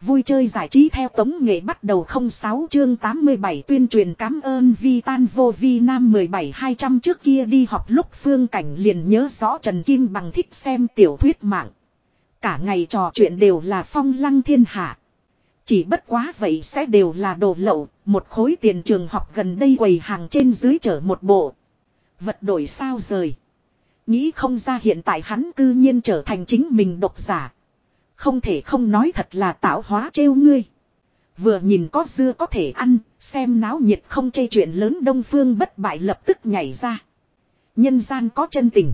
Vui chơi giải trí theo tống nghệ bắt đầu 06 chương 87 tuyên truyền cảm ơn vi tan vô vi nam 17 200 trước kia đi học lúc phương cảnh liền nhớ rõ Trần Kim bằng thích xem tiểu thuyết mạng. Cả ngày trò chuyện đều là phong lăng thiên hạ. Chỉ bất quá vậy sẽ đều là đồ lậu, một khối tiền trường học gần đây quầy hàng trên dưới chở một bộ. Vật đổi sao rời. Nghĩ không ra hiện tại hắn cư nhiên trở thành chính mình độc giả. Không thể không nói thật là tạo hóa trêu ngươi. Vừa nhìn có dưa có thể ăn, xem náo nhiệt không chê chuyện lớn đông phương bất bại lập tức nhảy ra. Nhân gian có chân tình.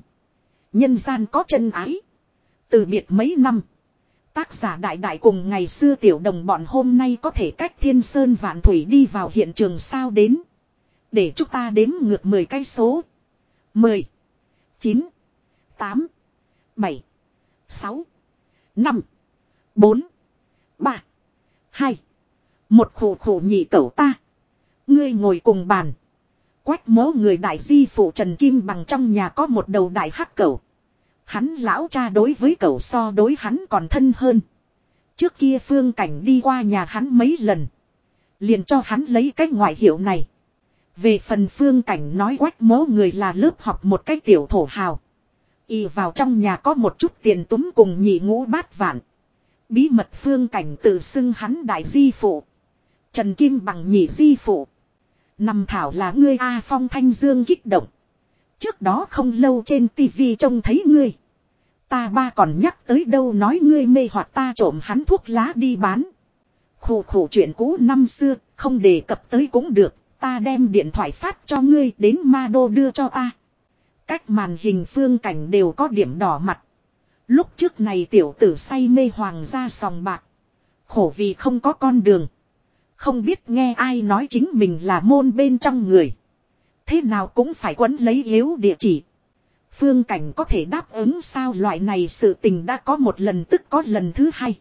Nhân gian có chân ái. Từ biệt mấy năm. Tác giả đại đại cùng ngày xưa tiểu đồng bọn hôm nay có thể cách thiên sơn vạn thủy đi vào hiện trường sao đến. Để chúng ta đếm ngược 10 cái số. 10, 9, 8, 7, 6, 5, 4, 3, 2, một khổ khổ nhị cẩu ta. Ngươi ngồi cùng bàn. Quách mố người đại di phụ Trần Kim bằng trong nhà có một đầu đại hắc cẩu. Hắn lão cha đối với cậu so đối hắn còn thân hơn. Trước kia phương cảnh đi qua nhà hắn mấy lần. Liền cho hắn lấy cái ngoại hiệu này. Về phần phương cảnh nói quách mố người là lớp học một cái tiểu thổ hào. Y vào trong nhà có một chút tiền túm cùng nhị ngũ bát vạn. Bí mật phương cảnh tự xưng hắn đại di phụ. Trần Kim bằng nhị di phụ. Nằm thảo là ngươi A Phong Thanh Dương kích động. Trước đó không lâu trên tivi trông thấy ngươi. Ta ba còn nhắc tới đâu nói ngươi mê hoặc ta trộm hắn thuốc lá đi bán. Khổ khổ chuyện cũ năm xưa, không đề cập tới cũng được, ta đem điện thoại phát cho ngươi đến ma đô đưa cho ta. Cách màn hình phương cảnh đều có điểm đỏ mặt. Lúc trước này tiểu tử say mê hoàng gia sòng bạc. Khổ vì không có con đường. Không biết nghe ai nói chính mình là môn bên trong người. Thế nào cũng phải quấn lấy yếu địa chỉ. Phương cảnh có thể đáp ứng sao loại này sự tình đã có một lần tức có lần thứ hai.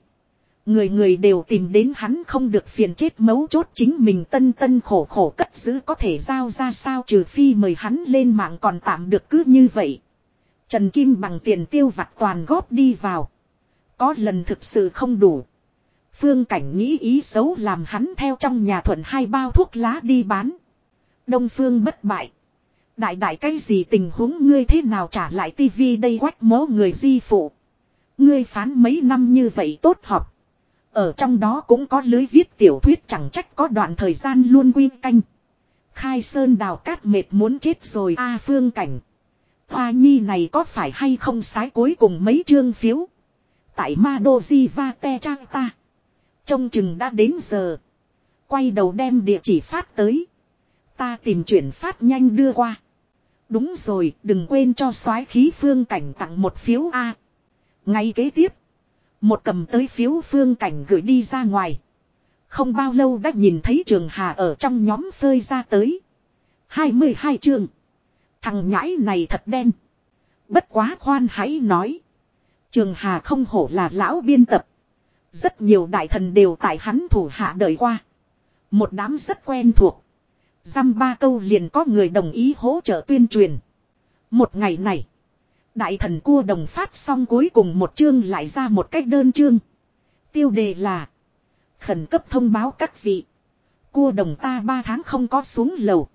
Người người đều tìm đến hắn không được phiền chết mấu chốt chính mình tân tân khổ khổ cất giữ có thể giao ra sao trừ phi mời hắn lên mạng còn tạm được cứ như vậy. Trần Kim bằng tiền tiêu vặt toàn góp đi vào. Có lần thực sự không đủ. Phương cảnh nghĩ ý xấu làm hắn theo trong nhà thuận hai bao thuốc lá đi bán. Đông Phương bất bại. Đại đại cái gì tình huống ngươi thế nào trả lại tivi đây quách mố người di phụ. Ngươi phán mấy năm như vậy tốt học. Ở trong đó cũng có lưới viết tiểu thuyết chẳng trách có đoạn thời gian luôn quy canh. Khai sơn đào cát mệt muốn chết rồi a phương cảnh. Hoa nhi này có phải hay không sái cuối cùng mấy chương phiếu. Tại ma đô di va te trang ta. Trông chừng đã đến giờ. Quay đầu đem địa chỉ phát tới. Ta tìm chuyển phát nhanh đưa qua. Đúng rồi, đừng quên cho soái khí phương cảnh tặng một phiếu A. Ngay kế tiếp. Một cầm tới phiếu phương cảnh gửi đi ra ngoài. Không bao lâu đã nhìn thấy trường hà ở trong nhóm phơi ra tới. 22 trường. Thằng nhãi này thật đen. Bất quá khoan hãy nói. Trường hà không hổ là lão biên tập. Rất nhiều đại thần đều tại hắn thủ hạ đời qua. Một đám rất quen thuộc. Dăm ba câu liền có người đồng ý hỗ trợ tuyên truyền. Một ngày này. Đại thần cua đồng phát xong cuối cùng một chương lại ra một cách đơn chương. Tiêu đề là. Khẩn cấp thông báo các vị. Cua đồng ta ba tháng không có xuống lầu.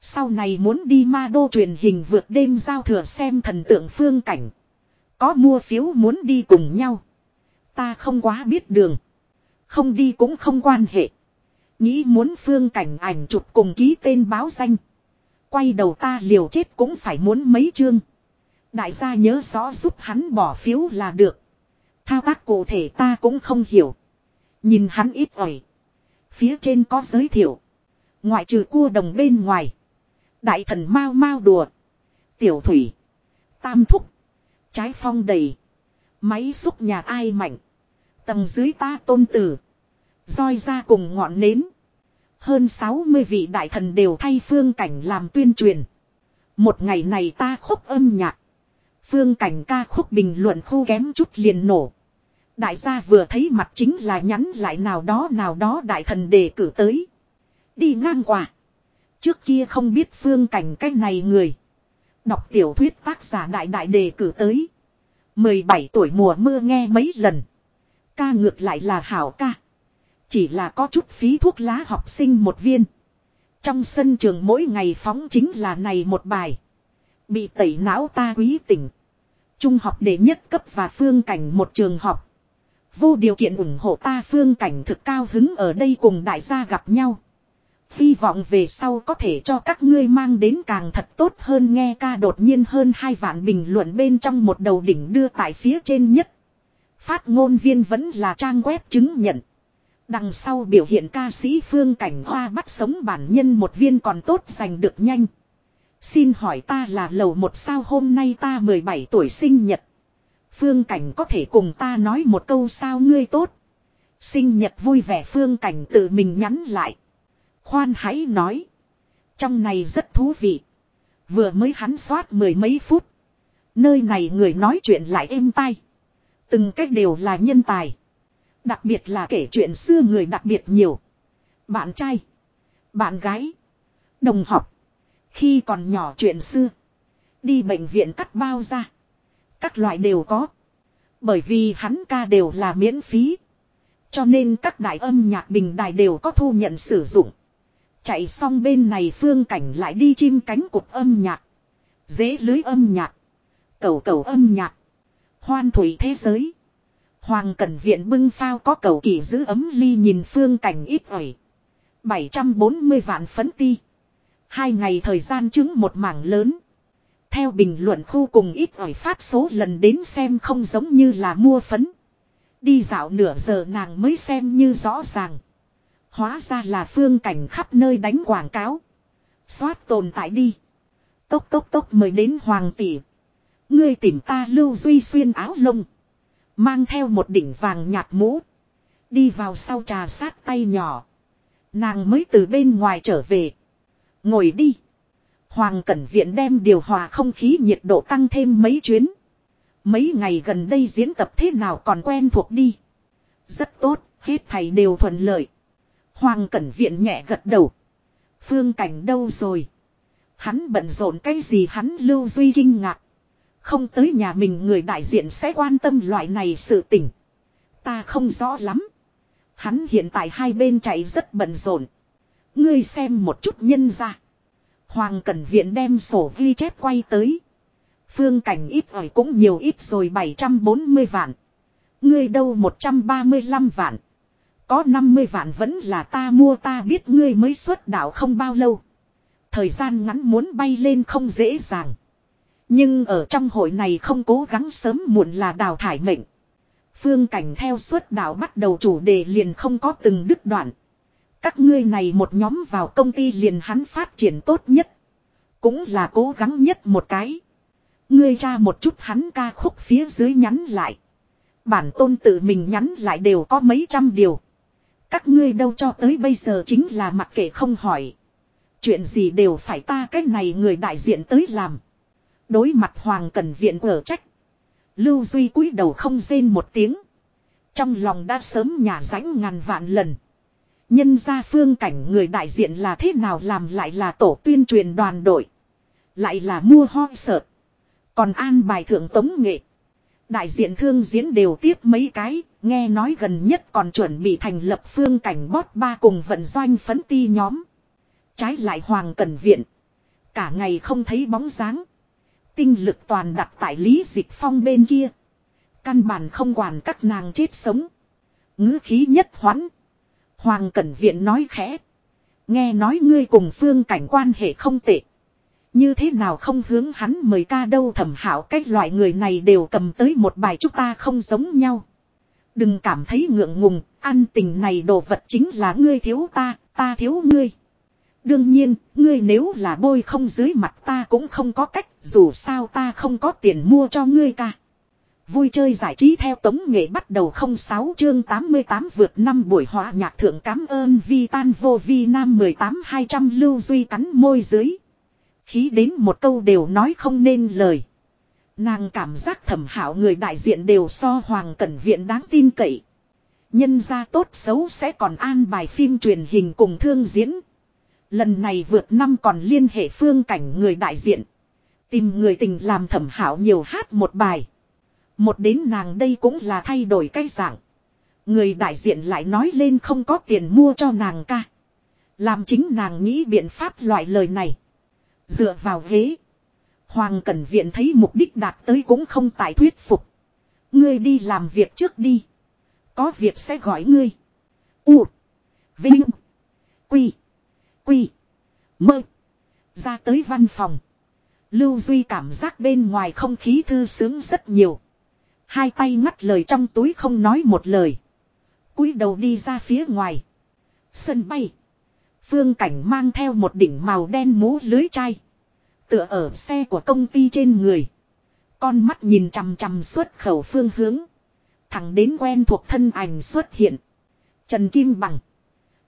Sau này muốn đi ma đô truyền hình vượt đêm giao thừa xem thần tượng phương cảnh. Có mua phiếu muốn đi cùng nhau. Ta không quá biết đường. Không đi cũng không quan hệ. Nghĩ muốn phương cảnh ảnh chụp cùng ký tên báo danh. Quay đầu ta liều chết cũng phải muốn mấy chương. Đại gia nhớ rõ giúp hắn bỏ phiếu là được. Thao tác cụ thể ta cũng không hiểu. Nhìn hắn ít ỏi. Phía trên có giới thiệu. Ngoại trừ cua đồng bên ngoài. Đại thần mau mau đùa. Tiểu thủy. Tam thúc. Trái phong đầy. Máy xúc nhà ai mạnh. Tầng dưới ta tôn tử roi ra cùng ngọn nến. Hơn 60 vị đại thần đều thay phương cảnh làm tuyên truyền. Một ngày này ta khúc âm nhạc. Phương cảnh ca khúc bình luận khu kém chút liền nổ. Đại gia vừa thấy mặt chính là nhắn lại nào đó nào đó đại thần đề cử tới. Đi ngang qua. Trước kia không biết phương cảnh cái này người. Đọc tiểu thuyết tác giả đại đại đề cử tới. 17 tuổi mùa mưa nghe mấy lần. Ca ngược lại là hảo ca. Chỉ là có chút phí thuốc lá học sinh một viên. Trong sân trường mỗi ngày phóng chính là này một bài. Bị tẩy não ta quý tỉnh. Trung học đệ nhất cấp và phương cảnh một trường học. Vô điều kiện ủng hộ ta phương cảnh thực cao hứng ở đây cùng đại gia gặp nhau. Hy vọng về sau có thể cho các ngươi mang đến càng thật tốt hơn nghe ca đột nhiên hơn hai vạn bình luận bên trong một đầu đỉnh đưa tại phía trên nhất. Phát ngôn viên vẫn là trang web chứng nhận. Đằng sau biểu hiện ca sĩ phương cảnh hoa bắt sống bản nhân một viên còn tốt giành được nhanh. Xin hỏi ta là lầu một sao hôm nay ta 17 tuổi sinh nhật. Phương cảnh có thể cùng ta nói một câu sao ngươi tốt. Sinh nhật vui vẻ phương cảnh tự mình nhắn lại. Khoan hãy nói. Trong này rất thú vị. Vừa mới hắn soát mười mấy phút. Nơi này người nói chuyện lại êm tai. Từng cách đều là nhân tài. Đặc biệt là kể chuyện xưa người đặc biệt nhiều. Bạn trai. Bạn gái. Đồng học. Khi còn nhỏ chuyện xưa. Đi bệnh viện cắt bao ra. Các loại đều có. Bởi vì hắn ca đều là miễn phí. Cho nên các đại âm nhạc bình đài đều có thu nhận sử dụng. Chạy xong bên này phương cảnh lại đi chim cánh cục âm nhạc. Dễ lưới âm nhạc. Cầu cầu âm nhạc. Hoan thủy thế giới. Hoàng Cẩn Viện bưng phao có cầu kỳ giữ ấm ly nhìn phương cảnh ít ỏi. 740 vạn phấn ti. Hai ngày thời gian chứng một mảng lớn. Theo bình luận khu cùng ít ỏi phát số lần đến xem không giống như là mua phấn. Đi dạo nửa giờ nàng mới xem như rõ ràng. Hóa ra là phương cảnh khắp nơi đánh quảng cáo. Xoát tồn tại đi. Tốc tốc tốc mới đến hoàng tỷ. Ngươi tìm ta lưu duy xuyên áo lông. Mang theo một đỉnh vàng nhạt mũ. Đi vào sau trà sát tay nhỏ. Nàng mới từ bên ngoài trở về. Ngồi đi. Hoàng Cẩn Viện đem điều hòa không khí nhiệt độ tăng thêm mấy chuyến. Mấy ngày gần đây diễn tập thế nào còn quen thuộc đi. Rất tốt, hết thầy đều thuận lợi. Hoàng Cẩn Viện nhẹ gật đầu. Phương cảnh đâu rồi? Hắn bận rộn cái gì hắn lưu duy kinh ngạc. Không tới nhà mình người đại diện sẽ quan tâm loại này sự tình. Ta không rõ lắm. Hắn hiện tại hai bên chạy rất bận rộn. Ngươi xem một chút nhân ra. Hoàng Cẩn Viện đem sổ ghi chép quay tới. Phương cảnh ít ỏi cũng nhiều ít rồi 740 vạn. Ngươi đâu 135 vạn. Có 50 vạn vẫn là ta mua ta biết ngươi mới xuất đạo không bao lâu. Thời gian ngắn muốn bay lên không dễ dàng. Nhưng ở trong hội này không cố gắng sớm muộn là đào thải mệnh. Phương cảnh theo suốt đạo bắt đầu chủ đề liền không có từng đứt đoạn. Các ngươi này một nhóm vào công ty liền hắn phát triển tốt nhất. Cũng là cố gắng nhất một cái. Ngươi ra một chút hắn ca khúc phía dưới nhắn lại. Bản tôn tự mình nhắn lại đều có mấy trăm điều. Các ngươi đâu cho tới bây giờ chính là mặc kệ không hỏi. Chuyện gì đều phải ta cái này người đại diện tới làm. Đối mặt Hoàng Cần Viện ở trách. Lưu Duy cúi đầu không rên một tiếng. Trong lòng đã sớm nhả rãnh ngàn vạn lần. Nhân ra phương cảnh người đại diện là thế nào làm lại là tổ tuyên truyền đoàn đội. Lại là mua ho sợ. Còn an bài thượng tống nghệ. Đại diện thương diễn đều tiếp mấy cái, nghe nói gần nhất còn chuẩn bị thành lập phương cảnh bót ba cùng vận doanh phấn ti nhóm. Trái lại Hoàng Cẩn Viện. Cả ngày không thấy bóng dáng. Tinh lực toàn đặt tại Lý Dịch Phong bên kia. Căn bản không quản các nàng chết sống. ngữ khí nhất hoãn. Hoàng Cẩn Viện nói khẽ. Nghe nói ngươi cùng phương cảnh quan hệ không tệ. Như thế nào không hướng hắn mời ca đâu thẩm hảo cách loại người này đều cầm tới một bài chúng ta không giống nhau. Đừng cảm thấy ngượng ngùng, ăn tình này đồ vật chính là ngươi thiếu ta, ta thiếu ngươi. Đương nhiên, ngươi nếu là bôi không dưới mặt ta cũng không có cách, dù sao ta không có tiền mua cho ngươi ca. Vui chơi giải trí theo tống nghệ bắt đầu 06 chương 88 vượt năm buổi họa nhạc thượng cảm ơn vi tan vô vi nam 18 200 lưu duy cắn môi dưới. Khí đến một câu đều nói không nên lời. Nàng cảm giác thẩm hảo người đại diện đều so hoàng cẩn viện đáng tin cậy. Nhân ra tốt xấu sẽ còn an bài phim truyền hình cùng thương diễn. Lần này vượt năm còn liên hệ phương cảnh người đại diện. Tìm người tình làm thẩm hảo nhiều hát một bài. Một đến nàng đây cũng là thay đổi cái dạng. Người đại diện lại nói lên không có tiền mua cho nàng ca. Làm chính nàng nghĩ biện pháp loại lời này. Dựa vào ghế. Hoàng Cẩn Viện thấy mục đích đạt tới cũng không tại thuyết phục. Ngươi đi làm việc trước đi. Có việc sẽ gọi ngươi. U. Vinh. Quy. Quy. Mơ. Ra tới văn phòng. Lưu Duy cảm giác bên ngoài không khí thư sướng rất nhiều. Hai tay ngắt lời trong túi không nói một lời. cúi đầu đi ra phía ngoài. Sân bay. Phương Cảnh mang theo một đỉnh màu đen mũ lưới chai. Tựa ở xe của công ty trên người. Con mắt nhìn chằm chằm xuất khẩu phương hướng. Thẳng đến quen thuộc thân ảnh xuất hiện. Trần Kim Bằng.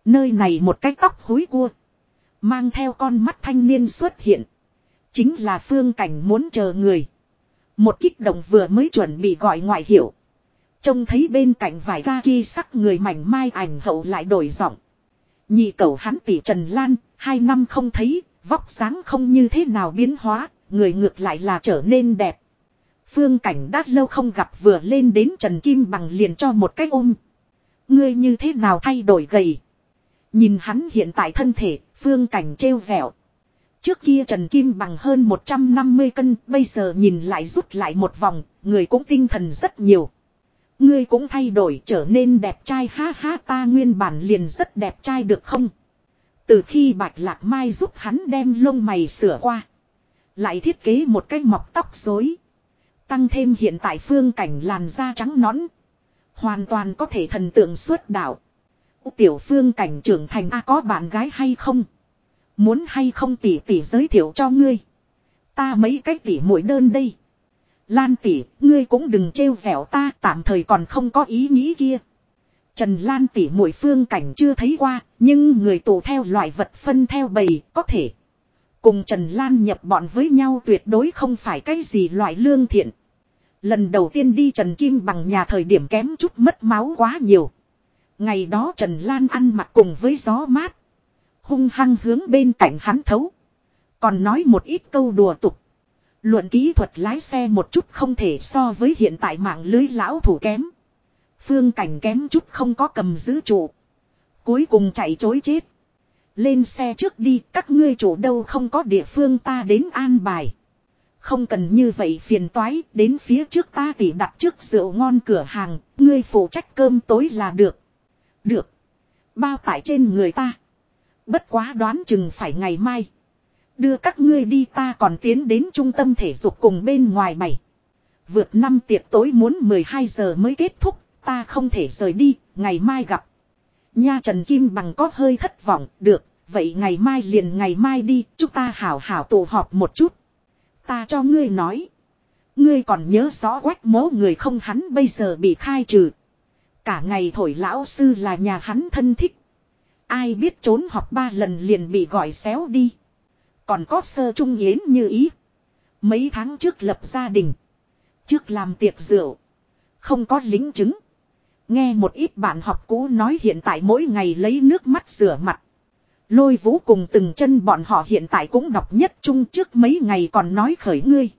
Nơi này một cái tóc húi cua. Mang theo con mắt thanh niên xuất hiện. Chính là phương cảnh muốn chờ người. Một kích động vừa mới chuẩn bị gọi ngoại hiệu. Trông thấy bên cạnh vài ga kia sắc người mảnh mai ảnh hậu lại đổi giọng. Nhị cầu hắn tỷ Trần Lan, hai năm không thấy, vóc dáng không như thế nào biến hóa, người ngược lại là trở nên đẹp. Phương cảnh đã lâu không gặp vừa lên đến Trần Kim Bằng liền cho một cái ôm. Ngươi như thế nào thay đổi gầy. Nhìn hắn hiện tại thân thể, phương cảnh trêu vẹo. Trước kia Trần Kim bằng hơn 150 cân, bây giờ nhìn lại rút lại một vòng, người cũng tinh thần rất nhiều. Ngươi cũng thay đổi trở nên đẹp trai, ha ha, ta nguyên bản liền rất đẹp trai được không? Từ khi Bạch Lạc Mai giúp hắn đem lông mày sửa qua. Lại thiết kế một cái mọc tóc rối. Tăng thêm hiện tại phương cảnh làn da trắng nõn. Hoàn toàn có thể thần tượng suốt đạo. Tiểu phương cảnh trưởng thành, A, có bạn gái hay không? Muốn hay không tỷ tỷ giới thiệu cho ngươi. Ta mấy cái tỷ mũi đơn đây. Lan tỷ, ngươi cũng đừng trêu dẻo ta, tạm thời còn không có ý nghĩ kia. Trần Lan tỷ muội phương cảnh chưa thấy qua, nhưng người tù theo loại vật phân theo bầy, có thể. Cùng Trần Lan nhập bọn với nhau tuyệt đối không phải cái gì loại lương thiện. Lần đầu tiên đi Trần Kim bằng nhà thời điểm kém chút mất máu quá nhiều. Ngày đó Trần Lan ăn mặc cùng với gió mát. Hung hăng hướng bên cạnh hắn thấu. Còn nói một ít câu đùa tục. Luận kỹ thuật lái xe một chút không thể so với hiện tại mạng lưới lão thủ kém. Phương cảnh kém chút không có cầm giữ trụ. Cuối cùng chạy chối chết. Lên xe trước đi các ngươi chủ đâu không có địa phương ta đến an bài. Không cần như vậy phiền toái, đến phía trước ta tỉ đặt trước rượu ngon cửa hàng, ngươi phụ trách cơm tối là được. Được. Bao tải trên người ta. Bất quá đoán chừng phải ngày mai. Đưa các ngươi đi ta còn tiến đến trung tâm thể dục cùng bên ngoài mày. Vượt năm tiệc tối muốn 12 giờ mới kết thúc, ta không thể rời đi, ngày mai gặp. Nha Trần Kim Bằng có hơi thất vọng, được, vậy ngày mai liền ngày mai đi, chúng ta hảo hảo tụ họp một chút. Ta cho ngươi nói. Ngươi còn nhớ rõ quách mố người không hắn bây giờ bị khai trừ. Cả ngày thổi lão sư là nhà hắn thân thích. Ai biết trốn học ba lần liền bị gọi xéo đi. Còn có sơ trung yến như ý. Mấy tháng trước lập gia đình. Trước làm tiệc rượu. Không có lính chứng. Nghe một ít bạn học cũ nói hiện tại mỗi ngày lấy nước mắt rửa mặt. Lôi vũ cùng từng chân bọn họ hiện tại cũng đọc nhất chung trước mấy ngày còn nói khởi ngươi.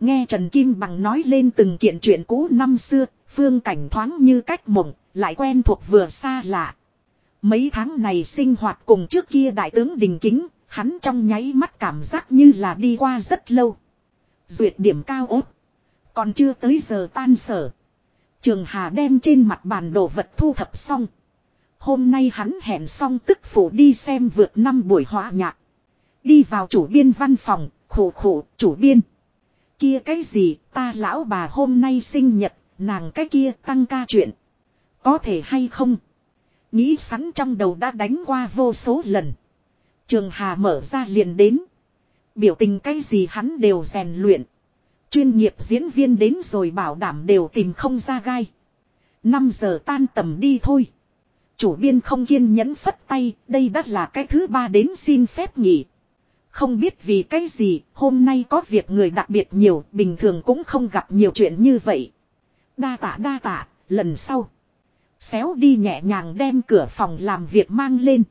Nghe Trần Kim Bằng nói lên từng kiện chuyện cũ năm xưa, phương cảnh thoáng như cách mộng, lại quen thuộc vừa xa lạ. Mấy tháng này sinh hoạt cùng trước kia đại tướng đình kính, hắn trong nháy mắt cảm giác như là đi qua rất lâu. Duyệt điểm cao ốt. Còn chưa tới giờ tan sở. Trường Hà đem trên mặt bàn đồ vật thu thập xong. Hôm nay hắn hẹn xong tức phủ đi xem vượt năm buổi hóa nhạc. Đi vào chủ biên văn phòng, khổ khổ, chủ biên. Kia cái gì, ta lão bà hôm nay sinh nhật, nàng cái kia tăng ca chuyện. Có thể hay không? Nghĩ sẵn trong đầu đã đánh qua vô số lần. Trường Hà mở ra liền đến. Biểu tình cái gì hắn đều rèn luyện. Chuyên nghiệp diễn viên đến rồi bảo đảm đều tìm không ra gai. 5 giờ tan tầm đi thôi. Chủ biên không kiên nhẫn phất tay, đây đã là cái thứ ba đến xin phép nghỉ. Không biết vì cái gì, hôm nay có việc người đặc biệt nhiều, bình thường cũng không gặp nhiều chuyện như vậy. Đa tạ đa tạ, lần sau. Xéo đi nhẹ nhàng đem cửa phòng làm việc mang lên.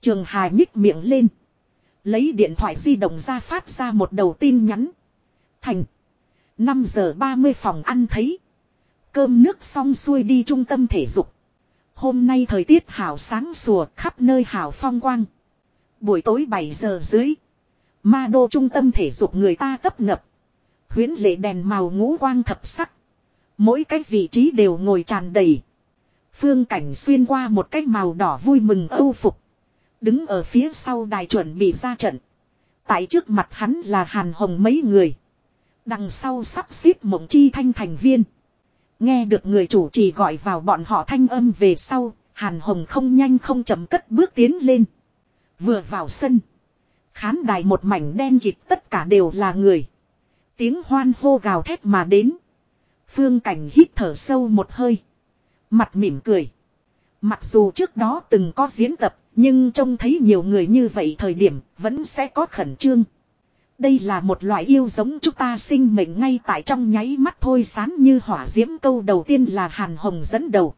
Trường Hà nhích miệng lên. Lấy điện thoại di động ra phát ra một đầu tin nhắn. Thành. 5 giờ 30 phòng ăn thấy. Cơm nước xong xuôi đi trung tâm thể dục. Hôm nay thời tiết hảo sáng sủa khắp nơi hảo phong quang. Buổi tối 7 giờ dưới. Ma đô trung tâm thể dục người ta tấp nập. Huyến lệ đèn màu ngũ quang thập sắc. Mỗi cái vị trí đều ngồi tràn đầy. Phương cảnh xuyên qua một cái màu đỏ vui mừng âu phục. Đứng ở phía sau đài chuẩn bị ra trận. Tại trước mặt hắn là Hàn Hồng mấy người. Đằng sau sắp xếp mộng chi thanh thành viên. Nghe được người chủ trì gọi vào bọn họ thanh âm về sau, Hàn Hồng không nhanh không chậm cất bước tiến lên. Vừa vào sân. Khán đài một mảnh đen kịt tất cả đều là người. Tiếng hoan hô gào thét mà đến. Phương Cảnh hít thở sâu một hơi. Mặt mỉm cười. Mặc dù trước đó từng có diễn tập, nhưng trông thấy nhiều người như vậy thời điểm vẫn sẽ có khẩn trương. Đây là một loại yêu giống chúng ta sinh mệnh ngay tại trong nháy mắt thôi sán như hỏa diễm câu đầu tiên là Hàn Hồng dẫn đầu.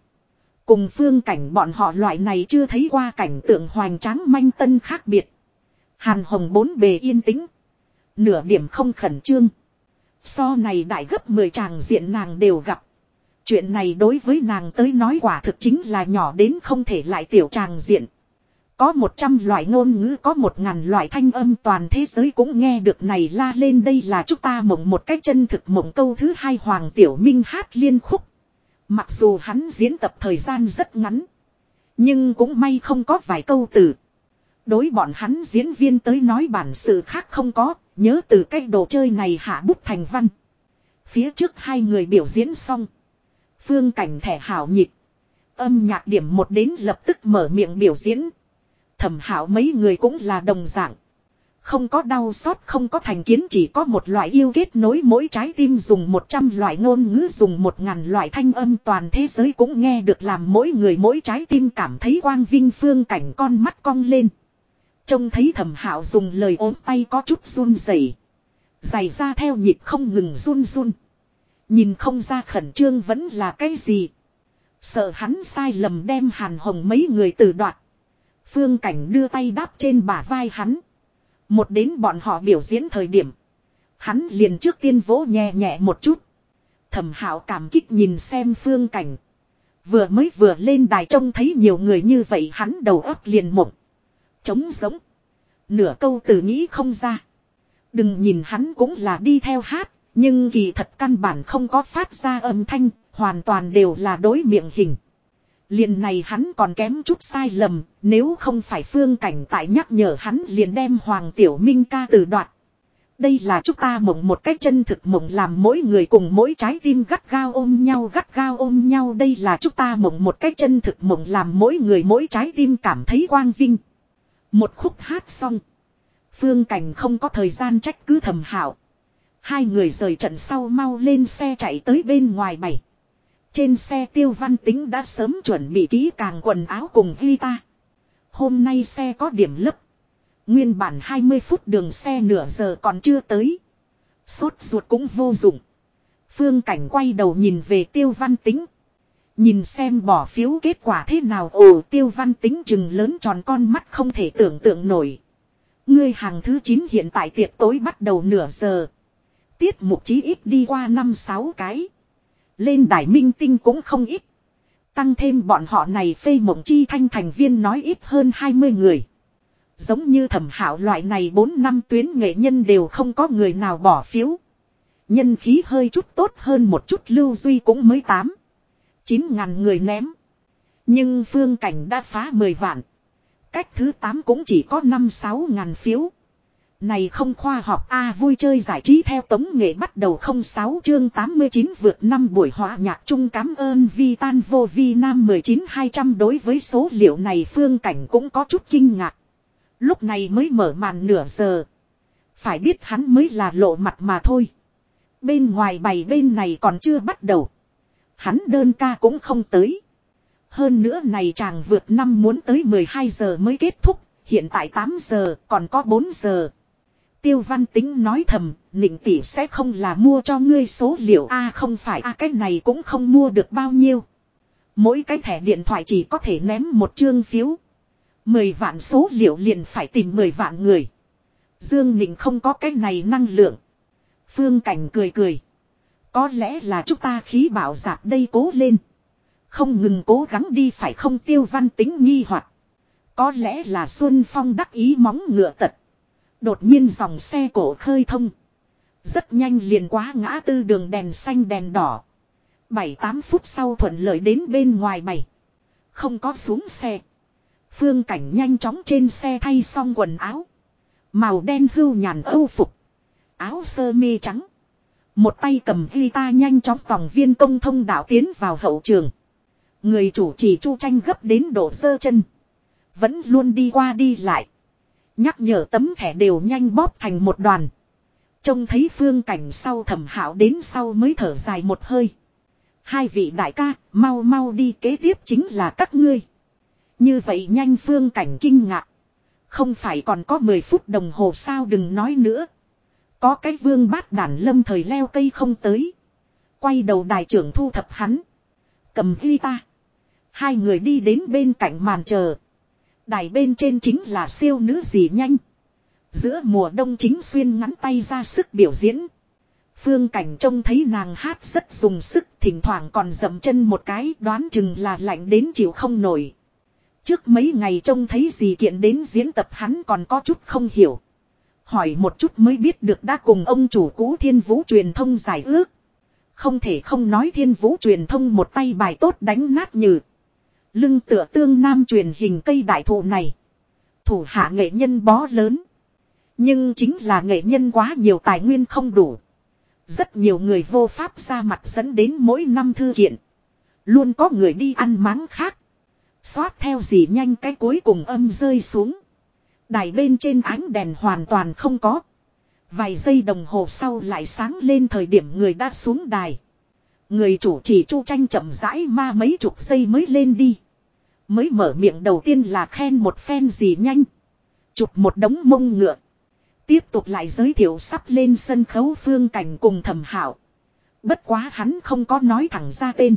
Cùng phương cảnh bọn họ loại này chưa thấy qua cảnh tượng hoành tráng manh tân khác biệt. Hàn Hồng bốn bề yên tĩnh. Nửa điểm không khẩn trương. So này đại gấp 10 chàng diện nàng đều gặp. Chuyện này đối với nàng tới nói quả thực chính là nhỏ đến không thể lại tiểu chàng diện. Có một trăm loại ngôn ngữ có một ngàn loại thanh âm toàn thế giới cũng nghe được này la lên đây là chúng ta mộng một cách chân thực mộng câu thứ hai Hoàng Tiểu Minh hát liên khúc. Mặc dù hắn diễn tập thời gian rất ngắn. Nhưng cũng may không có vài câu từ. Đối bọn hắn diễn viên tới nói bản sự khác không có, nhớ từ cái đồ chơi này hạ bút thành văn. Phía trước hai người biểu diễn xong. Phương cảnh thẻ hảo nhịp. Âm nhạc điểm một đến lập tức mở miệng biểu diễn. Thẩm hảo mấy người cũng là đồng dạng. Không có đau xót, không có thành kiến, chỉ có một loại yêu kết nối mỗi trái tim dùng một trăm loại ngôn ngữ, dùng một ngàn loại thanh âm toàn thế giới cũng nghe được làm mỗi người mỗi trái tim cảm thấy quang vinh, phương cảnh con mắt cong lên. Trông thấy thẩm hảo dùng lời ốm tay có chút run rẩy Giày ra theo nhịp không ngừng run run. Nhìn không ra khẩn trương vẫn là cái gì. Sợ hắn sai lầm đem hàn hồng mấy người từ đoạt. Phương cảnh đưa tay đáp trên bả vai hắn. Một đến bọn họ biểu diễn thời điểm. Hắn liền trước tiên vỗ nhẹ nhẹ một chút. Thẩm Hạo cảm kích nhìn xem phương cảnh. Vừa mới vừa lên đài trông thấy nhiều người như vậy hắn đầu óc liền mộng. Chống giống. Nửa câu từ nghĩ không ra. Đừng nhìn hắn cũng là đi theo hát. Nhưng kỳ thật căn bản không có phát ra âm thanh. Hoàn toàn đều là đối miệng hình. Liền này hắn còn kém chút sai lầm, nếu không phải phương cảnh tại nhắc nhở hắn liền đem Hoàng Tiểu Minh ca từ đoạt. Đây là chúng ta mộng một cách chân thực mộng làm mỗi người cùng mỗi trái tim gắt gao ôm nhau gắt gao ôm nhau. Đây là chúng ta mộng một cách chân thực mộng làm mỗi người mỗi trái tim cảm thấy quang vinh. Một khúc hát xong. Phương Cảnh không có thời gian trách cứ thầm hảo. Hai người rời trận sau mau lên xe chạy tới bên ngoài bảy. Trên xe tiêu văn tính đã sớm chuẩn bị kỹ càng quần áo cùng guitar. Hôm nay xe có điểm lấp. Nguyên bản 20 phút đường xe nửa giờ còn chưa tới. Sốt ruột cũng vô dụng. Phương Cảnh quay đầu nhìn về tiêu văn tính. Nhìn xem bỏ phiếu kết quả thế nào, ồ, tiêu văn tính chừng lớn tròn con mắt không thể tưởng tượng nổi. Ngươi hàng thứ 9 hiện tại tiệc tối bắt đầu nửa giờ. Tiết mục chí ít đi qua 5-6 cái. Lên đài minh tinh cũng không ít. Tăng thêm bọn họ này phê mộng chi thanh thành viên nói ít hơn 20 người. Giống như thẩm hảo loại này 4 năm tuyến nghệ nhân đều không có người nào bỏ phiếu. Nhân khí hơi chút tốt hơn một chút lưu duy cũng mới 8. 9 ngàn người ném. Nhưng phương cảnh đã phá 10 vạn. Cách thứ 8 cũng chỉ có 5-6 ngàn phiếu. Này không khoa học, A vui chơi giải trí theo tống nghệ bắt đầu 06 chương 89 vượt năm buổi hòa nhạc chung cảm ơn vi tan vô vi nam 19200 đối với số liệu này phương cảnh cũng có chút kinh ngạc. Lúc này mới mở màn nửa giờ. Phải biết hắn mới là lộ mặt mà thôi. Bên ngoài bày bên này còn chưa bắt đầu. Hắn đơn ca cũng không tới. Hơn nữa này chàng vượt năm muốn tới 12 giờ mới kết thúc. Hiện tại 8 giờ, còn có 4 giờ. Tiêu văn tính nói thầm, nịnh tỷ sẽ không là mua cho ngươi số liệu A không phải A cái này cũng không mua được bao nhiêu. Mỗi cái thẻ điện thoại chỉ có thể ném một chương phiếu. Mười vạn số liệu liền phải tìm mười vạn người. Dương Nịnh không có cái này năng lượng. Phương Cảnh cười cười. Có lẽ là chúng ta khí bảo giạc đây cố lên. Không ngừng cố gắng đi phải không tiêu văn tính nghi hoặc Có lẽ là Xuân Phong đắc ý móng ngựa tật. Đột nhiên dòng xe cổ khơi thông. Rất nhanh liền quá ngã tư đường đèn xanh đèn đỏ. 7-8 phút sau thuận lợi đến bên ngoài mày. Không có xuống xe. Phương cảnh nhanh chóng trên xe thay xong quần áo. Màu đen hưu nhàn âu phục. Áo sơ mi trắng. Một tay cầm guitar nhanh chóng tòng viên công thông đạo tiến vào hậu trường. Người chủ trì chu tranh gấp đến độ dơ chân. Vẫn luôn đi qua đi lại. Nhắc nhở tấm thẻ đều nhanh bóp thành một đoàn. Trông thấy phương cảnh sau thẩm hảo đến sau mới thở dài một hơi. Hai vị đại ca, mau mau đi kế tiếp chính là các ngươi. Như vậy nhanh phương cảnh kinh ngạc. Không phải còn có 10 phút đồng hồ sao đừng nói nữa. Có cái vương bát đản lâm thời leo cây không tới. Quay đầu đại trưởng thu thập hắn. Cầm ta Hai người đi đến bên cạnh màn chờ. Đài bên trên chính là siêu nữ gì nhanh. Giữa mùa đông chính xuyên ngắn tay ra sức biểu diễn. Phương cảnh trông thấy nàng hát rất dùng sức, thỉnh thoảng còn dậm chân một cái, đoán chừng là lạnh đến chịu không nổi. Trước mấy ngày trông thấy gì kiện đến diễn tập hắn còn có chút không hiểu. Hỏi một chút mới biết được đã cùng ông chủ cũ thiên vũ truyền thông giải ước. Không thể không nói thiên vũ truyền thông một tay bài tốt đánh nát như. Lưng tựa tương nam truyền hình cây đại thụ này. Thủ hạ nghệ nhân bó lớn. Nhưng chính là nghệ nhân quá nhiều tài nguyên không đủ. Rất nhiều người vô pháp ra mặt dẫn đến mỗi năm thư kiện. Luôn có người đi ăn máng khác. Xoát theo gì nhanh cái cuối cùng âm rơi xuống. Đài bên trên ánh đèn hoàn toàn không có. Vài giây đồng hồ sau lại sáng lên thời điểm người đã xuống đài. Người chủ chỉ chu tranh chậm rãi ma mấy chục giây mới lên đi. Mới mở miệng đầu tiên là khen một phen gì nhanh. Chụp một đống mông ngựa. Tiếp tục lại giới thiệu sắp lên sân khấu phương cảnh cùng thẩm hảo. Bất quá hắn không có nói thẳng ra tên.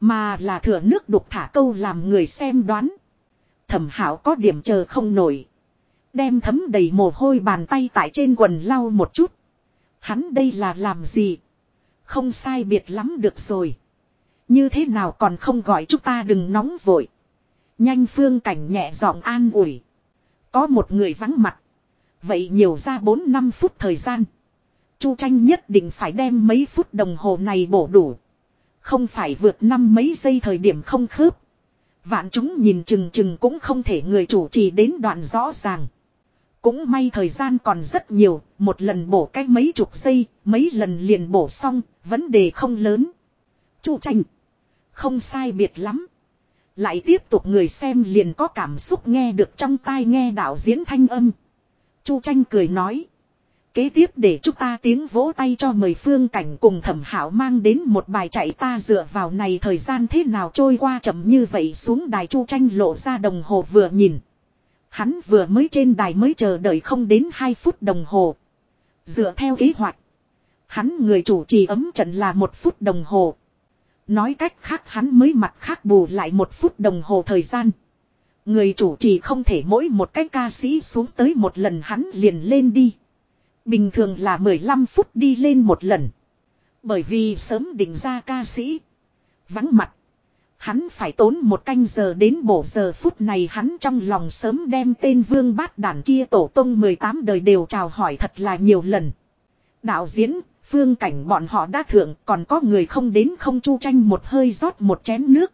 Mà là thừa nước đục thả câu làm người xem đoán. Thẩm hảo có điểm chờ không nổi. Đem thấm đầy mồ hôi bàn tay tại trên quần lau một chút. Hắn đây là làm gì? Không sai biệt lắm được rồi. Như thế nào còn không gọi chúng ta đừng nóng vội. Nhanh phương cảnh nhẹ giọng an ủi. Có một người vắng mặt. Vậy nhiều ra 4-5 phút thời gian. Chu tranh nhất định phải đem mấy phút đồng hồ này bổ đủ. Không phải vượt năm mấy giây thời điểm không khớp. Vạn chúng nhìn chừng chừng cũng không thể người chủ trì đến đoạn rõ ràng. Cũng may thời gian còn rất nhiều, một lần bổ cách mấy chục giây, mấy lần liền bổ xong, vấn đề không lớn. Chu tranh. Không sai biệt lắm. Lại tiếp tục người xem liền có cảm xúc nghe được trong tai nghe đạo diễn thanh âm. Chu tranh cười nói. Kế tiếp để chúng ta tiếng vỗ tay cho mời phương cảnh cùng thẩm hảo mang đến một bài chạy ta dựa vào này thời gian thế nào trôi qua chậm như vậy xuống đài chu tranh lộ ra đồng hồ vừa nhìn. Hắn vừa mới trên đài mới chờ đợi không đến 2 phút đồng hồ. Dựa theo kế hoạch. Hắn người chủ trì ấm trận là một phút đồng hồ. Nói cách khác hắn mới mặt khác bù lại một phút đồng hồ thời gian. Người chủ trì không thể mỗi một cái ca sĩ xuống tới một lần hắn liền lên đi. Bình thường là 15 phút đi lên một lần. Bởi vì sớm định ra ca sĩ. Vắng mặt. Hắn phải tốn một canh giờ đến bổ giờ phút này hắn trong lòng sớm đem tên vương bát đàn kia tổ tông 18 đời đều chào hỏi thật là nhiều lần. Đạo diễn, phương cảnh bọn họ đã thượng, còn có người không đến không chu tranh một hơi rót một chén nước.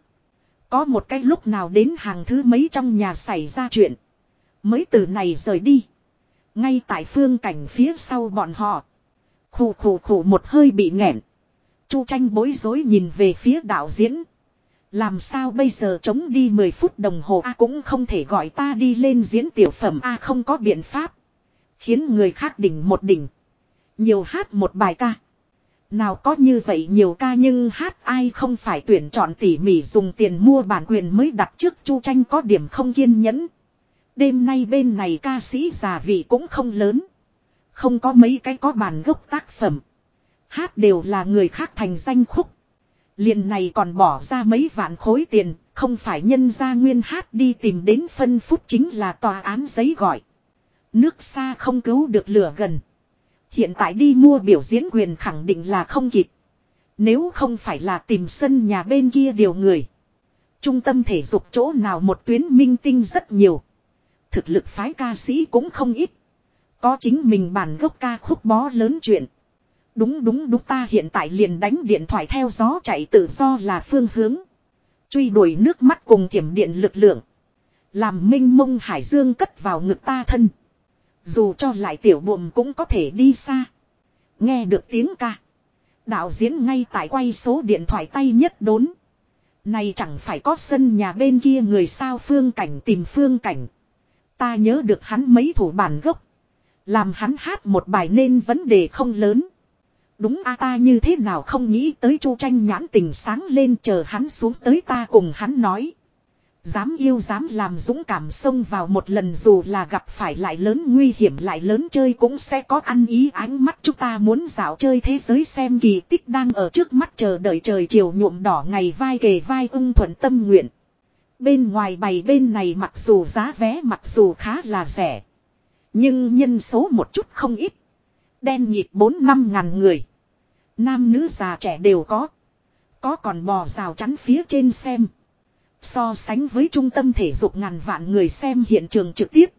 Có một cái lúc nào đến hàng thứ mấy trong nhà xảy ra chuyện. Mới từ này rời đi. Ngay tại phương cảnh phía sau bọn họ. Khủ khủ khủ một hơi bị nghẹn. Chu tranh bối rối nhìn về phía đạo diễn. Làm sao bây giờ chống đi 10 phút đồng hồ A cũng không thể gọi ta đi lên diễn tiểu phẩm A không có biện pháp. Khiến người khác đỉnh một đỉnh. Nhiều hát một bài ca. Nào có như vậy nhiều ca nhưng hát ai không phải tuyển chọn tỉ mỉ dùng tiền mua bản quyền mới đặt trước chu tranh có điểm không kiên nhẫn. Đêm nay bên này ca sĩ già vị cũng không lớn. Không có mấy cái có bản gốc tác phẩm. Hát đều là người khác thành danh khúc. liền này còn bỏ ra mấy vạn khối tiền, không phải nhân ra nguyên hát đi tìm đến phân phút chính là tòa án giấy gọi. Nước xa không cứu được lửa gần. Hiện tại đi mua biểu diễn quyền khẳng định là không kịp. Nếu không phải là tìm sân nhà bên kia điều người. Trung tâm thể dục chỗ nào một tuyến minh tinh rất nhiều. Thực lực phái ca sĩ cũng không ít. Có chính mình bản gốc ca khúc bó lớn chuyện. Đúng đúng đúng ta hiện tại liền đánh điện thoại theo gió chạy tự do là phương hướng. Truy đuổi nước mắt cùng thiểm điện lực lượng. Làm minh mông hải dương cất vào ngực ta thân. Dù cho lại tiểu bụng cũng có thể đi xa. Nghe được tiếng ca. Đạo diễn ngay tại quay số điện thoại tay nhất đốn. Này chẳng phải có sân nhà bên kia người sao phương cảnh tìm phương cảnh. Ta nhớ được hắn mấy thủ bản gốc. Làm hắn hát một bài nên vấn đề không lớn. Đúng a, ta như thế nào không nghĩ tới chu tranh nhãn tình sáng lên chờ hắn xuống tới ta cùng hắn nói. Dám yêu dám làm dũng cảm xông vào một lần dù là gặp phải lại lớn nguy hiểm lại lớn chơi cũng sẽ có ăn ý ánh mắt chúng ta muốn dạo chơi thế giới xem kỳ tích đang ở trước mắt chờ đợi trời chiều nhuộm đỏ ngày vai kề vai ưng thuận tâm nguyện. Bên ngoài bày bên này mặc dù giá vé mặc dù khá là rẻ. Nhưng nhân số một chút không ít. Đen nhịp 4 năm ngàn người. Nam nữ già trẻ đều có. Có còn bò rào chắn phía trên xem. So sánh với trung tâm thể dục ngàn vạn người xem hiện trường trực tiếp.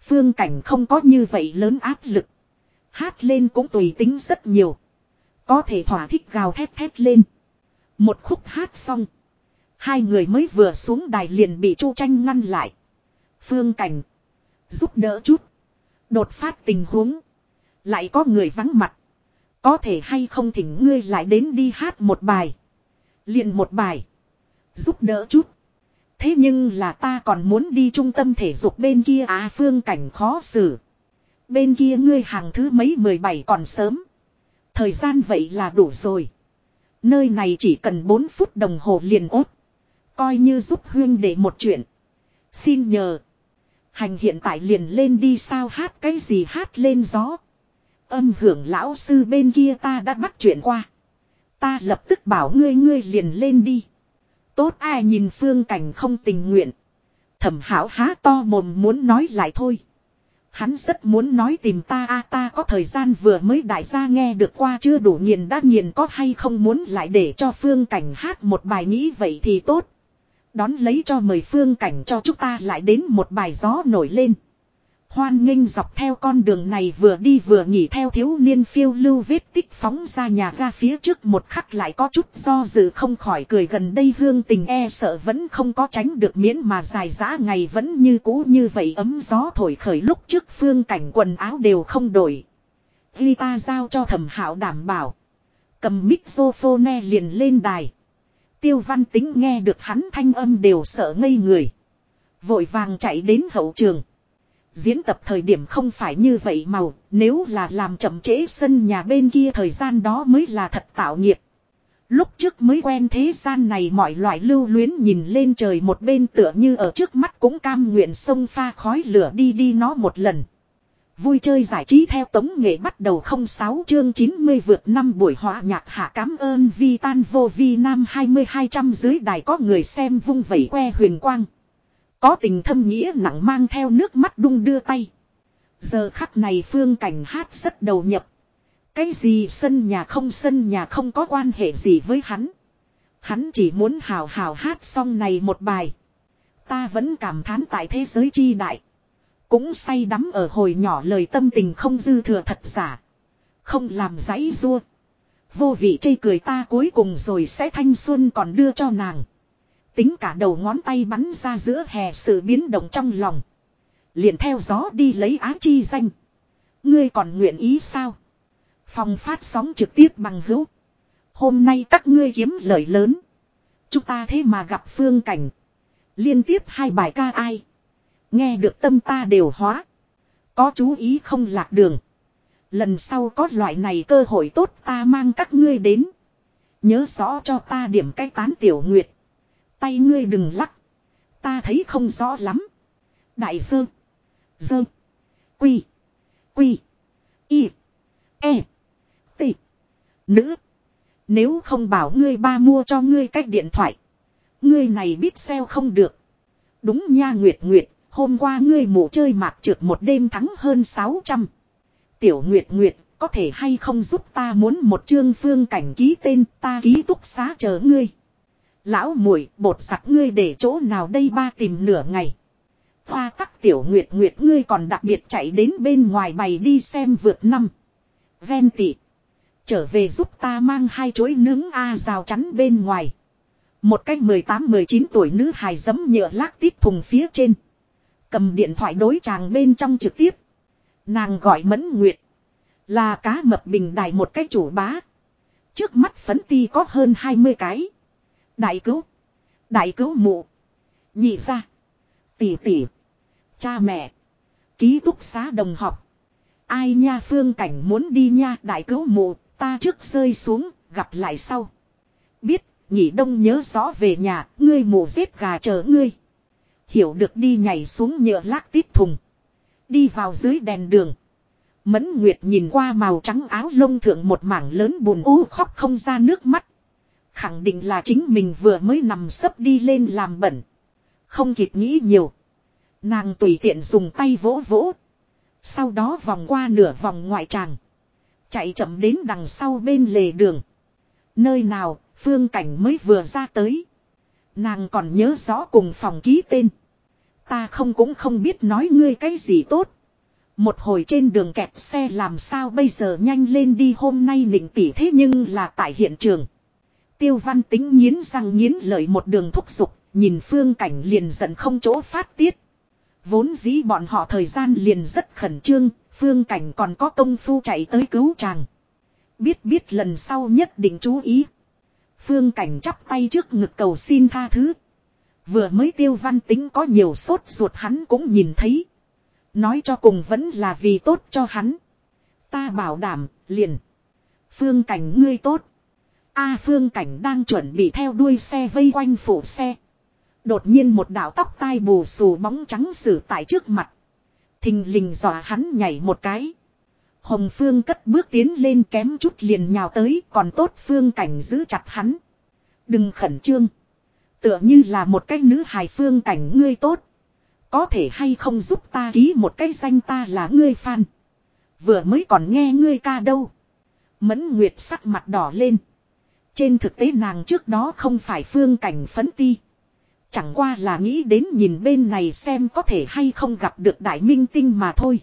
Phương cảnh không có như vậy lớn áp lực. Hát lên cũng tùy tính rất nhiều. Có thể thỏa thích gào thét thét lên. Một khúc hát xong. Hai người mới vừa xuống đài liền bị Chu Tranh ngăn lại. Phương cảnh. Giúp đỡ chút. Đột phát tình huống. Lại có người vắng mặt. Có thể hay không thỉnh ngươi lại đến đi hát một bài. Liền một bài. Giúp đỡ chút. Thế nhưng là ta còn muốn đi trung tâm thể dục bên kia à phương cảnh khó xử. Bên kia ngươi hàng thứ mấy 17 còn sớm. Thời gian vậy là đủ rồi. Nơi này chỉ cần 4 phút đồng hồ liền ốt. Coi như giúp huyên để một chuyện. Xin nhờ. Hành hiện tại liền lên đi sao hát cái gì hát lên gió. Âm hưởng lão sư bên kia ta đã bắt chuyện qua. Ta lập tức bảo ngươi ngươi liền lên đi. Tốt ai nhìn phương cảnh không tình nguyện. Thẩm hảo há to mồm muốn nói lại thôi. Hắn rất muốn nói tìm ta, a, ta có thời gian vừa mới đại gia nghe được qua chưa đủ nghiền đã nghiền có hay không muốn lại để cho phương cảnh hát một bài nghĩ vậy thì tốt. Đón lấy cho mời phương cảnh cho chúng ta lại đến một bài gió nổi lên. Hoan nghênh dọc theo con đường này vừa đi vừa nghỉ theo thiếu niên phiêu lưu vết tích phóng ra nhà ga phía trước một khắc lại có chút do dự không khỏi cười gần đây hương tình e sợ vẫn không có tránh được miễn mà dài dã ngày vẫn như cũ như vậy ấm gió thổi khởi lúc trước phương cảnh quần áo đều không đổi. Ghi ta giao cho thẩm hảo đảm bảo. Cầm mixophone liền lên đài. Tiêu văn tính nghe được hắn thanh âm đều sợ ngây người. Vội vàng chạy đến hậu trường. Diễn tập thời điểm không phải như vậy màu, nếu là làm chậm trễ sân nhà bên kia thời gian đó mới là thật tạo nghiệp. Lúc trước mới quen thế gian này mọi loại lưu luyến nhìn lên trời một bên tựa như ở trước mắt cũng cam nguyện sông pha khói lửa đi đi nó một lần. Vui chơi giải trí theo tống nghệ bắt đầu 06 chương 90 vượt năm buổi họa nhạc hạ cám ơn vi tan vô vi nam 2200 dưới đài có người xem vung vẩy que huyền quang. Có tình thâm nghĩa nặng mang theo nước mắt đung đưa tay. Giờ khắc này phương cảnh hát rất đầu nhập. Cái gì sân nhà không sân nhà không có quan hệ gì với hắn. Hắn chỉ muốn hào hào hát xong này một bài. Ta vẫn cảm thán tại thế giới chi đại. Cũng say đắm ở hồi nhỏ lời tâm tình không dư thừa thật giả. Không làm giấy rua. Vô vị chây cười ta cuối cùng rồi sẽ thanh xuân còn đưa cho nàng. Tính cả đầu ngón tay bắn ra giữa hè sự biến động trong lòng. Liền theo gió đi lấy á chi danh. Ngươi còn nguyện ý sao? Phòng phát sóng trực tiếp bằng hữu. Hôm nay các ngươi kiếm lời lớn. Chúng ta thế mà gặp phương cảnh. Liên tiếp hai bài ca ai. Nghe được tâm ta đều hóa. Có chú ý không lạc đường. Lần sau có loại này cơ hội tốt ta mang các ngươi đến. Nhớ rõ cho ta điểm cái tán tiểu nguyệt. Tay ngươi đừng lắc. Ta thấy không rõ lắm. Đại sơ. Dơ. Quy. Quy. Y. E. T. Nữ. Nếu không bảo ngươi ba mua cho ngươi cách điện thoại. Ngươi này biết xeo không được. Đúng nha Nguyệt Nguyệt. Hôm qua ngươi mụ chơi mạc trượt một đêm thắng hơn 600. Tiểu Nguyệt Nguyệt. có thể hay không giúp ta muốn một chương phương cảnh ký tên, ta ký túc xá chờ ngươi. Lão muội, bột sặc ngươi để chỗ nào đây ba tìm nửa ngày. Hoa tắc tiểu nguyệt nguyệt ngươi còn đặc biệt chạy đến bên ngoài bày đi xem vượt năm. Ven tị. Trở về giúp ta mang hai chuỗi nướng A rào chắn bên ngoài. Một cách 18-19 tuổi nữ hài giấm nhựa lác tít thùng phía trên. Cầm điện thoại đối chàng bên trong trực tiếp. Nàng gọi Mẫn Nguyệt. Là cá mập bình đài một cái chủ bá. Trước mắt phấn ti có hơn 20 cái. Đại cứu. Đại cứu mụ. Nhị ra. Tỷ tỷ. Cha mẹ. Ký túc xá đồng học. Ai nha phương cảnh muốn đi nha, đại cứu mụ. Ta trước rơi xuống. Gặp lại sau. Biết. Nhị đông nhớ rõ về nhà. Ngươi mụ giết gà chờ ngươi. Hiểu được đi nhảy xuống nhựa lác tít thùng. Đi vào dưới đèn đường. Mẫn Nguyệt nhìn qua màu trắng áo lông thượng một mảng lớn buồn u khóc không ra nước mắt. Khẳng định là chính mình vừa mới nằm sấp đi lên làm bẩn. Không kịp nghĩ nhiều. Nàng tùy tiện dùng tay vỗ vỗ. Sau đó vòng qua nửa vòng ngoại tràng. Chạy chậm đến đằng sau bên lề đường. Nơi nào, phương cảnh mới vừa ra tới. Nàng còn nhớ rõ cùng phòng ký tên. Ta không cũng không biết nói ngươi cái gì tốt. Một hồi trên đường kẹp xe làm sao bây giờ nhanh lên đi hôm nay nịnh tỉ thế nhưng là tại hiện trường. Tiêu văn tính nghiến răng nghiến lợi một đường thúc giục, nhìn phương cảnh liền giận không chỗ phát tiết. Vốn dĩ bọn họ thời gian liền rất khẩn trương, phương cảnh còn có công phu chạy tới cứu chàng. Biết biết lần sau nhất định chú ý. Phương cảnh chắp tay trước ngực cầu xin tha thứ. Vừa mới tiêu văn tính có nhiều sốt ruột hắn cũng nhìn thấy. Nói cho cùng vẫn là vì tốt cho hắn. Ta bảo đảm, liền. Phương cảnh ngươi tốt. A phương cảnh đang chuẩn bị theo đuôi xe vây quanh phủ xe. Đột nhiên một đạo tóc tai bù xù bóng trắng xử tại trước mặt. Thình lình dò hắn nhảy một cái. Hồng Phương cất bước tiến lên kém chút liền nhào tới, còn tốt Phương cảnh giữ chặt hắn. Đừng khẩn trương. Tựa như là một cái nữ hài Phương cảnh ngươi tốt. Có thể hay không giúp ta ký một cái danh ta là ngươi fan. Vừa mới còn nghe ngươi ca đâu. Mẫn Nguyệt sắc mặt đỏ lên. Trên thực tế nàng trước đó không phải phương cảnh phấn ti. Chẳng qua là nghĩ đến nhìn bên này xem có thể hay không gặp được đại minh tinh mà thôi.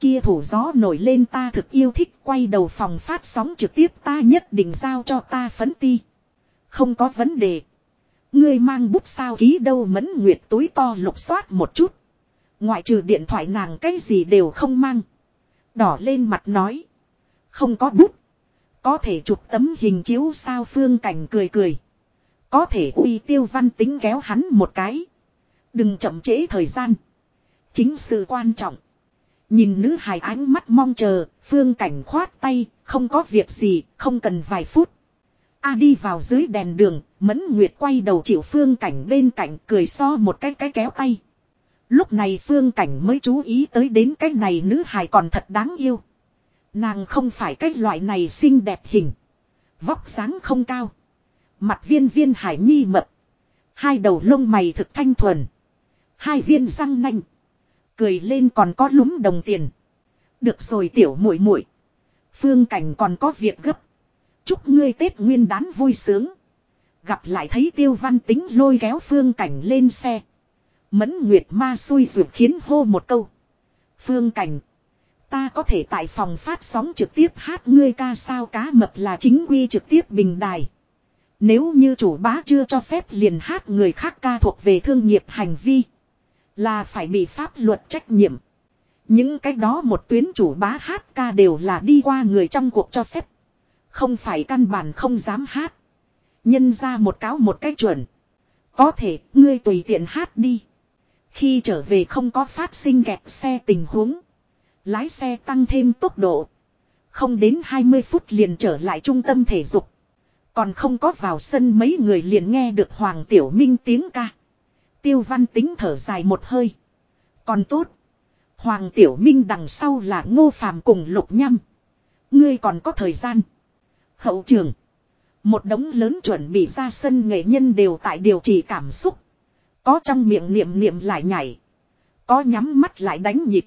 Kia thủ gió nổi lên ta thực yêu thích quay đầu phòng phát sóng trực tiếp ta nhất định giao cho ta phấn ti. Không có vấn đề. Ngươi mang bút sao ký đâu mẫn nguyệt túi to lục soát một chút. Ngoại trừ điện thoại nàng cái gì đều không mang. Đỏ lên mặt nói. Không có bút. Có thể chụp tấm hình chiếu sao phương cảnh cười cười. Có thể uy tiêu văn tính kéo hắn một cái. Đừng chậm trễ thời gian. Chính sự quan trọng. Nhìn nữ hài ánh mắt mong chờ, phương cảnh khoát tay, không có việc gì, không cần vài phút. A đi vào dưới đèn đường, Mẫn Nguyệt quay đầu chịu phương cảnh bên cạnh cười so một cái cái kéo tay. Lúc này phương cảnh mới chú ý tới đến cái này nữ hài còn thật đáng yêu. Nàng không phải cái loại này xinh đẹp hình. Vóc sáng không cao. Mặt viên viên hải nhi mập. Hai đầu lông mày thực thanh thuần. Hai viên răng nanh. Cười lên còn có lúm đồng tiền. Được rồi tiểu muội muội. Phương cảnh còn có việc gấp. Chúc ngươi Tết nguyên đán vui sướng. Gặp lại thấy tiêu văn tính lôi kéo phương cảnh lên xe. Mẫn Nguyệt ma xui ruột khiến hô một câu. Phương cảnh. Ta có thể tại phòng phát sóng trực tiếp hát ngươi ca sao cá mập là chính quy trực tiếp bình đài. Nếu như chủ bá chưa cho phép liền hát người khác ca thuộc về thương nghiệp hành vi. Là phải bị pháp luật trách nhiệm. Những cái đó một tuyến chủ bá hát ca đều là đi qua người trong cuộc cho phép. Không phải căn bản không dám hát. Nhân ra một cáo một cách chuẩn. Có thể, ngươi tùy tiện hát đi. Khi trở về không có phát sinh kẹt xe tình huống. Lái xe tăng thêm tốc độ. Không đến 20 phút liền trở lại trung tâm thể dục. Còn không có vào sân mấy người liền nghe được Hoàng Tiểu Minh tiếng ca. Tiêu văn tính thở dài một hơi. Còn tốt. Hoàng Tiểu Minh đằng sau là ngô phàm cùng lục nhâm. Ngươi còn có thời gian. Hậu trường. Một đống lớn chuẩn bị ra sân nghệ nhân đều tại điều trị cảm xúc. Có trong miệng niệm niệm lại nhảy. Có nhắm mắt lại đánh nhịp.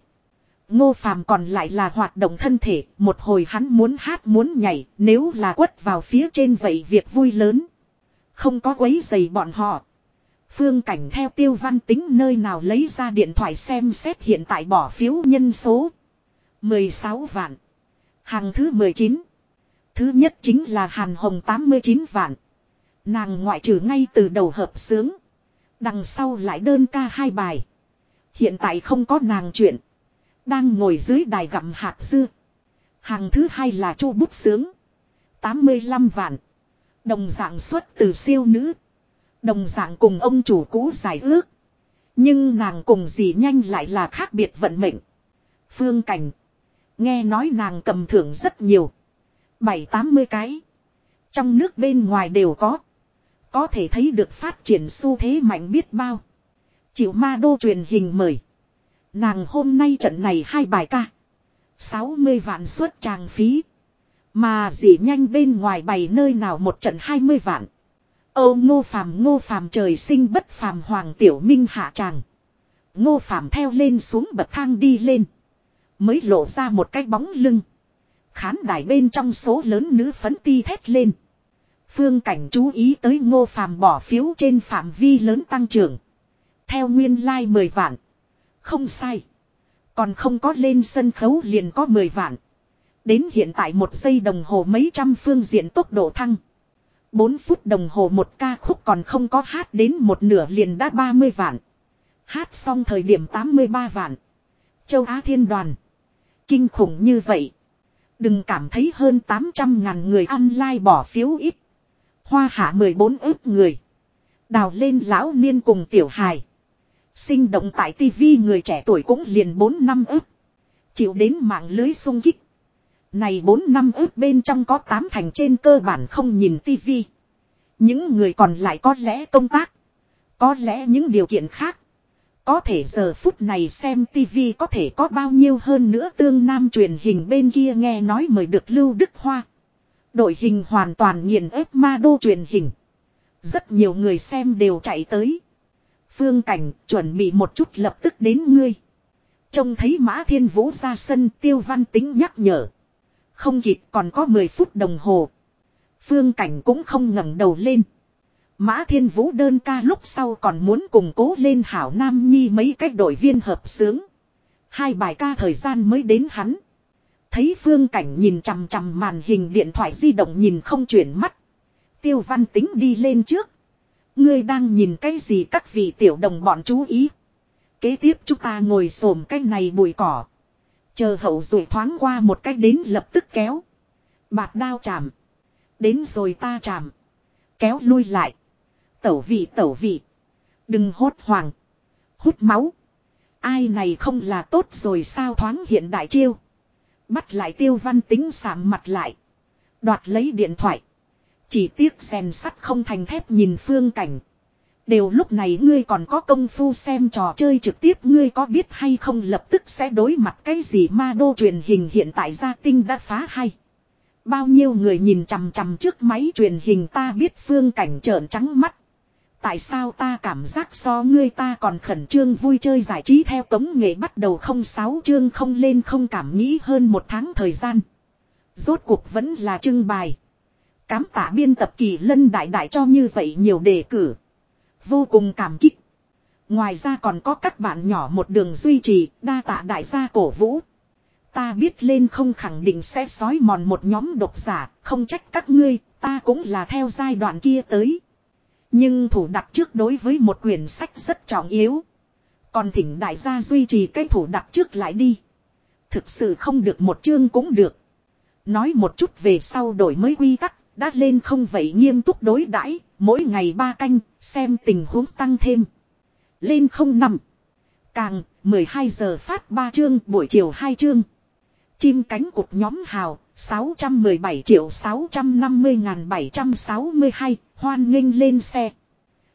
Ngô Phàm còn lại là hoạt động thân thể, một hồi hắn muốn hát muốn nhảy, nếu là quất vào phía trên vậy việc vui lớn. Không có quấy giày bọn họ. Phương Cảnh theo tiêu văn tính nơi nào lấy ra điện thoại xem xét hiện tại bỏ phiếu nhân số. 16 vạn. Hàng thứ 19. Thứ nhất chính là Hàn Hồng 89 vạn. Nàng ngoại trừ ngay từ đầu hợp sướng. Đằng sau lại đơn ca hai bài. Hiện tại không có nàng chuyện. Đang ngồi dưới đài gặm hạt dưa. Hàng thứ hai là Chu Bút Sướng. 85 vạn. Đồng dạng xuất từ siêu nữ. Đồng dạng cùng ông chủ cũ giải ước. Nhưng nàng cùng dì nhanh lại là khác biệt vận mệnh. Phương Cảnh. Nghe nói nàng cầm thưởng rất nhiều. Bảy, tám mươi cái. Trong nước bên ngoài đều có. Có thể thấy được phát triển xu thế mạnh biết bao. Chịu ma đô truyền hình mời. Nàng hôm nay trận này hai bài ca. 60 vạn suất tràng phí. Mà dĩ nhanh bên ngoài bày nơi nào một trận 20 vạn. Âu ngô phàm ngô phàm trời sinh bất phàm hoàng tiểu minh hạ tràng. Ngô phàm theo lên xuống bậc thang đi lên. Mới lộ ra một cái bóng lưng. Khán đài bên trong số lớn nữ phấn ti thét lên. Phương cảnh chú ý tới ngô phàm bỏ phiếu trên phạm vi lớn tăng trưởng. Theo nguyên lai like 10 vạn. Không sai. Còn không có lên sân khấu liền có 10 vạn. Đến hiện tại một giây đồng hồ mấy trăm phương diện tốc độ thăng. 4 phút đồng hồ một ca khúc còn không có hát đến một nửa liền đã 30 vạn. Hát xong thời điểm 83 vạn. Châu Á Thiên Đoàn. Kinh khủng như vậy. Đừng cảm thấy hơn 800 ngàn người online bỏ phiếu ít. Hoa hạ 14 ước người. Đào lên lão niên cùng tiểu hài. Sinh động tại tivi người trẻ tuổi cũng liền 4 năm ước. Chịu đến mạng lưới sung kích. Này 4 năm ước bên trong có 8 thành trên cơ bản không nhìn tivi. Những người còn lại có lẽ công tác. Có lẽ những điều kiện khác. Có thể giờ phút này xem tivi có thể có bao nhiêu hơn nữa tương nam truyền hình bên kia nghe nói mời được Lưu Đức Hoa. Đội hình hoàn toàn nghiền ép ma đô truyền hình. Rất nhiều người xem đều chạy tới. Phương Cảnh, chuẩn bị một chút lập tức đến ngươi. Trông thấy Mã Thiên Vũ ra sân, tiêu văn tính nhắc nhở. Không kịp, còn có 10 phút đồng hồ. Phương Cảnh cũng không ngẩng đầu lên. Mã Thiên Vũ đơn ca lúc sau còn muốn cùng cố lên Hảo Nam Nhi mấy cách đội viên hợp sướng. Hai bài ca thời gian mới đến hắn. Thấy Phương Cảnh nhìn chằm chằm màn hình điện thoại di động nhìn không chuyển mắt. Tiêu văn tính đi lên trước. Ngươi đang nhìn cái gì các vị tiểu đồng bọn chú ý. Kế tiếp chúng ta ngồi xổm cái này bụi cỏ. Chờ hậu rồi thoáng qua một cách đến lập tức kéo. Bạt đao chạm. Đến rồi ta chạm. Kéo lui lại. Tẩu vị tẩu vị. Đừng hốt hoảng. Hút máu. Ai này không là tốt rồi sao thoáng hiện đại chiêu. Bắt lại tiêu văn tính sạm mặt lại. Đoạt lấy điện thoại. Chỉ tiếc rèn sắt không thành thép nhìn phương cảnh. Đều lúc này ngươi còn có công phu xem trò chơi trực tiếp, ngươi có biết hay không lập tức sẽ đối mặt cái gì ma đô truyền hình hiện tại gia tinh đã phá hay. Bao nhiêu người nhìn chằm chằm trước máy truyền hình ta biết phương cảnh trợn trắng mắt. Tại sao ta cảm giác so ngươi ta còn khẩn trương vui chơi giải trí theo tống nghệ bắt đầu không sáu chương không lên không cảm nghĩ hơn một tháng thời gian. Rốt cuộc vẫn là trưng bài. Cám tạ biên tập kỳ lân đại đại cho như vậy nhiều đề cử. Vô cùng cảm kích. Ngoài ra còn có các bạn nhỏ một đường duy trì, đa tạ đại gia cổ vũ. Ta biết lên không khẳng định sẽ sói mòn một nhóm độc giả, không trách các ngươi, ta cũng là theo giai đoạn kia tới. Nhưng thủ đặt trước đối với một quyển sách rất trọng yếu. Còn thỉnh đại gia duy trì cái thủ đặt trước lại đi. Thực sự không được một chương cũng được. Nói một chút về sau đổi mới quy tắc, đã lên không vậy nghiêm túc đối đãi mỗi ngày ba canh, xem tình huống tăng thêm. Lên không năm. Càng, 12 giờ phát 3 chương, buổi chiều 2 chương. Chim cánh cụt nhóm hào, 617 triệu 650 ngàn 762, hoan nghênh lên xe.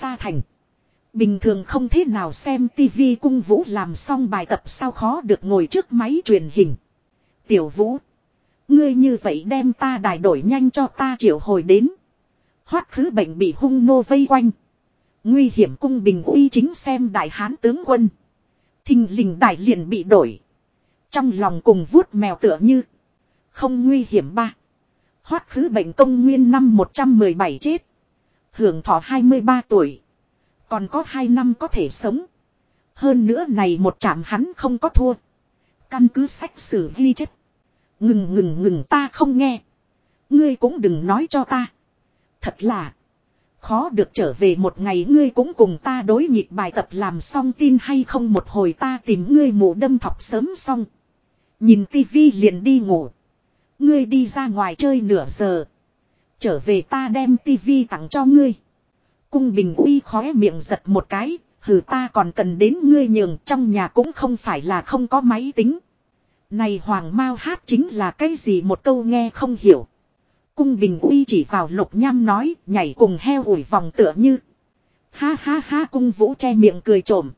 xa thành. Bình thường không thế nào xem tivi cung vũ làm xong bài tập sao khó được ngồi trước máy truyền hình. Tiểu vũ. Ngươi như vậy đem ta đài đổi nhanh cho ta triệu hồi đến. Hoát khứ bệnh bị hung nô vây quanh. Nguy hiểm cung bình uy chính xem đại hán tướng quân. Thình lình đại liền bị đổi. Trong lòng cùng vuốt mèo tựa như. Không nguy hiểm ba. Hoát khứ bệnh công nguyên năm 117 chết. Hưởng thọ 23 tuổi. Còn có 2 năm có thể sống. Hơn nữa này một chạm hắn không có thua. Căn cứ sách sử ghi chất. Ngừng ngừng ngừng ta không nghe. Ngươi cũng đừng nói cho ta. Thật là. Khó được trở về một ngày ngươi cũng cùng ta đối nhịp bài tập làm xong tin hay không một hồi ta tìm ngươi mụ đâm thọc sớm xong. Nhìn tivi liền đi ngủ. Ngươi đi ra ngoài chơi nửa giờ. Trở về ta đem tivi tặng cho ngươi. Cung bình uy khóe miệng giật một cái. Hừ ta còn cần đến ngươi nhường, trong nhà cũng không phải là không có máy tính. Này hoàng mao hát chính là cái gì một câu nghe không hiểu. Cung bình uy chỉ vào lục nham nói, nhảy cùng heo ủi vòng tựa như. Ha ha ha, cung vũ che miệng cười trộm.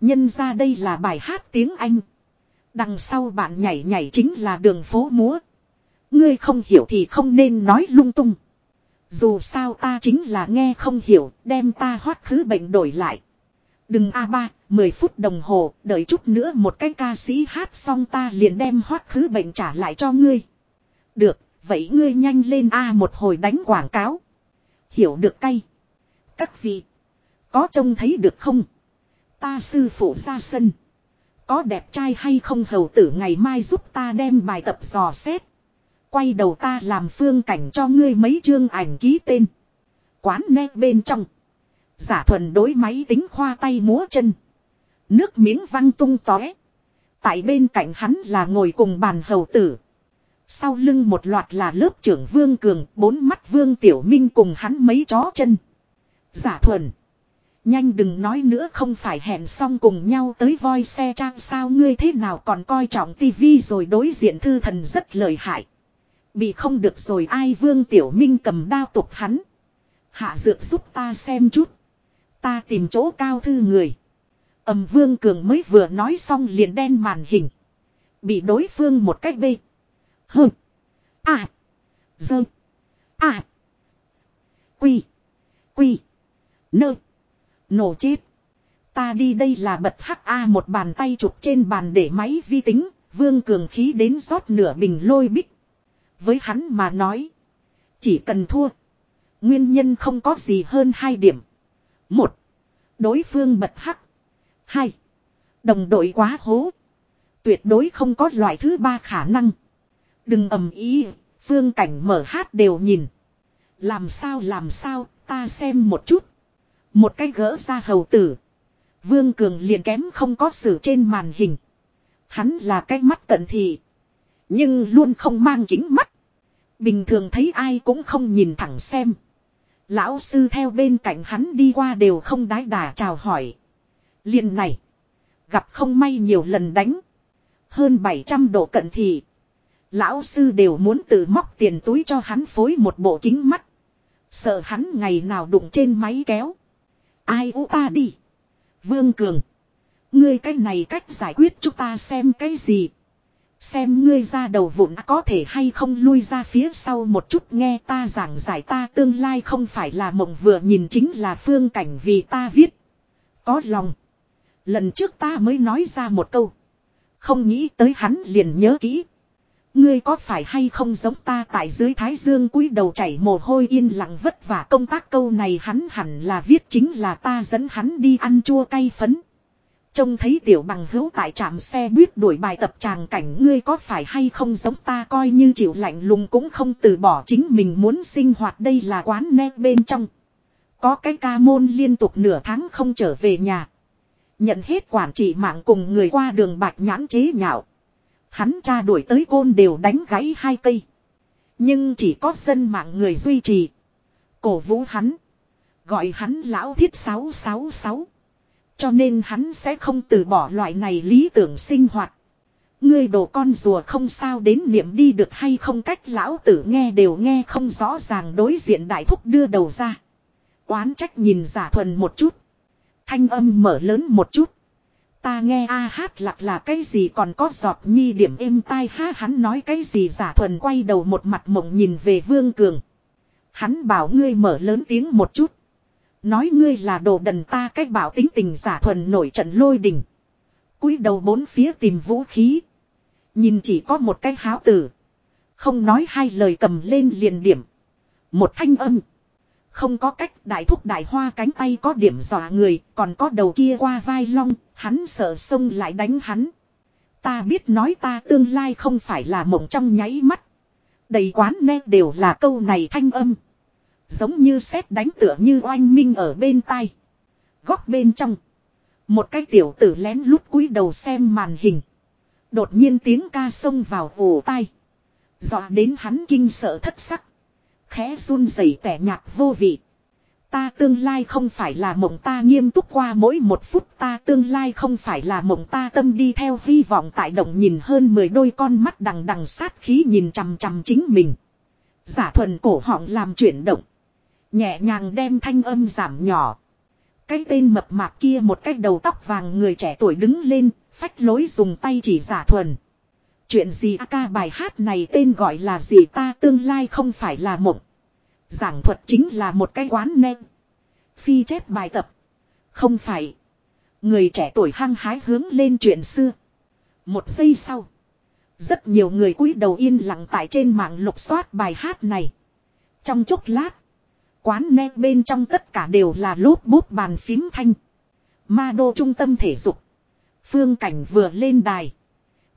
Nhân ra đây là bài hát tiếng Anh. Đằng sau bạn nhảy nhảy chính là đường phố múa. Ngươi không hiểu thì không nên nói lung tung. Dù sao ta chính là nghe không hiểu, đem ta hoát khứ bệnh đổi lại. Đừng a ba, 10 phút đồng hồ, đợi chút nữa một cái ca sĩ hát xong ta liền đem hoát khứ bệnh trả lại cho ngươi. Được, vậy ngươi nhanh lên a một hồi đánh quảng cáo. Hiểu được cay. Các vị, có trông thấy được không? Ta sư phụ ra sân. Có đẹp trai hay không hầu tử ngày mai giúp ta đem bài tập dò xét. Quay đầu ta làm phương cảnh cho ngươi mấy chương ảnh ký tên. Quán nét bên trong. Giả thuần đối máy tính khoa tay múa chân. Nước miếng văng tung tóe. Tại bên cạnh hắn là ngồi cùng bàn hầu tử. Sau lưng một loạt là lớp trưởng Vương Cường, bốn mắt Vương Tiểu Minh cùng hắn mấy chó chân. Giả thuần. Nhanh đừng nói nữa không phải hẹn xong cùng nhau tới voi xe trang sao ngươi thế nào còn coi trọng tivi rồi đối diện thư thần rất lợi hại. Bị không được rồi ai Vương Tiểu Minh cầm đao tục hắn. Hạ dược giúp ta xem chút. Ta tìm chỗ cao thư người. Ẩm Vương Cường mới vừa nói xong liền đen màn hình. Bị đối phương một cách bê. hừ À. Dơ. À. Quy. Quy. Nơ. Nổ chết. Ta đi đây là bật hắc A một bàn tay chụp trên bàn để máy vi tính. Vương Cường khí đến rót nửa bình lôi bích. Với hắn mà nói. Chỉ cần thua. Nguyên nhân không có gì hơn hai điểm. Một. Đối phương bật hắc. Hai. Đồng đội quá hố. Tuyệt đối không có loại thứ ba khả năng. Đừng ầm ý. Phương cảnh mở hát đều nhìn. Làm sao làm sao, ta xem một chút. Một cái gỡ ra hầu tử. Vương Cường liền kém không có sự trên màn hình. Hắn là cái mắt cận thị. Nhưng luôn không mang kính mắt. Bình thường thấy ai cũng không nhìn thẳng xem. Lão sư theo bên cạnh hắn đi qua đều không đái đà chào hỏi. liền này. Gặp không may nhiều lần đánh. Hơn 700 độ cận thị. Lão sư đều muốn tự móc tiền túi cho hắn phối một bộ kính mắt. Sợ hắn ngày nào đụng trên máy kéo. Ai ú ta đi. Vương Cường. Ngươi cái này cách giải quyết chúng ta xem cái gì. Xem ngươi ra đầu vụn có thể hay không lui ra phía sau một chút nghe ta giảng giải ta tương lai không phải là mộng vừa nhìn chính là phương cảnh vì ta viết. Có lòng. Lần trước ta mới nói ra một câu. Không nghĩ tới hắn liền nhớ kỹ. Ngươi có phải hay không giống ta tại dưới thái dương cúi đầu chảy mồ hôi yên lặng vất vả công tác câu này hắn hẳn là viết chính là ta dẫn hắn đi ăn chua cay phấn. Trông thấy tiểu bằng hữu tại trạm xe buýt đuổi bài tập tràng cảnh ngươi có phải hay không giống ta coi như chịu lạnh lùng cũng không từ bỏ chính mình muốn sinh hoạt đây là quán ne bên trong. Có cái ca môn liên tục nửa tháng không trở về nhà. Nhận hết quản trị mạng cùng người qua đường bạch nhãn chế nhạo. Hắn cha đuổi tới côn đều đánh gãy hai cây. Nhưng chỉ có dân mạng người duy trì. Cổ vũ hắn. Gọi hắn lão thiết 666. Cho nên hắn sẽ không từ bỏ loại này lý tưởng sinh hoạt. Ngươi đồ con rùa không sao đến niệm đi được hay không cách lão tử nghe đều nghe không rõ ràng đối diện đại thúc đưa đầu ra. Oán trách nhìn giả thuần một chút. Thanh âm mở lớn một chút. Ta nghe a hát lạc là cái gì còn có giọt nhi điểm êm tai ha hắn nói cái gì giả thuần quay đầu một mặt mộng nhìn về vương cường. Hắn bảo ngươi mở lớn tiếng một chút. Nói ngươi là đồ đần ta cách bảo tính tình giả thuần nổi trận lôi đình. cúi đầu bốn phía tìm vũ khí. Nhìn chỉ có một cái háo tử. Không nói hai lời cầm lên liền điểm. Một thanh âm. Không có cách đại thúc đại hoa cánh tay có điểm dọa người, còn có đầu kia qua vai long, hắn sợ sông lại đánh hắn. Ta biết nói ta tương lai không phải là mộng trong nháy mắt. Đầy quán ne đều là câu này thanh âm. Giống như sét đánh tựa như oanh minh ở bên tai. Góc bên trong. Một cái tiểu tử lén lút cúi đầu xem màn hình. Đột nhiên tiếng ca xông vào ổ tai. Dọa đến hắn kinh sợ thất sắc. Khẽ run rẩy tẻ nhạt vô vị. Ta tương lai không phải là mộng ta nghiêm túc qua mỗi một phút ta tương lai không phải là mộng ta tâm đi theo hy vọng tại động nhìn hơn 10 đôi con mắt đằng đằng sát khí nhìn chằm chằm chính mình. Giả thuần cổ họng làm chuyển động. Nhẹ nhàng đem thanh âm giảm nhỏ. Cái tên mập mạp kia một cái đầu tóc vàng người trẻ tuổi đứng lên, phách lối dùng tay chỉ giả thuần. Chuyện gì a ca bài hát này tên gọi là gì ta tương lai không phải là mộng. Giảng thuật chính là một cái quán nem. Phi chép bài tập. Không phải. Người trẻ tuổi hăng hái hướng lên chuyện xưa. Một giây sau. Rất nhiều người cúi đầu yên lặng tại trên mạng lục soát bài hát này. Trong chốc lát. Quán ne bên trong tất cả đều là lốp bút bàn phím thanh. Ma đô trung tâm thể dục. Phương cảnh vừa lên đài.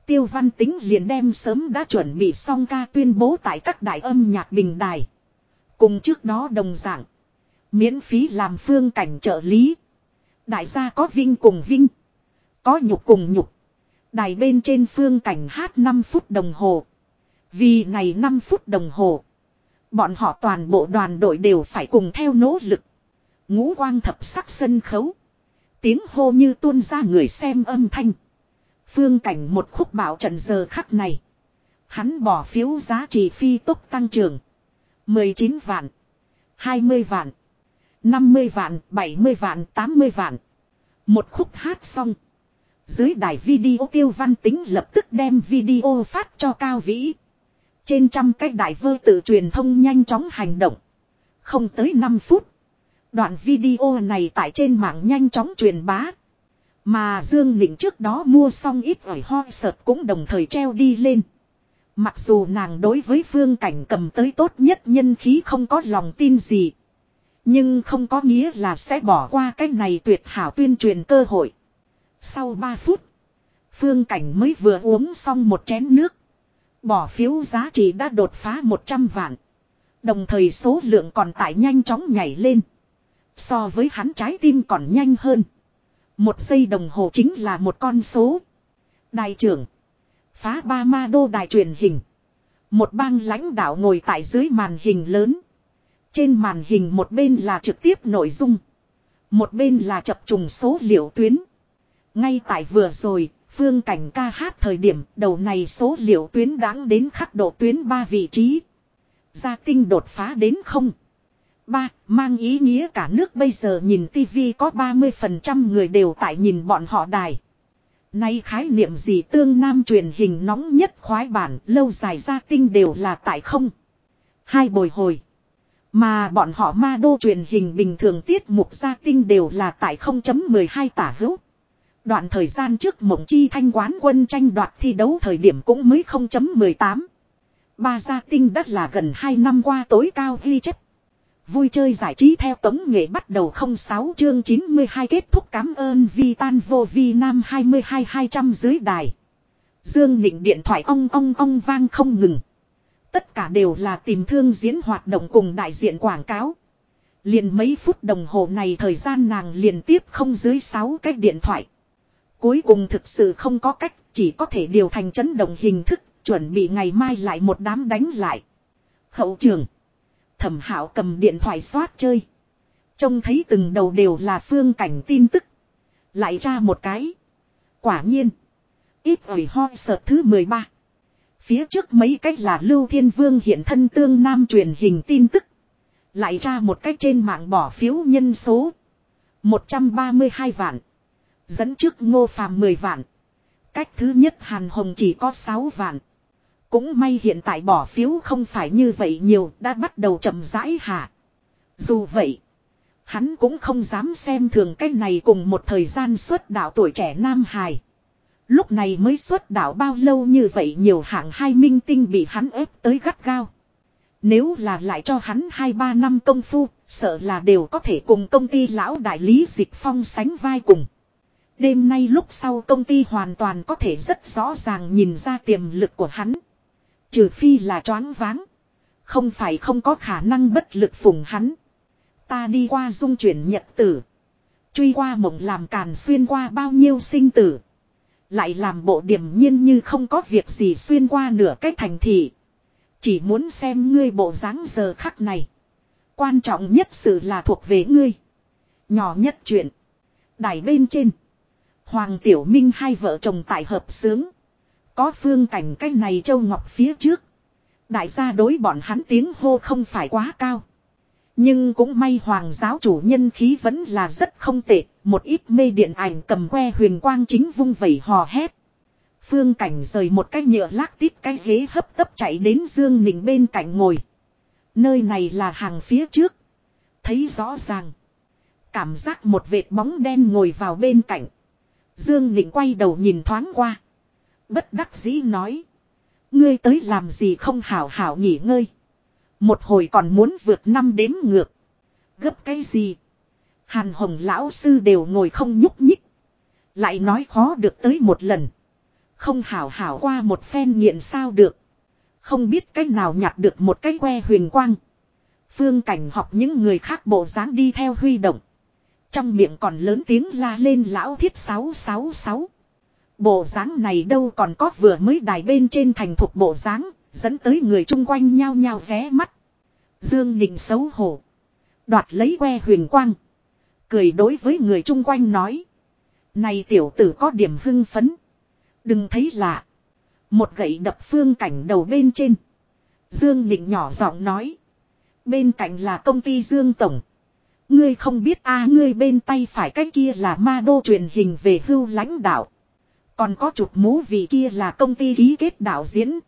Tiêu văn tính liền đem sớm đã chuẩn bị xong ca tuyên bố tại các đại âm nhạc bình đài. Cùng trước đó đồng dạng. Miễn phí làm phương cảnh trợ lý. Đại gia có vinh cùng vinh. Có nhục cùng nhục. Đài bên trên phương cảnh hát 5 phút đồng hồ. Vì này 5 phút đồng hồ. Bọn họ toàn bộ đoàn đội đều phải cùng theo nỗ lực. Ngũ quang thập sắc sân khấu. Tiếng hô như tuôn ra người xem âm thanh. Phương cảnh một khúc bảo trận giờ khắc này. Hắn bỏ phiếu giá trị phi tốc tăng trưởng. 19 vạn. 20 vạn. 50 vạn, 70 vạn, 80 vạn. Một khúc hát xong. Dưới đài video tiêu văn tính lập tức đem video phát cho Cao Vĩ. Trên trăm cái đại vơ tự truyền thông nhanh chóng hành động. Không tới 5 phút. Đoạn video này tại trên mạng nhanh chóng truyền bá. Mà Dương Lĩnh trước đó mua xong ít ỏi ho sợt cũng đồng thời treo đi lên. Mặc dù nàng đối với phương cảnh cầm tới tốt nhất nhân khí không có lòng tin gì. Nhưng không có nghĩa là sẽ bỏ qua cái này tuyệt hảo tuyên truyền cơ hội. Sau 3 phút, phương cảnh mới vừa uống xong một chén nước. Bỏ phiếu giá trị đã đột phá 100 vạn. Đồng thời số lượng còn tải nhanh chóng nhảy lên. So với hắn trái tim còn nhanh hơn. Một giây đồng hồ chính là một con số. Đại trưởng. Phá ba ma đô đài truyền hình. Một bang lãnh đạo ngồi tại dưới màn hình lớn. Trên màn hình một bên là trực tiếp nội dung. Một bên là chập trùng số liệu tuyến. Ngay tại vừa rồi, phương cảnh ca hát thời điểm đầu này số liệu tuyến đáng đến khắc độ tuyến 3 vị trí. Gia tinh đột phá đến không. Ba, mang ý nghĩa cả nước bây giờ nhìn tivi có 30% người đều tại nhìn bọn họ đài. Nay khái niệm gì tương nam truyền hình nóng nhất khoái bản lâu dài gia tinh đều là tại không. Hai bồi hồi. Mà bọn họ ma đô truyền hình bình thường tiết mục gia tinh đều là tại 0.12 tả hữu. Đoạn thời gian trước mộng chi thanh quán quân tranh đoạt thi đấu thời điểm cũng mới 0.18. Ba gia tinh đất là gần 2 năm qua tối cao ghi chất. Vui chơi giải trí theo tống nghệ bắt đầu 06 chương 92 kết thúc cảm ơn vi tan vô vi nam 22 200 dưới đài. Dương Nịnh điện thoại ong ong ong vang không ngừng. Tất cả đều là tìm thương diễn hoạt động cùng đại diện quảng cáo. Liền mấy phút đồng hồ này thời gian nàng liền tiếp không dưới 6 cái điện thoại. Cuối cùng thực sự không có cách, chỉ có thể điều thành chấn động hình thức, chuẩn bị ngày mai lại một đám đánh lại. Hậu trường. Thẩm hảo cầm điện thoại xoát chơi. Trông thấy từng đầu đều là phương cảnh tin tức. Lại ra một cái. Quả nhiên. Ít ỏi ho sợ thứ 13. Phía trước mấy cách là Lưu Thiên Vương hiện thân tương nam truyền hình tin tức. Lại ra một cách trên mạng bỏ phiếu nhân số. 132 vạn. Dẫn trước ngô phàm 10 vạn. Cách thứ nhất Hàn Hồng chỉ có 6 vạn. Cũng may hiện tại bỏ phiếu không phải như vậy nhiều đã bắt đầu chậm rãi hạ. Dù vậy. Hắn cũng không dám xem thường cái này cùng một thời gian xuất đạo tuổi trẻ Nam Hải. Lúc này mới xuất đạo bao lâu như vậy nhiều hạng hai minh tinh bị hắn ép tới gắt gao. Nếu là lại cho hắn 2-3 năm công phu, sợ là đều có thể cùng công ty lão đại lý dịch phong sánh vai cùng. Đêm nay lúc sau công ty hoàn toàn có thể rất rõ ràng nhìn ra tiềm lực của hắn. Trừ phi là choáng váng. Không phải không có khả năng bất lực phùng hắn. Ta đi qua dung chuyển nhật tử. Truy qua mộng làm càn xuyên qua bao nhiêu sinh tử. Lại làm bộ điểm nhiên như không có việc gì xuyên qua nửa cách thành thị. Chỉ muốn xem ngươi bộ dáng giờ khắc này. Quan trọng nhất sự là thuộc về ngươi. Nhỏ nhất chuyện. Đài bên trên. Hoàng Tiểu Minh hai vợ chồng tại hợp sướng. Có phương cảnh cái này châu ngọc phía trước. Đại gia đối bọn hắn tiếng hô không phải quá cao. Nhưng cũng may hoàng giáo chủ nhân khí vẫn là rất không tệ, một ít mê điện ảnh cầm que huyền quang chính vung vẩy hò hét. Phương cảnh rời một cái nhựa lác tít cái ghế hấp tấp chạy đến Dương Nịnh bên cạnh ngồi. Nơi này là hàng phía trước. Thấy rõ ràng. Cảm giác một vệt bóng đen ngồi vào bên cạnh. Dương Nịnh quay đầu nhìn thoáng qua. Bất đắc dĩ nói. Ngươi tới làm gì không hảo hảo nghỉ ngơi. Một hồi còn muốn vượt năm đếm ngược. Gấp cái gì? Hàn hồng lão sư đều ngồi không nhúc nhích. Lại nói khó được tới một lần. Không hảo hảo qua một phen nghiện sao được. Không biết cách nào nhặt được một cái que huyền quang. Phương cảnh học những người khác bộ dáng đi theo huy động. Trong miệng còn lớn tiếng la lên lão thiết 666. Bộ dáng này đâu còn có vừa mới đài bên trên thành thuộc bộ dáng, dẫn tới người chung quanh nhao nhao vé mắt. Dương Ninh xấu hổ. Đoạt lấy que huyền quang. Cười đối với người chung quanh nói. Này tiểu tử có điểm hưng phấn. Đừng thấy lạ. Một gậy đập phương cảnh đầu bên trên. Dương Ninh nhỏ giọng nói. Bên cạnh là công ty Dương Tổng. Ngươi không biết a ngươi bên tay phải cái kia là ma đô truyền hình về hưu lãnh đạo. Còn có chụp mũ vị kia là công ty ký kết đạo diễn.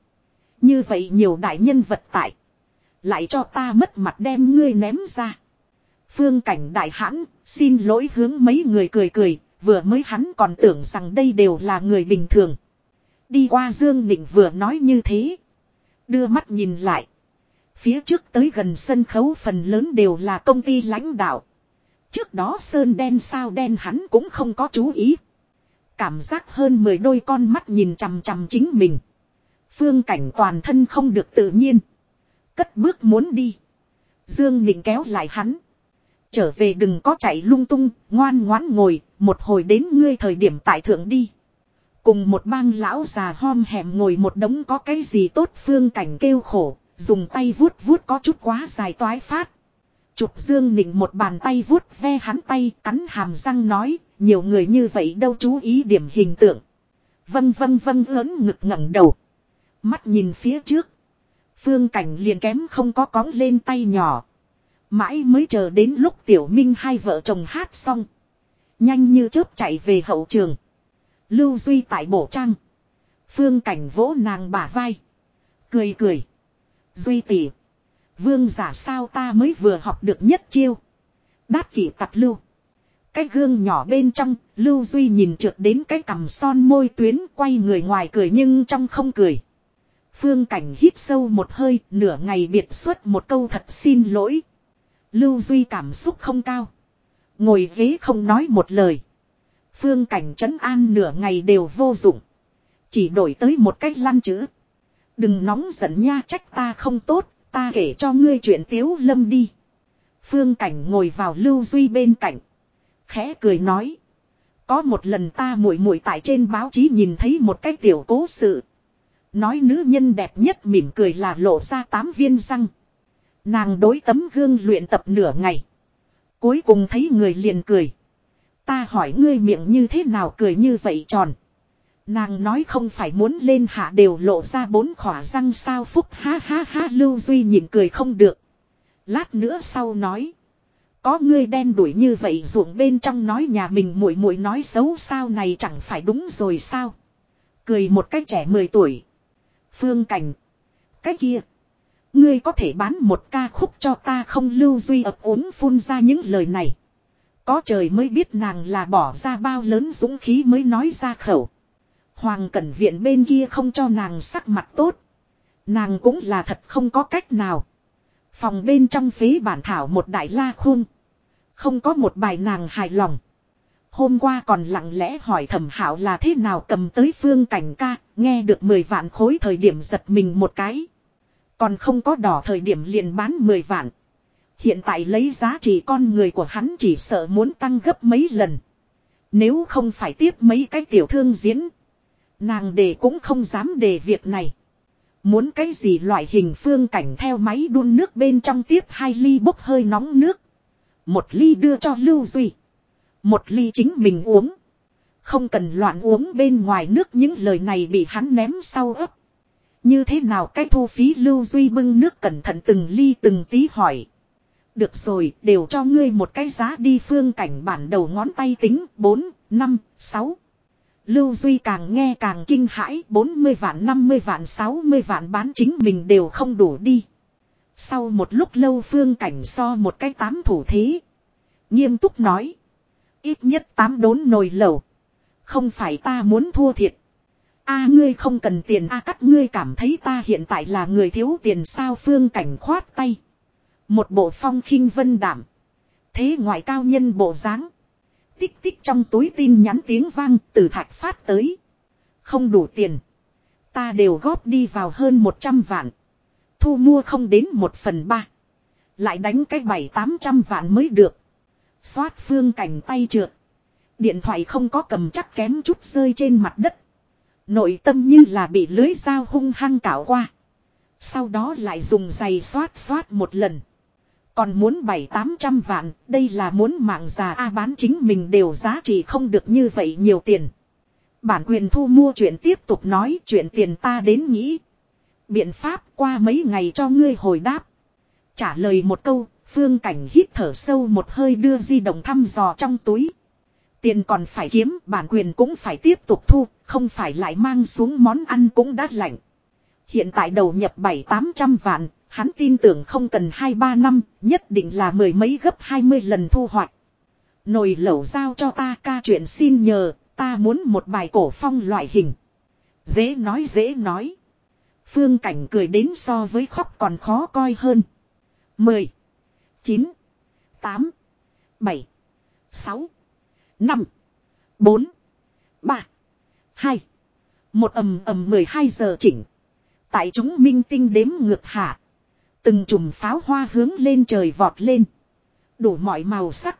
Như vậy nhiều đại nhân vật tại. Lại cho ta mất mặt đem ngươi ném ra. Phương cảnh đại hãn, xin lỗi hướng mấy người cười cười, vừa mới hắn còn tưởng rằng đây đều là người bình thường. Đi qua Dương Nịnh vừa nói như thế. Đưa mắt nhìn lại. Phía trước tới gần sân khấu phần lớn đều là công ty lãnh đạo. Trước đó sơn đen sao đen hắn cũng không có chú ý. Cảm giác hơn 10 đôi con mắt nhìn chằm chằm chính mình. Phương cảnh toàn thân không được tự nhiên. Cất bước muốn đi. Dương Nịnh kéo lại hắn. Trở về đừng có chạy lung tung, ngoan ngoãn ngồi, một hồi đến ngươi thời điểm tại thượng đi. Cùng một bang lão già hom hẻm ngồi một đống có cái gì tốt phương cảnh kêu khổ, dùng tay vuốt vuốt có chút quá dài toái phát. Chụp Dương Nịnh một bàn tay vuốt ve hắn tay cắn hàm răng nói, nhiều người như vậy đâu chú ý điểm hình tượng. Vâng vâng vâng lớn ngực ngẩng đầu. Mắt nhìn phía trước. Phương cảnh liền kém không có cóng lên tay nhỏ. Mãi mới chờ đến lúc tiểu minh hai vợ chồng hát xong. Nhanh như chớp chạy về hậu trường. Lưu Duy tại bổ trang. Phương cảnh vỗ nàng bả vai. Cười cười. Duy tỷ. Vương giả sao ta mới vừa học được nhất chiêu. Đát kỷ tặc lưu. Cái gương nhỏ bên trong, Lưu Duy nhìn trượt đến cái cằm son môi tuyến quay người ngoài cười nhưng trong không cười. Phương Cảnh hít sâu một hơi, nửa ngày biệt xuất một câu thật xin lỗi. Lưu Duy cảm xúc không cao. Ngồi ghế không nói một lời. Phương Cảnh trấn an nửa ngày đều vô dụng. Chỉ đổi tới một cách lăn chữ. Đừng nóng giận nha trách ta không tốt, ta kể cho ngươi chuyện tiếu lâm đi. Phương Cảnh ngồi vào Lưu Duy bên cạnh. Khẽ cười nói. Có một lần ta muội muội tại trên báo chí nhìn thấy một cái tiểu cố sự. Nói nữ nhân đẹp nhất mỉm cười là lộ ra tám viên răng. Nàng đối tấm gương luyện tập nửa ngày. Cuối cùng thấy người liền cười. Ta hỏi ngươi miệng như thế nào cười như vậy tròn. Nàng nói không phải muốn lên hạ đều lộ ra bốn khỏa răng sao phúc, ha ha ha, lưu duy nhìn cười không được. Lát nữa sau nói. Có ngươi đen đuổi như vậy ruộng bên trong nói nhà mình muội muội nói xấu sao này chẳng phải đúng rồi sao. Cười một cách trẻ 10 tuổi. Phương Cảnh. Cái kia. Ngươi có thể bán một ca khúc cho ta không lưu duy ập uống phun ra những lời này. Có trời mới biết nàng là bỏ ra bao lớn dũng khí mới nói ra khẩu. Hoàng cẩn viện bên kia không cho nàng sắc mặt tốt. Nàng cũng là thật không có cách nào. Phòng bên trong phế bản thảo một đại la khung. Không có một bài nàng hài lòng. Hôm qua còn lặng lẽ hỏi thẩm hảo là thế nào cầm tới phương cảnh ca, nghe được 10 vạn khối thời điểm giật mình một cái. Còn không có đỏ thời điểm liền bán 10 vạn. Hiện tại lấy giá trị con người của hắn chỉ sợ muốn tăng gấp mấy lần. Nếu không phải tiếp mấy cái tiểu thương diễn. Nàng đề cũng không dám đề việc này. Muốn cái gì loại hình phương cảnh theo máy đun nước bên trong tiếp hai ly bốc hơi nóng nước. Một ly đưa cho Lưu Duy. Một ly chính mình uống. Không cần loạn uống bên ngoài nước những lời này bị hắn ném sau ấp. Như thế nào cái thu phí Lưu Duy bưng nước cẩn thận từng ly từng tí hỏi. Được rồi, đều cho ngươi một cái giá đi phương cảnh bản đầu ngón tay tính 4, 5, 6. Lưu Duy càng nghe càng kinh hãi 40 vạn 50 vạn 60 vạn bán chính mình đều không đủ đi. Sau một lúc lâu phương cảnh so một cái tám thủ thế. Nghiêm túc nói. Ít nhất tám đốn nồi lẩu. Không phải ta muốn thua thiệt. a, ngươi không cần tiền, a cắt ngươi cảm thấy ta hiện tại là người thiếu tiền sao phương cảnh khoát tay. Một bộ phong khinh vân đảm. Thế ngoại cao nhân bộ dáng Tích tích trong túi tin nhắn tiếng vang, từ thạch phát tới. Không đủ tiền. Ta đều góp đi vào hơn 100 vạn. Thu mua không đến một phần ba. Lại đánh cái bảy, tám trăm vạn mới được. Xoát phương cảnh tay trượt. Điện thoại không có cầm chắc kém chút rơi trên mặt đất. Nội tâm như là bị lưới dao hung hăng cảo qua. Sau đó lại dùng giày xoát xoát một lần. Còn muốn bảy tám trăm vạn, đây là muốn mạng già A bán chính mình đều giá trị không được như vậy nhiều tiền. Bản quyền thu mua chuyện tiếp tục nói chuyện tiền ta đến nghĩ. Biện pháp qua mấy ngày cho ngươi hồi đáp. Trả lời một câu, phương cảnh hít thở sâu một hơi đưa di động thăm dò trong túi. Tiền còn phải kiếm, bản quyền cũng phải tiếp tục thu, không phải lại mang xuống món ăn cũng đắt lạnh. Hiện tại đầu nhập bảy tám trăm vạn, Hắn tin tưởng không cần 2-3 năm, nhất định là mười mấy gấp 20 lần thu hoạch. Nồi lẩu giao cho ta ca chuyện xin nhờ, ta muốn một bài cổ phong loại hình. Dễ nói dễ nói. Phương cảnh cười đến so với khóc còn khó coi hơn. 10, 9, 8, 7, 6, 5, 4, 3, 2, một ầm ầm 12 giờ chỉnh. Tại chúng minh tinh đếm ngược hạ. Từng chùm pháo hoa hướng lên trời vọt lên. Đủ mọi màu sắc.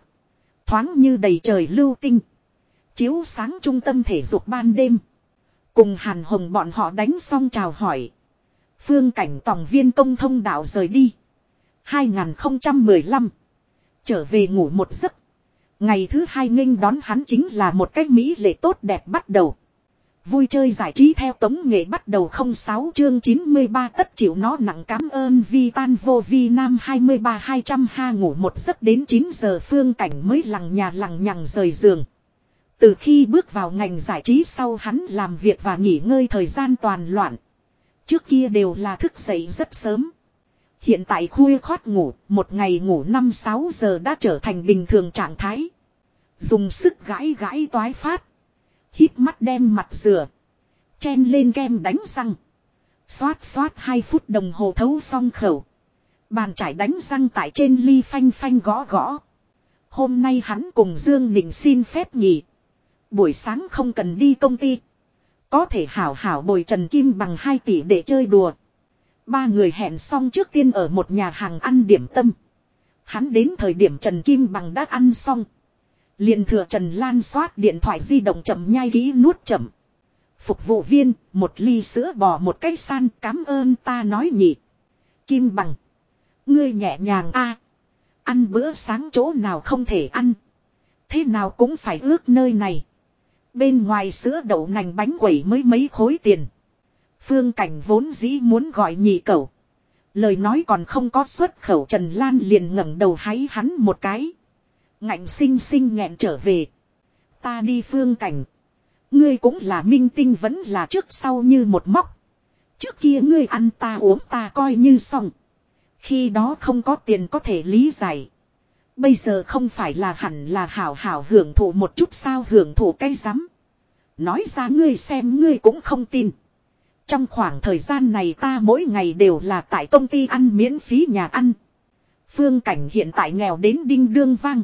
Thoáng như đầy trời lưu tinh. Chiếu sáng trung tâm thể dục ban đêm. Cùng Hàn Hồng bọn họ đánh xong chào hỏi. Phương cảnh tổng viên công thông đạo rời đi. 2015. Trở về ngủ một giấc. Ngày thứ hai nghênh đón hắn chính là một cách Mỹ lệ tốt đẹp bắt đầu. Vui chơi giải trí theo tống nghệ bắt đầu 06 chương 93 tất chịu nó nặng cảm ơn vi tan vô vi nam 23 200 ha ngủ một giấc đến 9 giờ phương cảnh mới lằng nhà lằng nhằng rời giường. Từ khi bước vào ngành giải trí sau hắn làm việc và nghỉ ngơi thời gian toàn loạn. Trước kia đều là thức dậy rất sớm. Hiện tại khuya khoát ngủ, một ngày ngủ 5-6 giờ đã trở thành bình thường trạng thái. Dùng sức gãi gãi toái phát Hít mắt đem mặt rửa. Chen lên kem đánh răng. Xoát xoát 2 phút đồng hồ thấu xong khẩu. Bàn trải đánh răng tại trên ly phanh phanh gõ gõ. Hôm nay hắn cùng Dương Nịnh xin phép nghỉ. Buổi sáng không cần đi công ty. Có thể hảo hảo bồi Trần Kim bằng 2 tỷ để chơi đùa. Ba người hẹn xong trước tiên ở một nhà hàng ăn điểm tâm. Hắn đến thời điểm Trần Kim bằng đã ăn xong liền thừa Trần Lan xoát điện thoại di động chậm nhai kỹ nuốt chậm. Phục vụ viên, một ly sữa bò một cái san cảm ơn ta nói nhị. Kim bằng. Ngươi nhẹ nhàng a Ăn bữa sáng chỗ nào không thể ăn. Thế nào cũng phải ước nơi này. Bên ngoài sữa đậu nành bánh quẩy mới mấy khối tiền. Phương cảnh vốn dĩ muốn gọi nhị cậu. Lời nói còn không có xuất khẩu Trần Lan liền ngẩng đầu háy hắn một cái. Ngạnh sinh sinh nghẹn trở về. Ta đi phương cảnh. Ngươi cũng là minh tinh vẫn là trước sau như một móc. Trước kia ngươi ăn ta uống ta coi như xong. Khi đó không có tiền có thể lý giải. Bây giờ không phải là hẳn là hảo hảo hưởng thụ một chút sao hưởng thụ cái rắm Nói ra ngươi xem ngươi cũng không tin. Trong khoảng thời gian này ta mỗi ngày đều là tại công ty ăn miễn phí nhà ăn. Phương cảnh hiện tại nghèo đến đinh đương vang.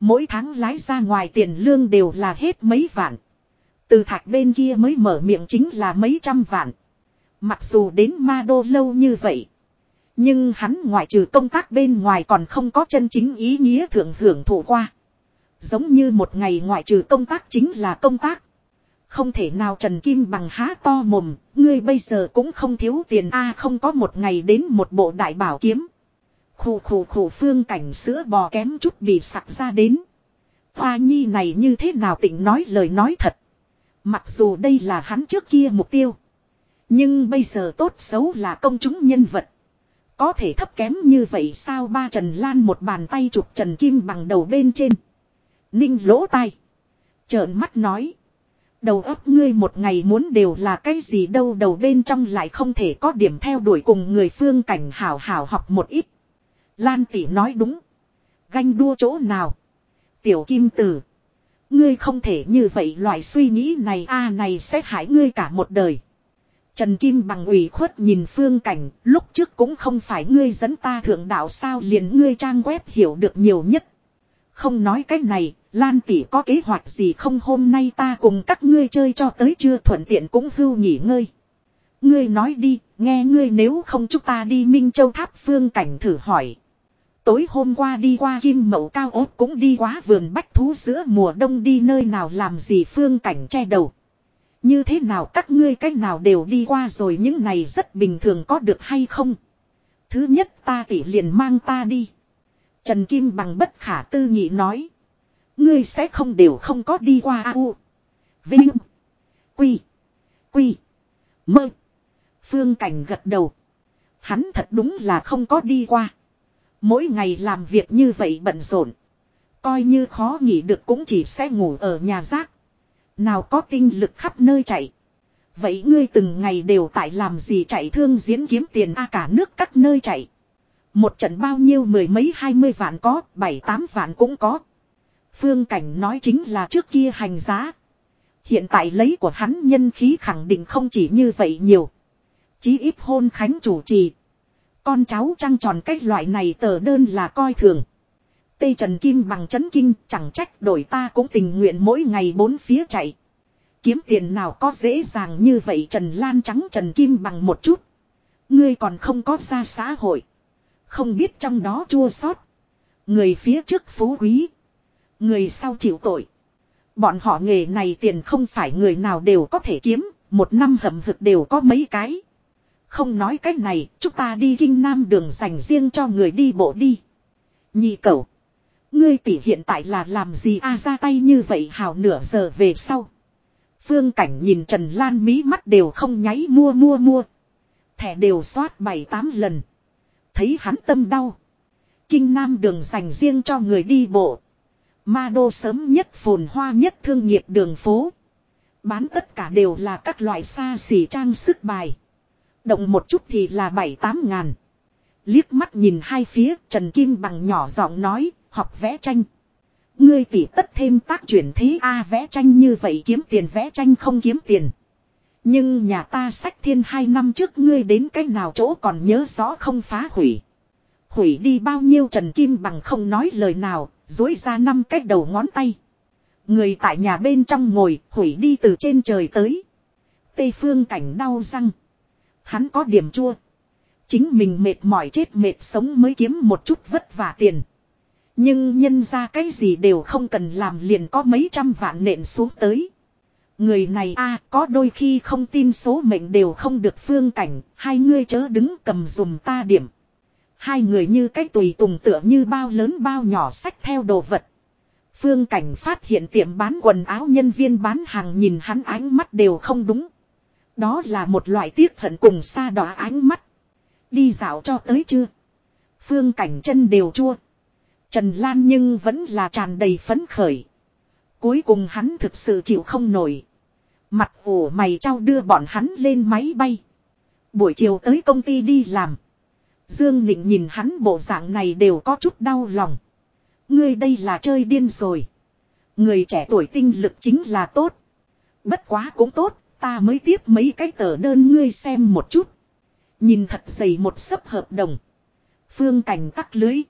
Mỗi tháng lái ra ngoài tiền lương đều là hết mấy vạn. Từ thạch bên kia mới mở miệng chính là mấy trăm vạn. Mặc dù đến ma đô lâu như vậy. Nhưng hắn ngoại trừ công tác bên ngoài còn không có chân chính ý nghĩa thượng hưởng thụ qua. Giống như một ngày ngoại trừ công tác chính là công tác. Không thể nào Trần Kim bằng há to mồm, ngươi bây giờ cũng không thiếu tiền a không có một ngày đến một bộ đại bảo kiếm. Khủ khủ khủ phương cảnh sữa bò kém chút bị sặc ra đến. Hoa nhi này như thế nào tỉnh nói lời nói thật. Mặc dù đây là hắn trước kia mục tiêu. Nhưng bây giờ tốt xấu là công chúng nhân vật. Có thể thấp kém như vậy sao ba Trần Lan một bàn tay chụp Trần Kim bằng đầu bên trên. Ninh lỗ tai. Trợn mắt nói. Đầu óc ngươi một ngày muốn đều là cái gì đâu, đầu bên trong lại không thể có điểm theo đuổi cùng người phương cảnh hảo hảo học một ít. Lan tỷ nói đúng. Ganh đua chỗ nào. Tiểu kim tử. Ngươi không thể như vậy loại suy nghĩ này a này sẽ hại ngươi cả một đời. Trần Kim bằng ủy khuất nhìn phương cảnh, lúc trước cũng không phải ngươi dẫn ta thượng đạo sao liền ngươi trang web hiểu được nhiều nhất. Không nói cách này, Lan tỷ có kế hoạch gì không hôm nay ta cùng các ngươi chơi cho tới chưa thuận tiện cũng hưu nghỉ ngơi. Ngươi nói đi, nghe ngươi nếu không chúng ta đi Minh Châu Tháp phương cảnh thử hỏi. Tối hôm qua đi qua Kim Mậu Cao Ốt cũng đi quá vườn bách thú giữa mùa đông đi nơi nào làm gì phương cảnh che đầu. Như thế nào các ngươi cách nào đều đi qua rồi những này rất bình thường có được hay không. Thứ nhất ta tỷ liền mang ta đi. Trần Kim bằng bất khả tư nghị nói. Ngươi sẽ không đều không có đi qua a u Vinh. Quy. Quy. Mơ. Phương Cảnh gật đầu. Hắn thật đúng là không có đi qua. Mỗi ngày làm việc như vậy bận rộn. Coi như khó nghỉ được cũng chỉ sẽ ngủ ở nhà rác. Nào có tinh lực khắp nơi chạy. Vậy ngươi từng ngày đều tại làm gì chạy thương diễn kiếm tiền a cả nước các nơi chạy. Một trận bao nhiêu mười mấy hai mươi vạn có, bảy tám vạn cũng có. Phương Cảnh nói chính là trước kia hành giá. Hiện tại lấy của hắn nhân khí khẳng định không chỉ như vậy nhiều. Chí ít hôn khánh chủ trì. Con cháu trăng tròn cách loại này tờ đơn là coi thường. Tây Trần Kim bằng chấn kinh, chẳng trách đổi ta cũng tình nguyện mỗi ngày bốn phía chạy. Kiếm tiền nào có dễ dàng như vậy, Trần Lan trắng Trần Kim bằng một chút. Ngươi còn không có ra xã hội. Không biết trong đó chua sót. Người phía trước phú quý. Người sau chịu tội. Bọn họ nghề này tiền không phải người nào đều có thể kiếm. Một năm hầm hực đều có mấy cái. Không nói cách này, chúng ta đi kinh nam đường dành riêng cho người đi bộ đi. Nhị cậu. Ngươi tỷ hiện tại là làm gì a ra tay như vậy hào nửa giờ về sau. Phương cảnh nhìn Trần Lan mí mắt đều không nháy mua mua mua. Thẻ đều soát bảy tám lần. Thấy hắn tâm đau. Kinh Nam đường dành riêng cho người đi bộ. Ma đô sớm nhất phồn hoa nhất thương nghiệp đường phố. Bán tất cả đều là các loại xa xỉ trang sức bài. Động một chút thì là bảy tám ngàn. Liếc mắt nhìn hai phía Trần Kim bằng nhỏ giọng nói học vẽ tranh. Ngươi tỷ tất thêm tác chuyển thế A vẽ tranh như vậy kiếm tiền vẽ tranh không kiếm tiền. Nhưng nhà ta sách thiên hai năm trước ngươi đến cái nào chỗ còn nhớ rõ không phá hủy. Hủy đi bao nhiêu Trần Kim bằng không nói lời nào, dối ra năm cái đầu ngón tay. Người tại nhà bên trong ngồi, hủy đi từ trên trời tới. Tây phương cảnh đau răng. Hắn có điểm chua. Chính mình mệt mỏi chết mệt sống mới kiếm một chút vất vả tiền. Nhưng nhân ra cái gì đều không cần làm liền có mấy trăm vạn nện xuống tới. Người này a có đôi khi không tin số mệnh đều không được phương cảnh, hai ngươi chớ đứng cầm dùm ta điểm. Hai người như cái tùy tùng tựa như bao lớn bao nhỏ sách theo đồ vật. Phương cảnh phát hiện tiệm bán quần áo nhân viên bán hàng nhìn hắn ánh mắt đều không đúng. Đó là một loại tiếc hận cùng xa đỏ ánh mắt. Đi dạo cho tới chưa? Phương cảnh chân đều chua. Trần Lan nhưng vẫn là tràn đầy phấn khởi. Cuối cùng hắn thực sự chịu không nổi. Mặt ủ mày trao đưa bọn hắn lên máy bay. Buổi chiều tới công ty đi làm. Dương Nịnh nhìn hắn bộ dạng này đều có chút đau lòng. Ngươi đây là chơi điên rồi. Người trẻ tuổi tinh lực chính là tốt. Bất quá cũng tốt, ta mới tiếp mấy cái tờ đơn ngươi xem một chút. Nhìn thật dày một sấp hợp đồng. Phương cảnh tắc lưới.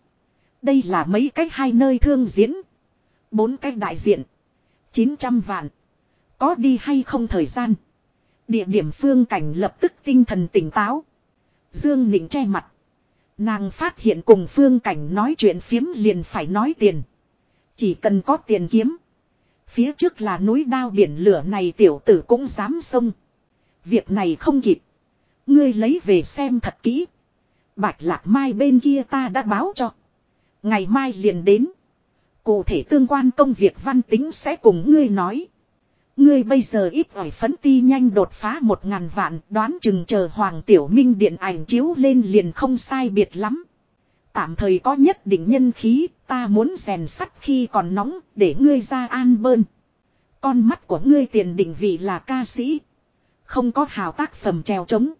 Đây là mấy cái hai nơi thương diễn. Bốn cái đại diện. 900 vạn. Có đi hay không thời gian. Địa điểm phương cảnh lập tức tinh thần tỉnh táo. Dương Nịnh che mặt. Nàng phát hiện cùng phương cảnh nói chuyện phiếm liền phải nói tiền. Chỉ cần có tiền kiếm. Phía trước là núi đao biển lửa này tiểu tử cũng dám xông. Việc này không kịp. Ngươi lấy về xem thật kỹ. Bạch lạc mai bên kia ta đã báo cho. Ngày mai liền đến. Cụ thể tương quan công việc văn tính sẽ cùng ngươi nói. Ngươi bây giờ ít ỏi phấn ti nhanh đột phá một ngàn vạn, đoán chừng chờ Hoàng Tiểu Minh điện ảnh chiếu lên liền không sai biệt lắm. Tạm thời có nhất định nhân khí, ta muốn rèn sắt khi còn nóng để ngươi ra an bơn. Con mắt của ngươi tiền định vị là ca sĩ. Không có hào tác phẩm treo trống.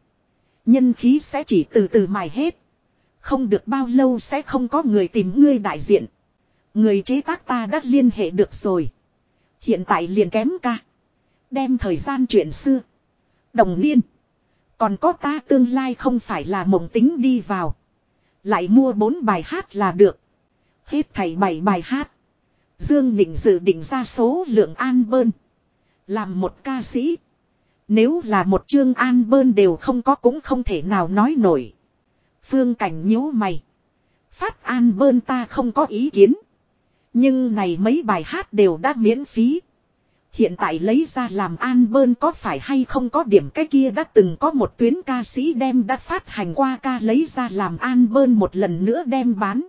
Nhân khí sẽ chỉ từ từ mài hết. Không được bao lâu sẽ không có người tìm ngươi đại diện. Người chế tác ta đã liên hệ được rồi. Hiện tại liền kém ca. Đem thời gian chuyện xưa. Đồng niên. Còn có ta tương lai không phải là mộng tính đi vào. Lại mua bốn bài hát là được. Hết thảy bảy bài hát. Dương Nịnh dự định ra số lượng an bơn. Làm một ca sĩ. Nếu là một chương an bơn đều không có cũng không thể nào nói nổi. Phương cảnh nhíu mày. Phát an bơn ta không có ý kiến. Nhưng này mấy bài hát đều đã miễn phí. Hiện tại lấy ra làm an bơn có phải hay không có điểm cái kia đã từng có một tuyến ca sĩ đem đã phát hành qua ca lấy ra làm an bơn một lần nữa đem bán.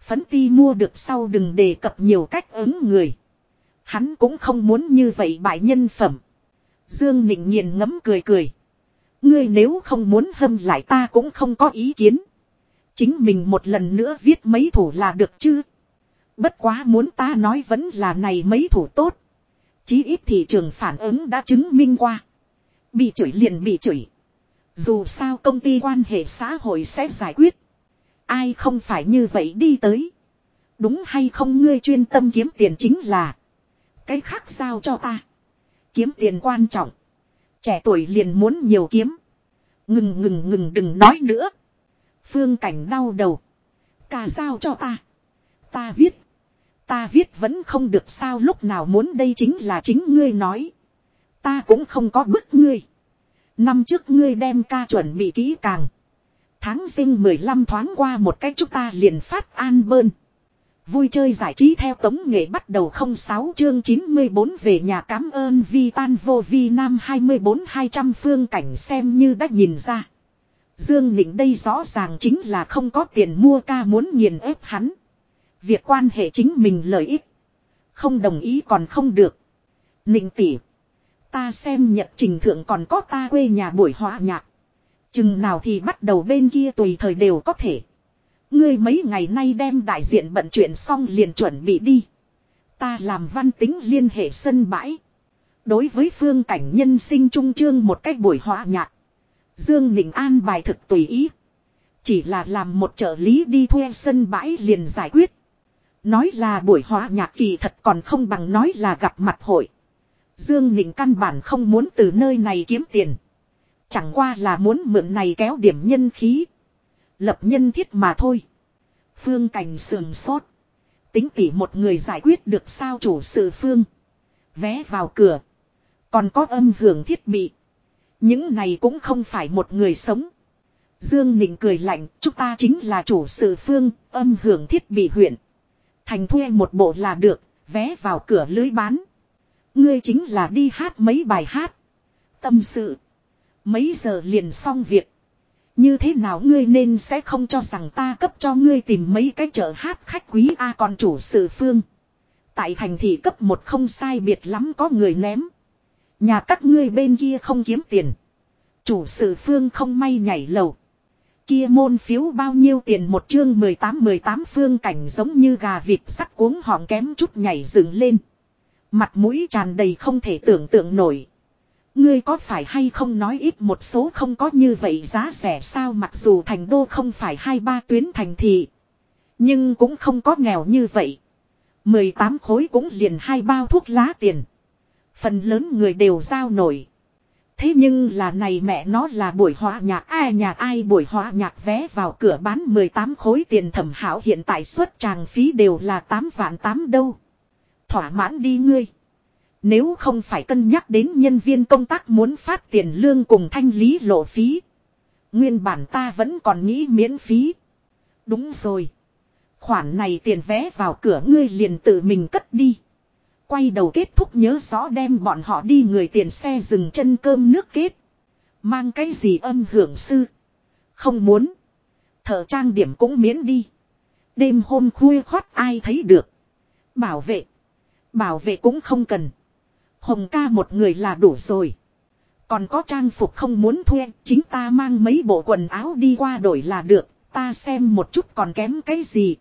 Phấn ti mua được sau đừng đề cập nhiều cách ứng người. Hắn cũng không muốn như vậy bại nhân phẩm. Dương Nịnh nghiền ngấm cười cười. Ngươi nếu không muốn hâm lại ta cũng không có ý kiến. Chính mình một lần nữa viết mấy thủ là được chứ. Bất quá muốn ta nói vẫn là này mấy thủ tốt. Chí ít thị trường phản ứng đã chứng minh qua. Bị chửi liền bị chửi. Dù sao công ty quan hệ xã hội sẽ giải quyết. Ai không phải như vậy đi tới. Đúng hay không ngươi chuyên tâm kiếm tiền chính là. Cái khác sao cho ta. Kiếm tiền quan trọng. Trẻ tuổi liền muốn nhiều kiếm. Ngừng ngừng ngừng đừng nói nữa. Phương cảnh đau đầu. Cả sao cho ta. Ta viết. Ta viết vẫn không được sao lúc nào muốn đây chính là chính ngươi nói. Ta cũng không có bức ngươi. Năm trước ngươi đem ca chuẩn bị kỹ càng. Tháng sinh 15 thoáng qua một cách chúng ta liền phát an bơn. Vui chơi giải trí theo tống nghệ bắt đầu 06 chương 94 về nhà cảm ơn vi tan vô vi nam 24 200 phương cảnh xem như đã nhìn ra. Dương Nịnh đây rõ ràng chính là không có tiền mua ca muốn nghiền ép hắn. Việc quan hệ chính mình lợi ích. Không đồng ý còn không được. Nịnh tỉ. Ta xem nhật trình thượng còn có ta quê nhà buổi họa nhạc. Chừng nào thì bắt đầu bên kia tùy thời đều có thể. Ngươi mấy ngày nay đem đại diện bận chuyện xong liền chuẩn bị đi. Ta làm văn tính liên hệ sân bãi. Đối với phương cảnh nhân sinh trung trương một cách buổi họa nhạc. Dương Nịnh An bài thực tùy ý. Chỉ là làm một trợ lý đi thuê sân bãi liền giải quyết. Nói là buổi hóa nhạc kỳ thật còn không bằng nói là gặp mặt hội. Dương Nịnh căn bản không muốn từ nơi này kiếm tiền. Chẳng qua là muốn mượn này kéo điểm nhân khí. Lập nhân thiết mà thôi. Phương cảnh sườn sốt. Tính tỉ một người giải quyết được sao chủ sự phương. Vé vào cửa. Còn có âm hưởng thiết bị. Những này cũng không phải một người sống. Dương Nịnh cười lạnh, chúng ta chính là chủ sự phương, âm hưởng thiết bị huyện. Thành thuê một bộ là được, vé vào cửa lưới bán. Ngươi chính là đi hát mấy bài hát. Tâm sự. Mấy giờ liền xong việc. Như thế nào ngươi nên sẽ không cho rằng ta cấp cho ngươi tìm mấy cái chợ hát khách quý A còn chủ sự phương. Tại thành thị cấp một không sai biệt lắm có người ném. Nhà các ngươi bên kia không kiếm tiền. Chủ sự phương không may nhảy lầu. Kia môn phiếu bao nhiêu tiền một chương 18-18 phương cảnh giống như gà vịt sắt cuống họng kém chút nhảy dựng lên. Mặt mũi tràn đầy không thể tưởng tượng nổi. Ngươi có phải hay không nói ít một số không có như vậy giá rẻ sao mặc dù thành đô không phải hai ba tuyến thành thị. Nhưng cũng không có nghèo như vậy. 18 khối cũng liền hai bao thuốc lá tiền. Phần lớn người đều giao nổi. Thế nhưng là này mẹ nó là buổi hóa nhạc, ai nhạc ai buổi hóa nhạc vé vào cửa bán 18 khối tiền thẩm hảo hiện tại suất tràng phí đều là 8 vạn 8 đâu. Thỏa mãn đi ngươi. Nếu không phải cân nhắc đến nhân viên công tác muốn phát tiền lương cùng thanh lý lộ phí. Nguyên bản ta vẫn còn nghĩ miễn phí. Đúng rồi. Khoản này tiền vé vào cửa ngươi liền tự mình cất đi. Quay đầu kết thúc nhớ rõ đem bọn họ đi người tiền xe dừng chân cơm nước kết. Mang cái gì âm hưởng sư. Không muốn. Thợ trang điểm cũng miễn đi. Đêm hôm khuya khoát ai thấy được. Bảo vệ. Bảo vệ cũng không cần. Hồng ca một người là đủ rồi. Còn có trang phục không muốn thuê, chính ta mang mấy bộ quần áo đi qua đổi là được, ta xem một chút còn kém cái gì.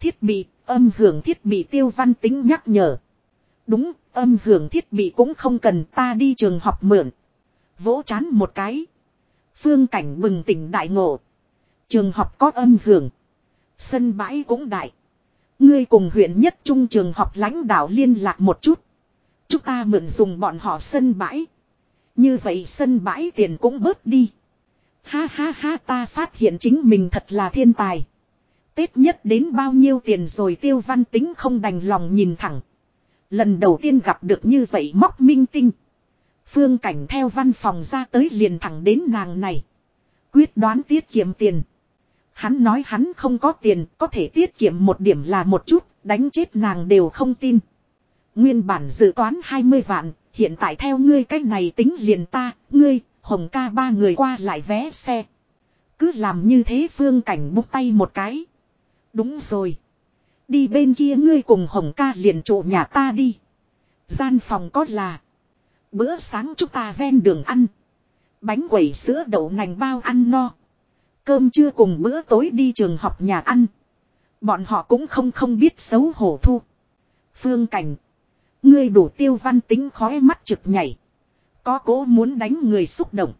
Thiết bị, âm hưởng thiết bị tiêu văn tính nhắc nhở. Đúng, âm hưởng thiết bị cũng không cần ta đi trường học mượn. Vỗ chán một cái. Phương cảnh bừng tỉnh đại ngộ. Trường học có âm hưởng. Sân bãi cũng đại. Ngươi cùng huyện nhất trung trường học lãnh đạo liên lạc một chút. Chúng ta mượn dùng bọn họ sân bãi. Như vậy sân bãi tiền cũng bớt đi. Ha ha ha ta phát hiện chính mình thật là thiên tài. Tết nhất đến bao nhiêu tiền rồi tiêu văn tính không đành lòng nhìn thẳng. Lần đầu tiên gặp được như vậy móc minh tinh. Phương cảnh theo văn phòng ra tới liền thẳng đến nàng này. Quyết đoán tiết kiệm tiền. Hắn nói hắn không có tiền, có thể tiết kiệm một điểm là một chút, đánh chết nàng đều không tin. Nguyên bản dự toán 20 vạn, hiện tại theo ngươi cách này tính liền ta, ngươi, hồng ca ba người qua lại vé xe. Cứ làm như thế phương cảnh búc tay một cái. Đúng rồi. Đi bên kia ngươi cùng hồng ca liền trụ nhà ta đi. Gian phòng có là. Bữa sáng chúng ta ven đường ăn. Bánh quẩy sữa đậu nành bao ăn no. Cơm trưa cùng bữa tối đi trường học nhà ăn. Bọn họ cũng không không biết xấu hổ thu. Phương cảnh. Ngươi đủ tiêu văn tính khói mắt trực nhảy. Có cố muốn đánh người xúc động.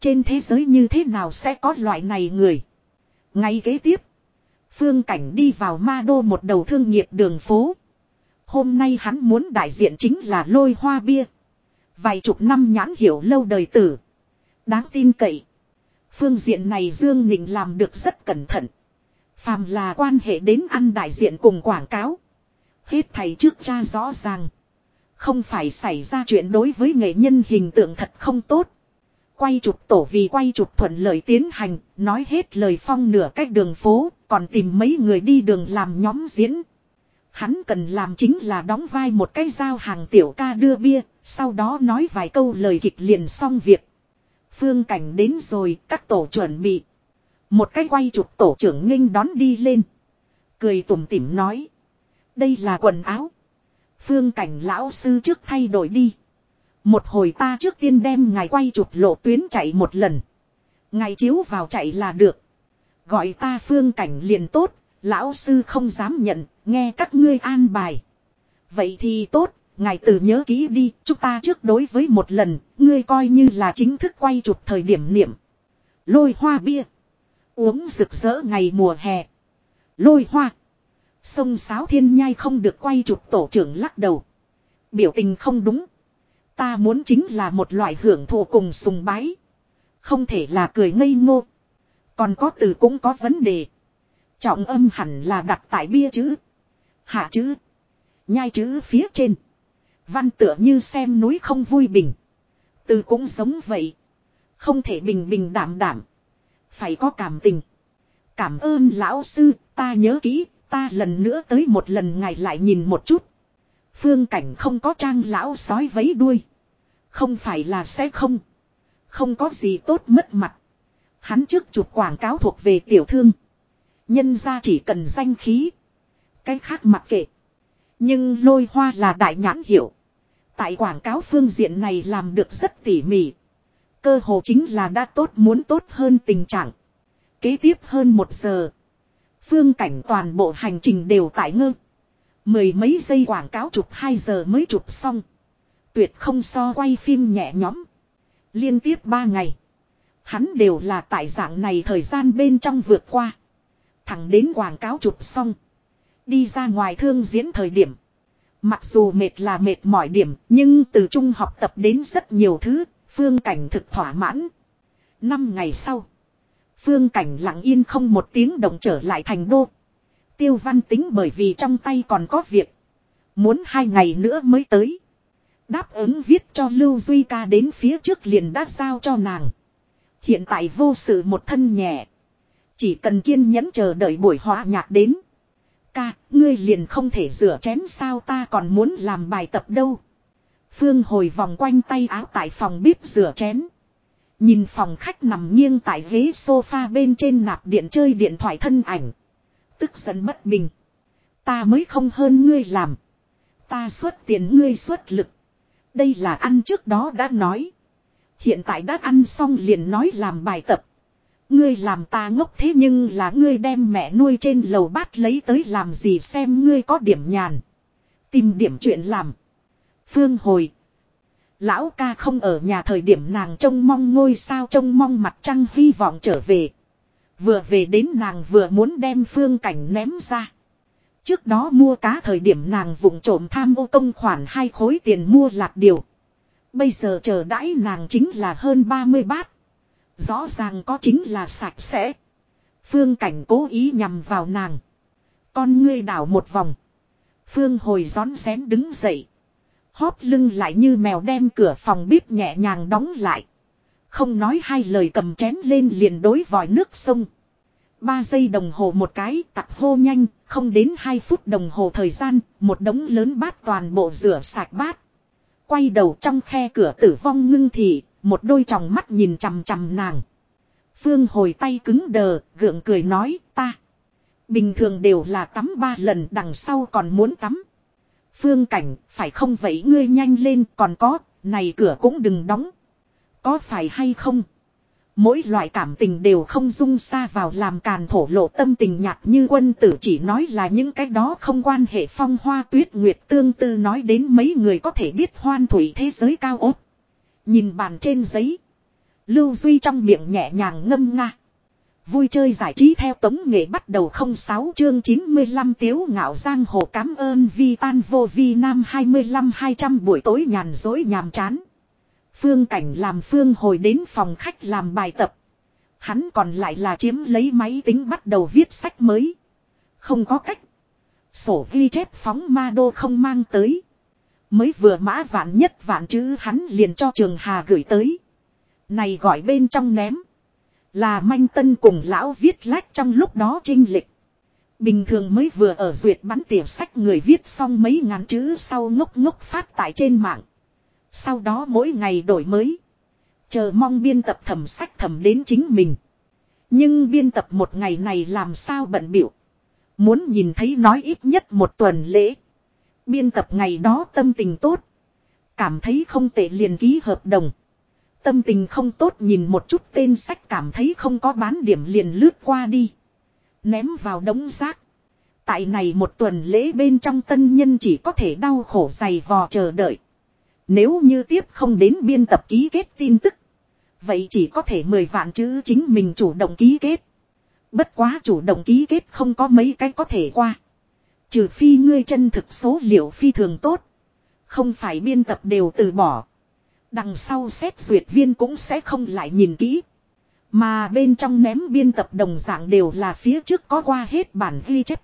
Trên thế giới như thế nào sẽ có loại này người. Ngay kế tiếp. Phương Cảnh đi vào ma đô một đầu thương nghiệp đường phố. Hôm nay hắn muốn đại diện chính là lôi hoa bia. Vài chục năm nhãn hiểu lâu đời tử. Đáng tin cậy. Phương diện này Dương Nịnh làm được rất cẩn thận. Phàm là quan hệ đến ăn đại diện cùng quảng cáo. Hết thầy trước cha rõ ràng. Không phải xảy ra chuyện đối với nghệ nhân hình tượng thật không tốt. Quay chụp tổ vì quay chụp thuận lợi tiến hành, nói hết lời phong nửa cách đường phố, còn tìm mấy người đi đường làm nhóm diễn. Hắn cần làm chính là đóng vai một cái giao hàng tiểu ca đưa bia, sau đó nói vài câu lời kịch liền xong việc. Phương cảnh đến rồi, các tổ chuẩn bị. Một cái quay chụp tổ trưởng nghênh đón đi lên. Cười tủm tỉm nói. Đây là quần áo. Phương cảnh lão sư trước thay đổi đi. Một hồi ta trước tiên đem ngài quay chụp lộ tuyến chạy một lần. Ngài chiếu vào chạy là được. Gọi ta phương cảnh liền tốt, lão sư không dám nhận, nghe các ngươi an bài. Vậy thì tốt, ngài tự nhớ kỹ đi, chúng ta trước đối với một lần, ngươi coi như là chính thức quay chụp thời điểm niệm. Lôi hoa bia. Uống rực rỡ ngày mùa hè. Lôi hoa. Sông sáo thiên nhai không được quay chụp tổ trưởng lắc đầu. Biểu tình không đúng. Ta muốn chính là một loại hưởng thụ cùng sùng bái. Không thể là cười ngây ngô. Còn có từ cũng có vấn đề. Trọng âm hẳn là đặt tại bia chữ. Hạ chữ. Nhai chữ phía trên. Văn tựa như xem núi không vui bình. Từ cũng giống vậy. Không thể bình bình đảm đảm. Phải có cảm tình. Cảm ơn lão sư, ta nhớ kỹ, ta lần nữa tới một lần ngài lại nhìn một chút. Phương cảnh không có trang lão sói vấy đuôi. Không phải là sẽ không. Không có gì tốt mất mặt. Hắn trước chụp quảng cáo thuộc về tiểu thương. Nhân ra chỉ cần danh khí. Cái khác mặc kệ. Nhưng lôi hoa là đại nhãn hiệu. Tại quảng cáo phương diện này làm được rất tỉ mỉ. Cơ hồ chính là đã tốt muốn tốt hơn tình trạng. kế tiếp hơn một giờ. Phương cảnh toàn bộ hành trình đều tại ngơ. Mười mấy giây quảng cáo chụp 2 giờ mới chụp xong. Tuyệt không so quay phim nhẹ nhõm. Liên tiếp 3 ngày. Hắn đều là tại dạng này thời gian bên trong vượt qua. Thẳng đến quảng cáo chụp xong. Đi ra ngoài thương diễn thời điểm. Mặc dù mệt là mệt mỏi điểm, nhưng từ trung học tập đến rất nhiều thứ, phương cảnh thực thỏa mãn. Năm ngày sau, phương cảnh lặng yên không một tiếng động trở lại thành đô. Tiêu văn tính bởi vì trong tay còn có việc. Muốn hai ngày nữa mới tới. Đáp ứng viết cho Lưu Duy ca đến phía trước liền đã giao cho nàng. Hiện tại vô sự một thân nhẹ. Chỉ cần kiên nhẫn chờ đợi buổi hóa nhạc đến. Ca, ngươi liền không thể rửa chén sao ta còn muốn làm bài tập đâu. Phương hồi vòng quanh tay áo tại phòng bếp rửa chén. Nhìn phòng khách nằm nghiêng tại ghế sofa bên trên nạp điện chơi điện thoại thân ảnh. Tức giận bất bình. Ta mới không hơn ngươi làm. Ta xuất tiền ngươi xuất lực. Đây là ăn trước đó đã nói. Hiện tại đã ăn xong liền nói làm bài tập. Ngươi làm ta ngốc thế nhưng là ngươi đem mẹ nuôi trên lầu bát lấy tới làm gì xem ngươi có điểm nhàn. Tìm điểm chuyện làm. Phương hồi. Lão ca không ở nhà thời điểm nàng trông mong ngôi sao trông mong mặt trăng hy vọng trở về. Vừa về đến nàng vừa muốn đem phương cảnh ném ra. Trước đó mua cá thời điểm nàng vụng trộm tham ô công khoản hai khối tiền mua lạc điều. Bây giờ chờ đãi nàng chính là hơn 30 bát. Rõ ràng có chính là sạch sẽ. Phương cảnh cố ý nhằm vào nàng. Con ngươi đảo một vòng. Phương hồi rón xén đứng dậy. Hóp lưng lại như mèo đem cửa phòng bếp nhẹ nhàng đóng lại. Không nói hai lời cầm chén lên liền đối vòi nước sông. Ba giây đồng hồ một cái tặc hô nhanh, không đến hai phút đồng hồ thời gian, một đống lớn bát toàn bộ rửa sạch bát. Quay đầu trong khe cửa tử vong ngưng thị, một đôi tròng mắt nhìn chằm chằm nàng. Phương hồi tay cứng đờ, gượng cười nói, ta. Bình thường đều là tắm ba lần đằng sau còn muốn tắm. Phương cảnh, phải không vậy ngươi nhanh lên còn có, này cửa cũng đừng đóng. Có phải hay không? Mỗi loại cảm tình đều không dung xa vào làm càn thổ lộ tâm tình nhạt như quân tử chỉ nói là những cái đó không quan hệ phong hoa tuyết nguyệt tương tư nói đến mấy người có thể biết hoan thủy thế giới cao ốt. Nhìn bàn trên giấy. Lưu Duy trong miệng nhẹ nhàng ngâm nga. Vui chơi giải trí theo tống nghệ bắt đầu 06 chương 95 tiếu ngạo giang hồ cảm ơn vi tan vô vi nam 25 200 buổi tối nhàn dối nhàm chán. Phương cảnh làm phương hồi đến phòng khách làm bài tập. Hắn còn lại là chiếm lấy máy tính bắt đầu viết sách mới. Không có cách. Sổ ghi chép phóng ma đô không mang tới. Mới vừa mã vạn nhất vạn chữ hắn liền cho trường hà gửi tới. Này gọi bên trong ném. Là manh tân cùng lão viết lách trong lúc đó trinh lịch. Bình thường mới vừa ở duyệt bắn tỉa sách người viết xong mấy ngàn chữ sau ngốc ngốc phát tại trên mạng. Sau đó mỗi ngày đổi mới. Chờ mong biên tập thẩm sách thẩm đến chính mình. Nhưng biên tập một ngày này làm sao bận biểu. Muốn nhìn thấy nói ít nhất một tuần lễ. Biên tập ngày đó tâm tình tốt. Cảm thấy không tệ liền ký hợp đồng. Tâm tình không tốt nhìn một chút tên sách cảm thấy không có bán điểm liền lướt qua đi. Ném vào đống rác. Tại này một tuần lễ bên trong tân nhân chỉ có thể đau khổ dày vò chờ đợi. Nếu như tiếp không đến biên tập ký kết tin tức. Vậy chỉ có thể mười vạn chữ chính mình chủ động ký kết. Bất quá chủ động ký kết không có mấy cái có thể qua. Trừ phi ngươi chân thực số liệu phi thường tốt. Không phải biên tập đều từ bỏ. Đằng sau xét duyệt viên cũng sẽ không lại nhìn kỹ. Mà bên trong ném biên tập đồng dạng đều là phía trước có qua hết bản ghi chép.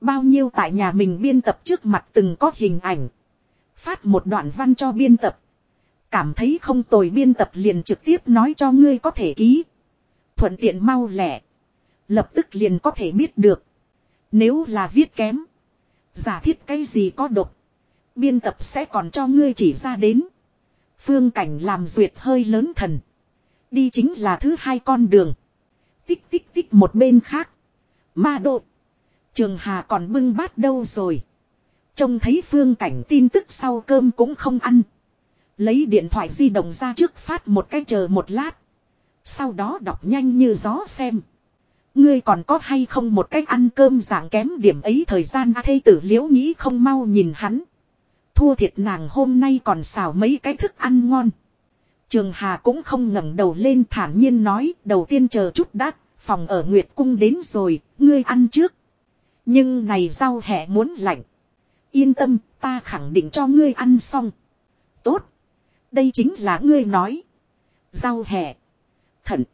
Bao nhiêu tại nhà mình biên tập trước mặt từng có hình ảnh. Phát một đoạn văn cho biên tập. Cảm thấy không tồi biên tập liền trực tiếp nói cho ngươi có thể ký. Thuận tiện mau lẻ. Lập tức liền có thể biết được. Nếu là viết kém. Giả thiết cái gì có độc. Biên tập sẽ còn cho ngươi chỉ ra đến. Phương cảnh làm duyệt hơi lớn thần. Đi chính là thứ hai con đường. Tích tích tích một bên khác. Ma độ. Trường Hà còn bưng bát đâu rồi. Trông thấy phương cảnh tin tức sau cơm cũng không ăn. Lấy điện thoại di động ra trước phát một cái chờ một lát. Sau đó đọc nhanh như gió xem. Ngươi còn có hay không một cách ăn cơm dạng kém điểm ấy thời gian à, a thây tử liễu nghĩ không mau nhìn hắn. Thua thiệt nàng hôm nay còn xào mấy cái thức ăn ngon. Trường Hà cũng không ngẩng đầu lên thản nhiên nói đầu tiên chờ chút đắt, phòng ở Nguyệt Cung đến rồi, ngươi ăn trước. Nhưng này rau hẹ muốn lạnh. Yên tâm, ta khẳng định cho ngươi ăn xong. Tốt. Đây chính là ngươi nói. Rau hẹ. Thận.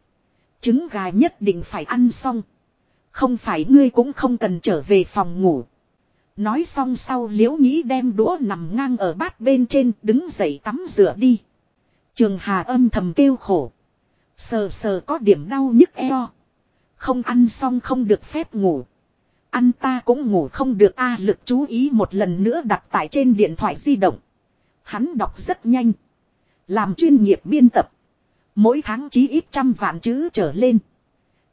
Trứng gà nhất định phải ăn xong. Không phải ngươi cũng không cần trở về phòng ngủ. Nói xong sau liễu nghĩ đem đũa nằm ngang ở bát bên trên đứng dậy tắm rửa đi. Trường Hà âm thầm kêu khổ. Sờ sờ có điểm đau nhức eo. Không ăn xong không được phép ngủ. Ăn ta cũng ngủ không được a lực chú ý một lần nữa đặt tại trên điện thoại di động. Hắn đọc rất nhanh. Làm chuyên nghiệp biên tập. Mỗi tháng chí ít trăm vạn chữ trở lên.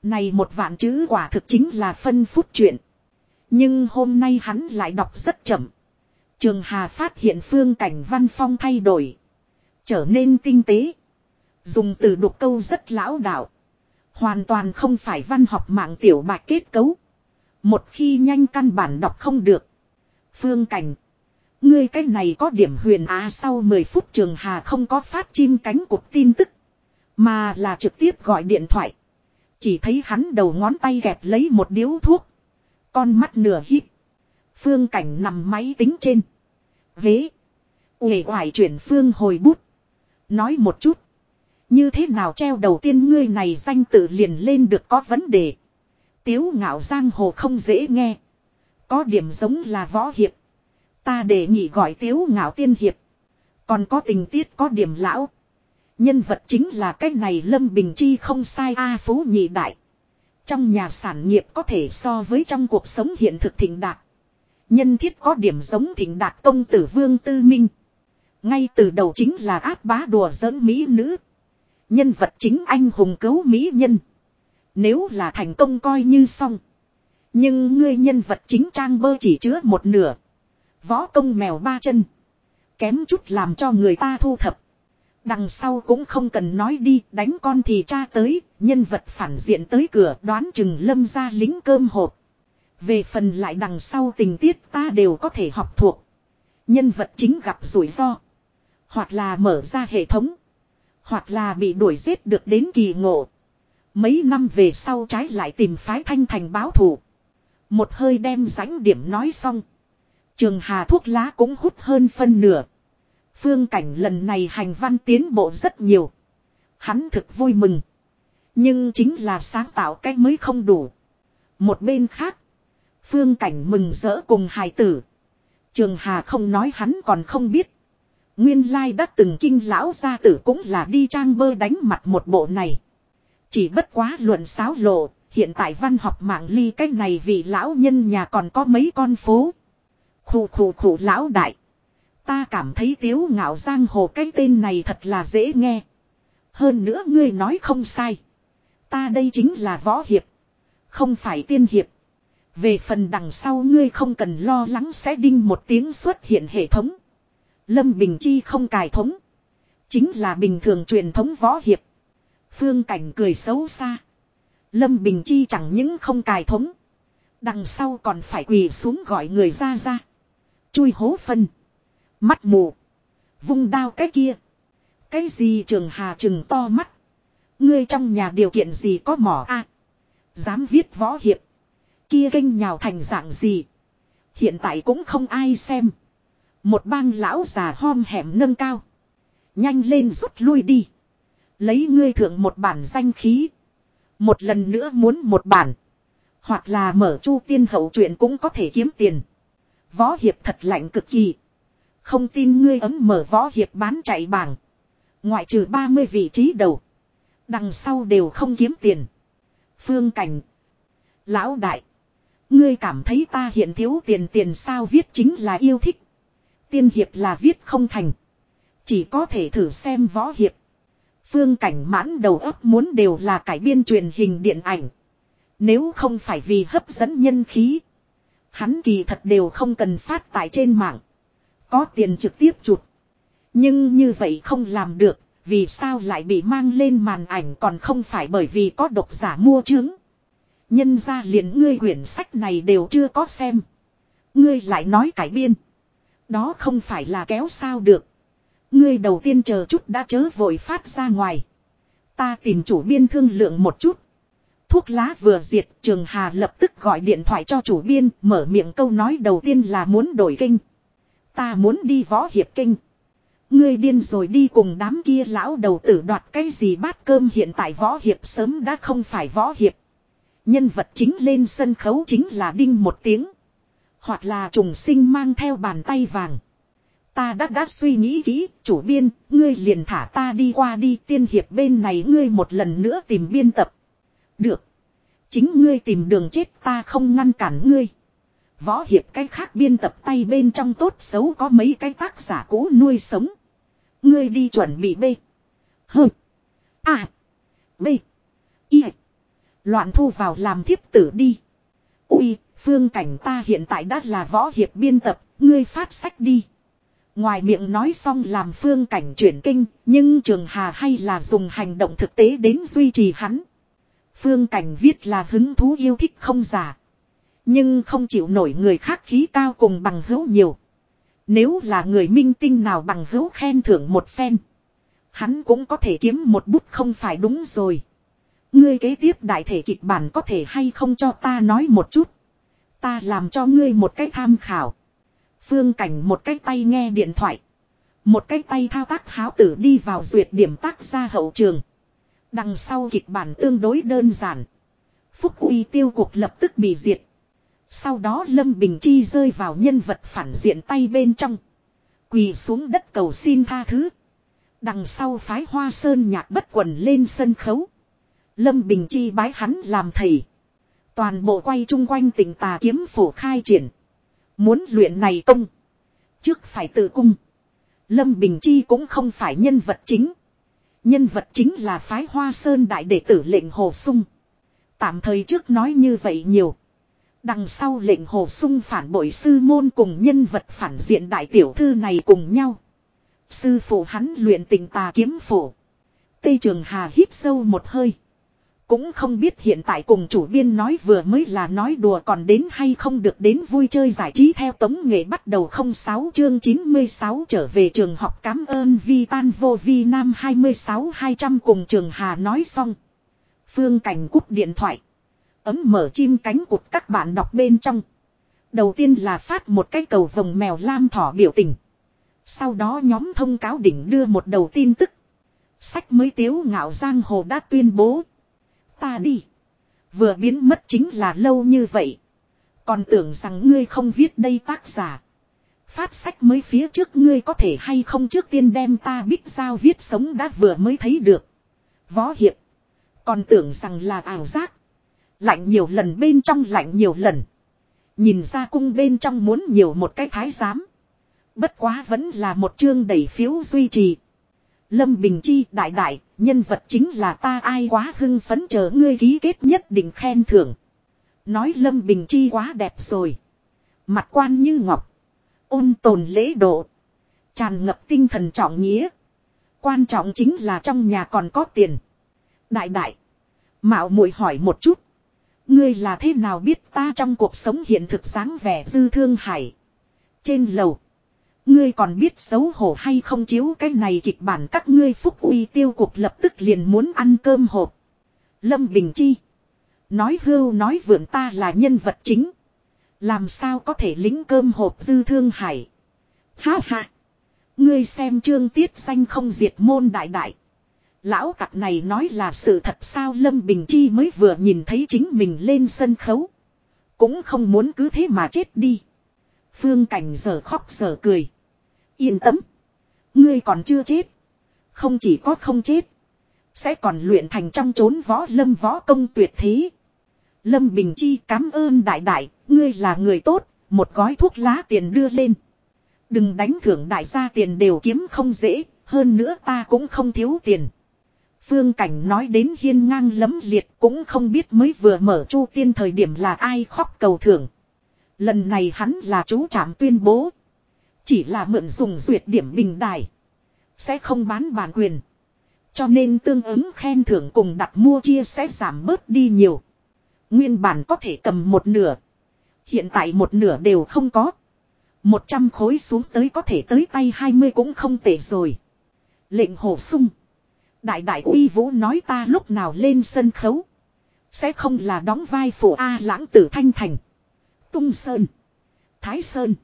Này một vạn chữ quả thực chính là phân phút chuyện. Nhưng hôm nay hắn lại đọc rất chậm. Trường Hà phát hiện phương cảnh văn phong thay đổi. Trở nên tinh tế. Dùng từ đục câu rất lão đạo. Hoàn toàn không phải văn học mạng tiểu bạch kết cấu. Một khi nhanh căn bản đọc không được. Phương cảnh. Ngươi cái này có điểm huyền á sau 10 phút trường hà không có phát chim cánh cục tin tức. Mà là trực tiếp gọi điện thoại. Chỉ thấy hắn đầu ngón tay gẹp lấy một điếu thuốc. Con mắt nửa hít. Phương cảnh nằm máy tính trên. Vế. Uể hoài chuyển phương hồi bút. Nói một chút. Như thế nào treo đầu tiên ngươi này danh tự liền lên được có vấn đề. Tiếu ngạo giang hồ không dễ nghe. Có điểm giống là võ hiệp. Ta đề nghị gọi tiếu ngạo tiên hiệp. Còn có tình tiết có điểm lão. Nhân vật chính là cái này Lâm Bình Chi không sai A Phú Nhị Đại. Trong nhà sản nghiệp có thể so với trong cuộc sống hiện thực thịnh đạt. Nhân thiết có điểm giống thịnh đạt công tử Vương Tư Minh. Ngay từ đầu chính là áp bá đùa giỡn Mỹ nữ. Nhân vật chính anh hùng cứu Mỹ nhân. Nếu là thành công coi như xong. Nhưng ngươi nhân vật chính trang bơ chỉ chứa một nửa. Võ công mèo ba chân. Kém chút làm cho người ta thu thập. Đằng sau cũng không cần nói đi, đánh con thì cha tới, nhân vật phản diện tới cửa đoán chừng lâm ra lính cơm hộp. Về phần lại đằng sau tình tiết ta đều có thể học thuộc. Nhân vật chính gặp rủi ro. Hoặc là mở ra hệ thống. Hoặc là bị đuổi giết được đến kỳ ngộ. Mấy năm về sau trái lại tìm phái thanh thành báo thù. Một hơi đem rãnh điểm nói xong. Trường hà thuốc lá cũng hút hơn phân nửa. Phương cảnh lần này hành văn tiến bộ rất nhiều. Hắn thực vui mừng. Nhưng chính là sáng tạo cách mới không đủ. Một bên khác. Phương cảnh mừng rỡ cùng hài tử. Trường Hà không nói hắn còn không biết. Nguyên lai đã từng kinh lão gia tử cũng là đi trang bơ đánh mặt một bộ này. Chỉ bất quá luận sáo lộ, hiện tại văn học mạng ly cái này vì lão nhân nhà còn có mấy con phố. Khủ khủ khủ lão đại. Ta cảm thấy tiếu ngạo giang hồ cái tên này thật là dễ nghe. Hơn nữa ngươi nói không sai. Ta đây chính là võ hiệp. Không phải tiên hiệp. Về phần đằng sau ngươi không cần lo lắng sẽ đinh một tiếng xuất hiện hệ thống. Lâm Bình Chi không cài thống. Chính là bình thường truyền thống võ hiệp. Phương Cảnh cười xấu xa. Lâm Bình Chi chẳng những không cài thống. Đằng sau còn phải quỳ xuống gọi người ra ra. Chui hố phân. Mắt mù. Vung đao cái kia. Cái gì trường hà trừng to mắt. Ngươi trong nhà điều kiện gì có mỏ a Dám viết võ hiệp. Kia kênh nhào thành dạng gì. Hiện tại cũng không ai xem. Một bang lão già hom hẻm nâng cao. Nhanh lên rút lui đi. Lấy ngươi thượng một bản danh khí. Một lần nữa muốn một bản. Hoặc là mở chu tiên hậu chuyện cũng có thể kiếm tiền. Võ hiệp thật lạnh cực kỳ. Không tin ngươi ấm mở võ hiệp bán chạy bảng. Ngoại trừ 30 vị trí đầu. Đằng sau đều không kiếm tiền. Phương cảnh. Lão đại. Ngươi cảm thấy ta hiện thiếu tiền tiền sao viết chính là yêu thích. Tiên hiệp là viết không thành. Chỉ có thể thử xem võ hiệp. Phương cảnh mãn đầu óc muốn đều là cải biên truyền hình điện ảnh. Nếu không phải vì hấp dẫn nhân khí. Hắn kỳ thật đều không cần phát tại trên mạng. Có tiền trực tiếp chụp. Nhưng như vậy không làm được. Vì sao lại bị mang lên màn ảnh còn không phải bởi vì có độc giả mua chứng. Nhân ra liền ngươi quyển sách này đều chưa có xem. Ngươi lại nói cải biên. Đó không phải là kéo sao được. Ngươi đầu tiên chờ chút đã chớ vội phát ra ngoài. Ta tìm chủ biên thương lượng một chút. Thuốc lá vừa diệt, Trường Hà lập tức gọi điện thoại cho chủ biên, mở miệng câu nói đầu tiên là muốn đổi kinh. Ta muốn đi võ hiệp kinh. Ngươi điên rồi đi cùng đám kia lão đầu tử đoạt cái gì bát cơm hiện tại võ hiệp sớm đã không phải võ hiệp. Nhân vật chính lên sân khấu chính là đinh một tiếng. Hoặc là trùng sinh mang theo bàn tay vàng. Ta đã đã suy nghĩ kỹ, chủ biên, ngươi liền thả ta đi qua đi tiên hiệp bên này ngươi một lần nữa tìm biên tập. Được. Chính ngươi tìm đường chết ta không ngăn cản ngươi. Võ hiệp cái khác biên tập tay bên trong tốt xấu có mấy cái tác giả cũ nuôi sống. Ngươi đi chuẩn bị B. H. A. B. Y. Loạn thu vào làm thiếp tử đi. Ui, phương cảnh ta hiện tại đã là võ hiệp biên tập, ngươi phát sách đi. Ngoài miệng nói xong làm phương cảnh chuyển kinh, nhưng trường hà hay là dùng hành động thực tế đến duy trì hắn. Phương cảnh viết là hứng thú yêu thích không giả. Nhưng không chịu nổi người khác khí cao cùng bằng hữu nhiều. Nếu là người minh tinh nào bằng hữu khen thưởng một phen. Hắn cũng có thể kiếm một bút không phải đúng rồi. Ngươi kế tiếp đại thể kịch bản có thể hay không cho ta nói một chút. Ta làm cho ngươi một cái tham khảo. Phương cảnh một cái tay nghe điện thoại. Một cái tay thao tác háo tử đi vào duyệt điểm tác ra hậu trường. Đằng sau kịch bản tương đối đơn giản. Phúc uy tiêu cuộc lập tức bị diệt. Sau đó Lâm Bình Chi rơi vào nhân vật phản diện tay bên trong. Quỳ xuống đất cầu xin tha thứ. Đằng sau phái hoa sơn nhạc bất quần lên sân khấu. Lâm Bình Chi bái hắn làm thầy. Toàn bộ quay chung quanh tỉnh tà kiếm phổ khai triển. Muốn luyện này công. Trước phải tự cung. Lâm Bình Chi cũng không phải nhân vật chính. Nhân vật chính là phái hoa sơn đại đệ tử lệnh hồ sung. Tạm thời trước nói như vậy nhiều. Đằng sau lệnh hồ sung phản bội sư môn cùng nhân vật phản diện đại tiểu thư này cùng nhau. Sư phụ hắn luyện tình tà kiếm phổ. Tây Trường Hà hít sâu một hơi. Cũng không biết hiện tại cùng chủ biên nói vừa mới là nói đùa còn đến hay không được đến vui chơi giải trí theo tống nghệ bắt đầu 06 chương 96 trở về trường học cảm ơn vi tan vô vi nam 26 200 cùng trường Hà nói xong. Phương Cảnh cúp điện thoại. Ấm mở chim cánh cụt các bạn đọc bên trong. Đầu tiên là phát một cái cầu vồng mèo lam thỏ biểu tình. Sau đó nhóm thông cáo đỉnh đưa một đầu tin tức. Sách mới tiếu ngạo giang hồ đã tuyên bố. Ta đi. Vừa biến mất chính là lâu như vậy. Còn tưởng rằng ngươi không viết đây tác giả. Phát sách mới phía trước ngươi có thể hay không trước tiên đem ta biết sao viết sống đã vừa mới thấy được. Võ hiệp. Còn tưởng rằng là ảo giác. Lạnh nhiều lần bên trong lạnh nhiều lần. Nhìn ra cung bên trong muốn nhiều một cái thái giám. Bất quá vẫn là một chương đẩy phiếu duy trì. Lâm Bình Chi đại đại, nhân vật chính là ta ai quá hưng phấn chờ ngươi ký kết nhất định khen thưởng. Nói Lâm Bình Chi quá đẹp rồi. Mặt quan như ngọc. Ôn tồn lễ độ. Tràn ngập tinh thần trọng nghĩa. Quan trọng chính là trong nhà còn có tiền. Đại đại. Mạo muội hỏi một chút. Ngươi là thế nào biết ta trong cuộc sống hiện thực sáng vẻ dư thương hải. Trên lầu. Ngươi còn biết xấu hổ hay không chiếu cái này kịch bản các ngươi phúc uy tiêu cuộc lập tức liền muốn ăn cơm hộp. Lâm Bình Chi. Nói hưu nói vượn ta là nhân vật chính. Làm sao có thể lính cơm hộp dư thương hải. Ha ha. Ngươi xem trương tiết danh không diệt môn đại đại. Lão cặc này nói là sự thật sao Lâm Bình Chi mới vừa nhìn thấy chính mình lên sân khấu. Cũng không muốn cứ thế mà chết đi. Phương Cảnh giờ khóc giờ cười. Yên tâm. Ngươi còn chưa chết. Không chỉ có không chết. Sẽ còn luyện thành trong chốn võ lâm võ công tuyệt thế. Lâm Bình Chi cảm ơn đại đại, ngươi là người tốt, một gói thuốc lá tiền đưa lên. Đừng đánh thưởng đại gia tiền đều kiếm không dễ, hơn nữa ta cũng không thiếu tiền. Phương Cảnh nói đến hiên ngang lấm liệt cũng không biết mới vừa mở chu tiên thời điểm là ai khóc cầu thưởng. Lần này hắn là chú trạm tuyên bố. Chỉ là mượn dùng duyệt điểm bình đài. Sẽ không bán bản quyền. Cho nên tương ứng khen thưởng cùng đặt mua chia sẽ giảm bớt đi nhiều. Nguyên bản có thể cầm một nửa. Hiện tại một nửa đều không có. Một trăm khối xuống tới có thể tới tay hai mươi cũng không tệ rồi. Lệnh hổ sung. Đại đại uy vũ nói ta lúc nào lên sân khấu. Sẽ không là đóng vai phụ A lãng tử thanh thành. Tung Sơn. Thái Sơn.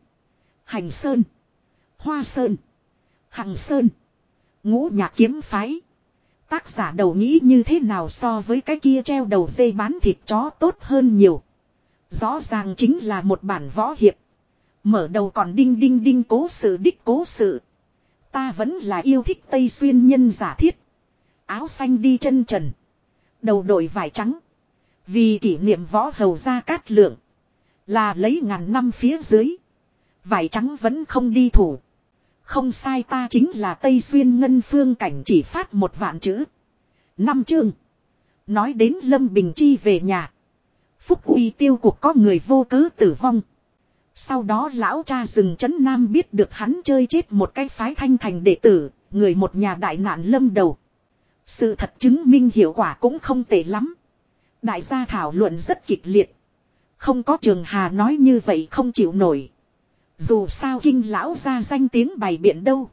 Hành Sơn. Hoa Sơn. Hằng Sơn. Ngũ nhạc kiếm phái. Tác giả đầu nghĩ như thế nào so với cái kia treo đầu dây bán thịt chó tốt hơn nhiều. Rõ ràng chính là một bản võ hiệp. Mở đầu còn đinh đinh đinh cố sự đích cố sự. Ta vẫn là yêu thích Tây Xuyên nhân giả thiết. Áo xanh đi chân trần. Đầu đội vải trắng. Vì kỷ niệm võ hầu ra cát lượng. Là lấy ngàn năm phía dưới. Vải trắng vẫn không đi thủ. Không sai ta chính là Tây Xuyên Ngân Phương Cảnh chỉ phát một vạn chữ. Năm chương. Nói đến Lâm Bình Chi về nhà. Phúc uy tiêu cuộc có người vô cớ tử vong. Sau đó lão cha rừng chấn nam biết được hắn chơi chết một cái phái thanh thành đệ tử, người một nhà đại nạn lâm đầu. Sự thật chứng minh hiệu quả cũng không tệ lắm. Đại gia thảo luận rất kịch liệt. Không có trường hà nói như vậy không chịu nổi. Dù sao kinh lão ra danh tiếng bày biện đâu.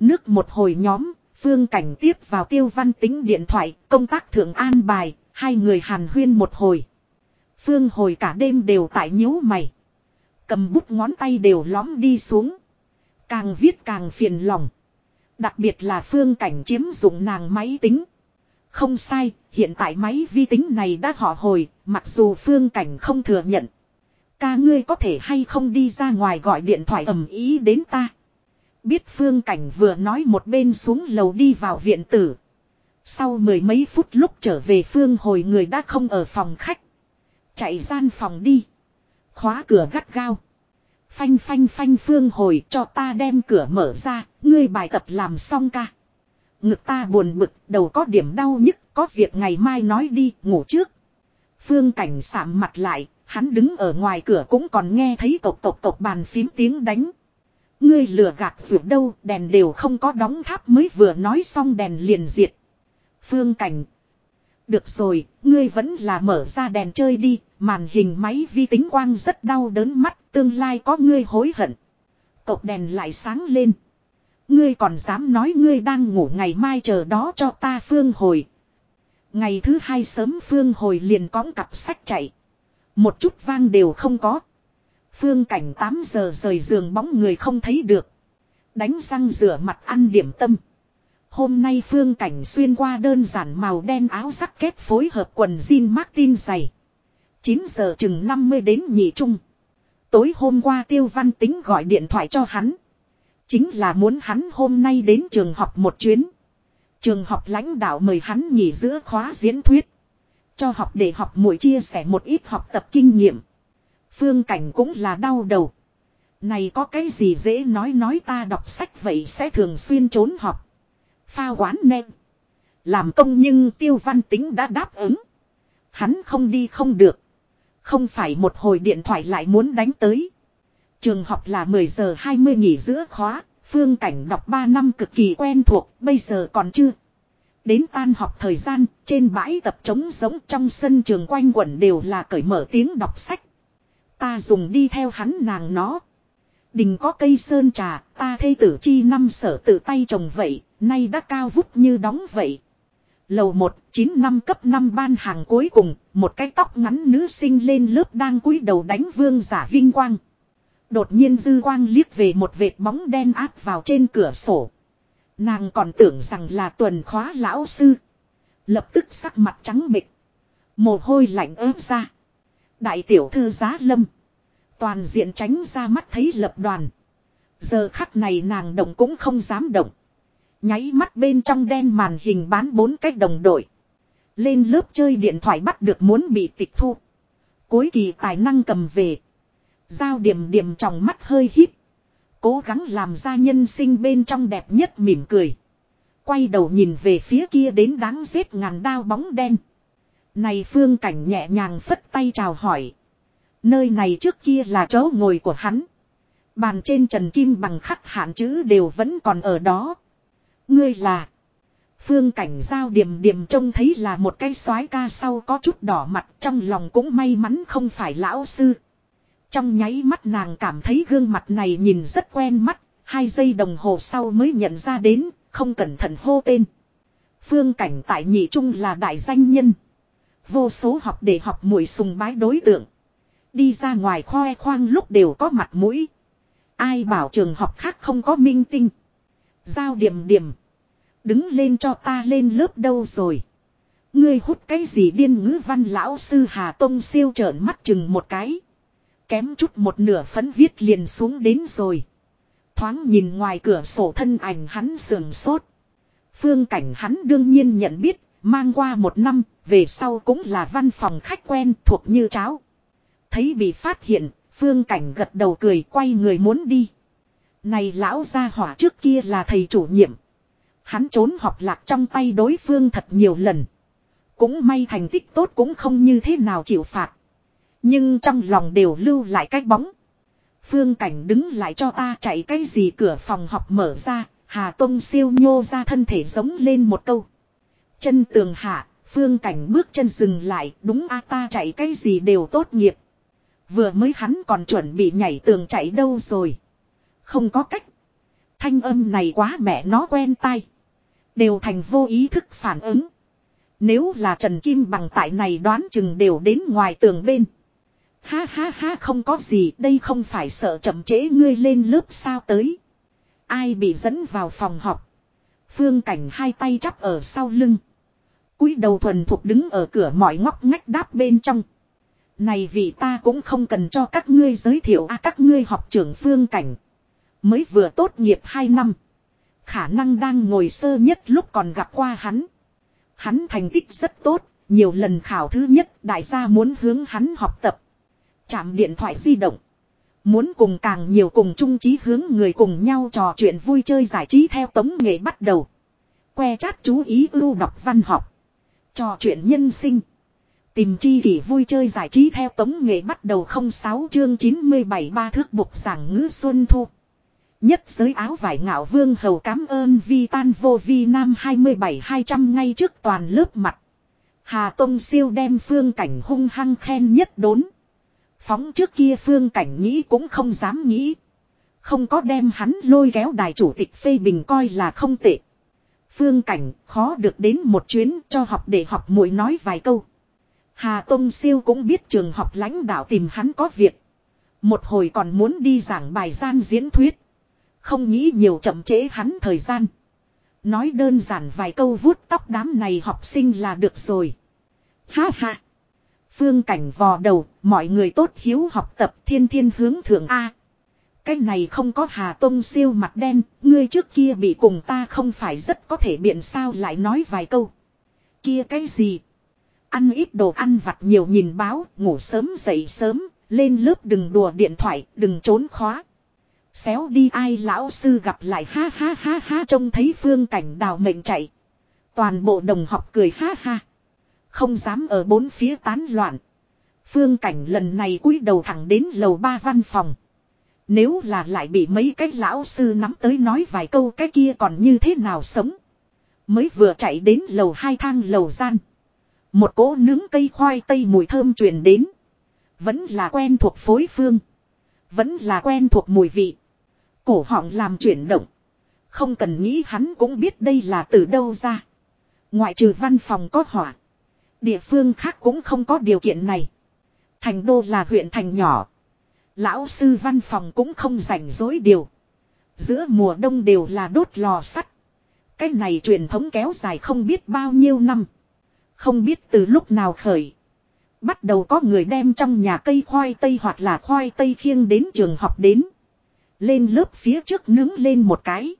Nước một hồi nhóm, phương cảnh tiếp vào tiêu văn tính điện thoại, công tác thượng an bài, hai người hàn huyên một hồi. Phương hồi cả đêm đều tại nhíu mày. Cầm bút ngón tay đều lõm đi xuống. Càng viết càng phiền lòng. Đặc biệt là phương cảnh chiếm dụng nàng máy tính. Không sai, hiện tại máy vi tính này đã họ hồi, mặc dù phương cảnh không thừa nhận. Ca ngươi có thể hay không đi ra ngoài gọi điện thoại ầm ý đến ta. Biết phương cảnh vừa nói một bên xuống lầu đi vào viện tử. Sau mười mấy phút lúc trở về phương hồi người đã không ở phòng khách. Chạy gian phòng đi. Khóa cửa gắt gao. Phanh phanh phanh phương hồi cho ta đem cửa mở ra, ngươi bài tập làm xong ca. Ngực ta buồn bực, đầu có điểm đau nhức, có việc ngày mai nói đi, ngủ trước. Phương cảnh sạm mặt lại, hắn đứng ở ngoài cửa cũng còn nghe thấy tộc tộc tộc bàn phím tiếng đánh. Ngươi lừa gạt dù đâu, đèn đều không có đóng tháp mới vừa nói xong đèn liền diệt. Phương cảnh. Được rồi, ngươi vẫn là mở ra đèn chơi đi, màn hình máy vi tính quang rất đau đớn mắt, tương lai có ngươi hối hận. Cộc đèn lại sáng lên. Ngươi còn dám nói ngươi đang ngủ ngày mai chờ đó cho ta phương hồi. Ngày thứ hai sớm phương hồi liền cõng cặp sách chạy. Một chút vang đều không có. Phương cảnh 8 giờ rời giường bóng người không thấy được. Đánh răng rửa mặt ăn điểm tâm. Hôm nay phương cảnh xuyên qua đơn giản màu đen áo sắc kết phối hợp quần jean Martin dày. 9 giờ chừng 50 đến nhị trung. Tối hôm qua tiêu văn tính gọi điện thoại cho hắn. Chính là muốn hắn hôm nay đến trường học một chuyến. Trường học lãnh đạo mời hắn nghỉ giữa khóa diễn thuyết. Cho học để học muội chia sẻ một ít học tập kinh nghiệm. Phương cảnh cũng là đau đầu. Này có cái gì dễ nói nói ta đọc sách vậy sẽ thường xuyên trốn học. Pha quán nem. Làm công nhưng tiêu văn tính đã đáp ứng. Hắn không đi không được. Không phải một hồi điện thoại lại muốn đánh tới. Trường học là 10 giờ 20 nghỉ giữa khóa, phương cảnh đọc 3 năm cực kỳ quen thuộc, bây giờ còn chưa. Đến tan học thời gian, trên bãi tập trống giống trong sân trường quanh quẩn đều là cởi mở tiếng đọc sách. Ta dùng đi theo hắn nàng nó. Đình có cây sơn trà, ta thê tử chi năm sở tự tay trồng vậy, nay đã cao vút như đóng vậy. Lầu 1, 9 năm cấp 5 ban hàng cuối cùng, một cái tóc ngắn nữ sinh lên lớp đang cúi đầu đánh vương giả vinh quang. Đột nhiên dư quang liếc về một vệt bóng đen áp vào trên cửa sổ. Nàng còn tưởng rằng là tuần khóa lão sư. Lập tức sắc mặt trắng bịch. Mồ hôi lạnh ớt ra. Đại tiểu thư giá lâm. Toàn diện tránh ra mắt thấy lập đoàn. Giờ khắc này nàng động cũng không dám động. Nháy mắt bên trong đen màn hình bán bốn cách đồng đội. Lên lớp chơi điện thoại bắt được muốn bị tịch thu. Cuối kỳ tài năng cầm về. Giao điểm điểm trong mắt hơi hít. Cố gắng làm ra nhân sinh bên trong đẹp nhất mỉm cười. Quay đầu nhìn về phía kia đến đáng giết ngàn đao bóng đen. Này phương cảnh nhẹ nhàng phất tay chào hỏi. Nơi này trước kia là chỗ ngồi của hắn. Bàn trên trần kim bằng khắc hạn chữ đều vẫn còn ở đó. Ngươi là. Phương cảnh giao điểm điểm trông thấy là một cái soái ca sau có chút đỏ mặt trong lòng cũng may mắn không phải lão sư. Trong nháy mắt nàng cảm thấy gương mặt này nhìn rất quen mắt, hai giây đồng hồ sau mới nhận ra đến, không cẩn thận hô tên. Phương cảnh tại nhị trung là đại danh nhân. Vô số học để học mùi sùng bái đối tượng. Đi ra ngoài khoe khoang lúc đều có mặt mũi. Ai bảo trường học khác không có minh tinh. Giao điểm điểm. Đứng lên cho ta lên lớp đâu rồi. Ngươi hút cái gì điên ngữ văn lão sư Hà Tông siêu trợn mắt chừng một cái. Kém chút một nửa phấn viết liền xuống đến rồi. Thoáng nhìn ngoài cửa sổ thân ảnh hắn sườn sốt. Phương cảnh hắn đương nhiên nhận biết, mang qua một năm, về sau cũng là văn phòng khách quen thuộc như cháo. Thấy bị phát hiện, phương cảnh gật đầu cười quay người muốn đi. Này lão gia hỏa trước kia là thầy chủ nhiệm. Hắn trốn học lạc trong tay đối phương thật nhiều lần. Cũng may thành tích tốt cũng không như thế nào chịu phạt. Nhưng trong lòng đều lưu lại cái bóng. Phương cảnh đứng lại cho ta chạy cái gì cửa phòng học mở ra. Hà Tông siêu nhô ra thân thể giống lên một câu. Chân tường hạ, phương cảnh bước chân dừng lại, đúng a ta chạy cái gì đều tốt nghiệp. Vừa mới hắn còn chuẩn bị nhảy tường chạy đâu rồi. Không có cách. Thanh âm này quá mẹ nó quen tai. Đều thành vô ý thức phản ứng. Nếu là Trần Kim bằng tại này đoán chừng đều đến ngoài tường bên. Ha ha ha không có gì đây không phải sợ chậm trễ ngươi lên lớp sao tới. Ai bị dẫn vào phòng học. Phương cảnh hai tay chắp ở sau lưng. cúi đầu thuần thuộc đứng ở cửa mọi ngóc ngách đáp bên trong. Này vì ta cũng không cần cho các ngươi giới thiệu a các ngươi học trưởng phương cảnh. Mới vừa tốt nghiệp 2 năm. Khả năng đang ngồi sơ nhất lúc còn gặp qua hắn. Hắn thành tích rất tốt, nhiều lần khảo thứ nhất đại gia muốn hướng hắn học tập. Chạm điện thoại di động. Muốn cùng càng nhiều cùng chung trí hướng người cùng nhau trò chuyện vui chơi giải trí theo tống nghệ bắt đầu. Que chát chú ý ưu đọc văn học. Trò chuyện nhân sinh. Tìm chi kỷ vui chơi giải trí theo tống nghệ bắt đầu 06 chương 97 ba thước bục giảng ngữ xuân thu. Nhất giới áo vải ngạo vương hầu cám ơn vi tan vô vi nam 27-200 ngay trước toàn lớp mặt. Hà Tông siêu đem phương cảnh hung hăng khen nhất đốn. Phóng trước kia phương cảnh nghĩ cũng không dám nghĩ. Không có đem hắn lôi kéo đài chủ tịch phê bình coi là không tệ. Phương cảnh khó được đến một chuyến cho học để học muội nói vài câu. Hà Tông Siêu cũng biết trường học lãnh đạo tìm hắn có việc. Một hồi còn muốn đi giảng bài gian diễn thuyết. Không nghĩ nhiều chậm trễ hắn thời gian. Nói đơn giản vài câu vuốt tóc đám này học sinh là được rồi. Ha ha. Phương cảnh vò đầu, mọi người tốt hiếu học tập thiên thiên hướng thượng A. Cái này không có Hà Tông siêu mặt đen, ngươi trước kia bị cùng ta không phải rất có thể biện sao lại nói vài câu. Kia cái gì? Ăn ít đồ ăn vặt nhiều nhìn báo, ngủ sớm dậy sớm, lên lớp đừng đùa điện thoại, đừng trốn khóa. Xéo đi ai lão sư gặp lại ha ha ha ha trông thấy phương cảnh đào mệnh chạy. Toàn bộ đồng học cười ha ha. Không dám ở bốn phía tán loạn. Phương cảnh lần này cúi đầu thẳng đến lầu ba văn phòng. Nếu là lại bị mấy cái lão sư nắm tới nói vài câu cái kia còn như thế nào sống. Mới vừa chạy đến lầu hai thang lầu gian. Một cỗ nướng cây khoai tây mùi thơm truyền đến. Vẫn là quen thuộc phối phương. Vẫn là quen thuộc mùi vị. Cổ họng làm chuyển động. Không cần nghĩ hắn cũng biết đây là từ đâu ra. Ngoại trừ văn phòng có hỏa. Địa phương khác cũng không có điều kiện này. Thành đô là huyện thành nhỏ. Lão sư văn phòng cũng không rảnh rối điều. Giữa mùa đông đều là đốt lò sắt. Cái này truyền thống kéo dài không biết bao nhiêu năm. Không biết từ lúc nào khởi. Bắt đầu có người đem trong nhà cây khoai tây hoặc là khoai tây khiêng đến trường học đến. Lên lớp phía trước nướng lên một cái.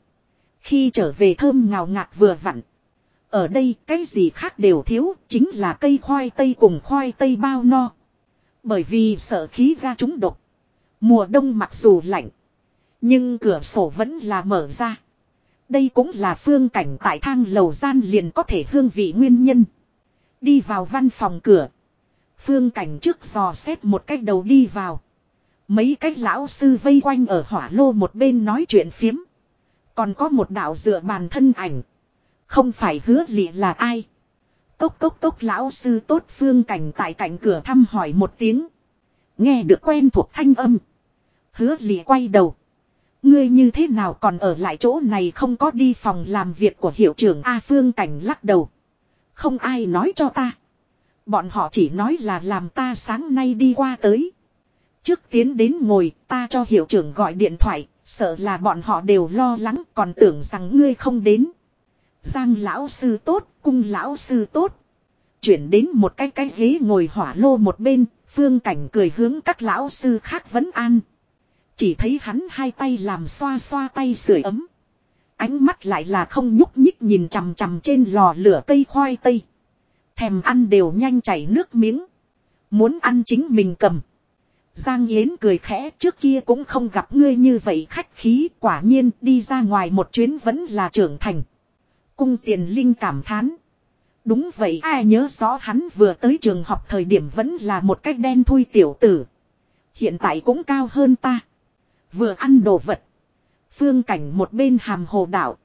Khi trở về thơm ngào ngạt vừa vặn. Ở đây cái gì khác đều thiếu, chính là cây khoai tây cùng khoai tây bao no. Bởi vì sợ khí ga trúng độc. Mùa đông mặc dù lạnh, nhưng cửa sổ vẫn là mở ra. Đây cũng là phương cảnh tại thang lầu gian liền có thể hương vị nguyên nhân. Đi vào văn phòng cửa. Phương cảnh trước dò xét một cách đầu đi vào. Mấy cách lão sư vây quanh ở hỏa lô một bên nói chuyện phiếm. Còn có một đạo dựa bàn thân ảnh. Không phải hứa lị là ai. Cốc cốc cốc lão sư tốt phương cảnh tại cạnh cửa thăm hỏi một tiếng. Nghe được quen thuộc thanh âm. Hứa lị quay đầu. Ngươi như thế nào còn ở lại chỗ này không có đi phòng làm việc của hiệu trưởng A Phương Cảnh lắc đầu. Không ai nói cho ta. Bọn họ chỉ nói là làm ta sáng nay đi qua tới. Trước tiến đến ngồi ta cho hiệu trưởng gọi điện thoại, sợ là bọn họ đều lo lắng còn tưởng rằng ngươi không đến. Giang lão sư tốt, cung lão sư tốt. Chuyển đến một cái cái ghế ngồi hỏa lô một bên, phương cảnh cười hướng các lão sư khác vấn an. Chỉ thấy hắn hai tay làm xoa xoa tay sưởi ấm. Ánh mắt lại là không nhúc nhích nhìn chằm chằm trên lò lửa cây khoai tây. Thèm ăn đều nhanh chảy nước miếng. Muốn ăn chính mình cầm. Giang Yến cười khẽ trước kia cũng không gặp ngươi như vậy khách khí quả nhiên đi ra ngoài một chuyến vẫn là trưởng thành. Cung tiền linh cảm thán. Đúng vậy, ai nhớ rõ hắn vừa tới trường học thời điểm vẫn là một cách đen thui tiểu tử. Hiện tại cũng cao hơn ta. Vừa ăn đồ vật. Phương cảnh một bên hàm hồ đảo.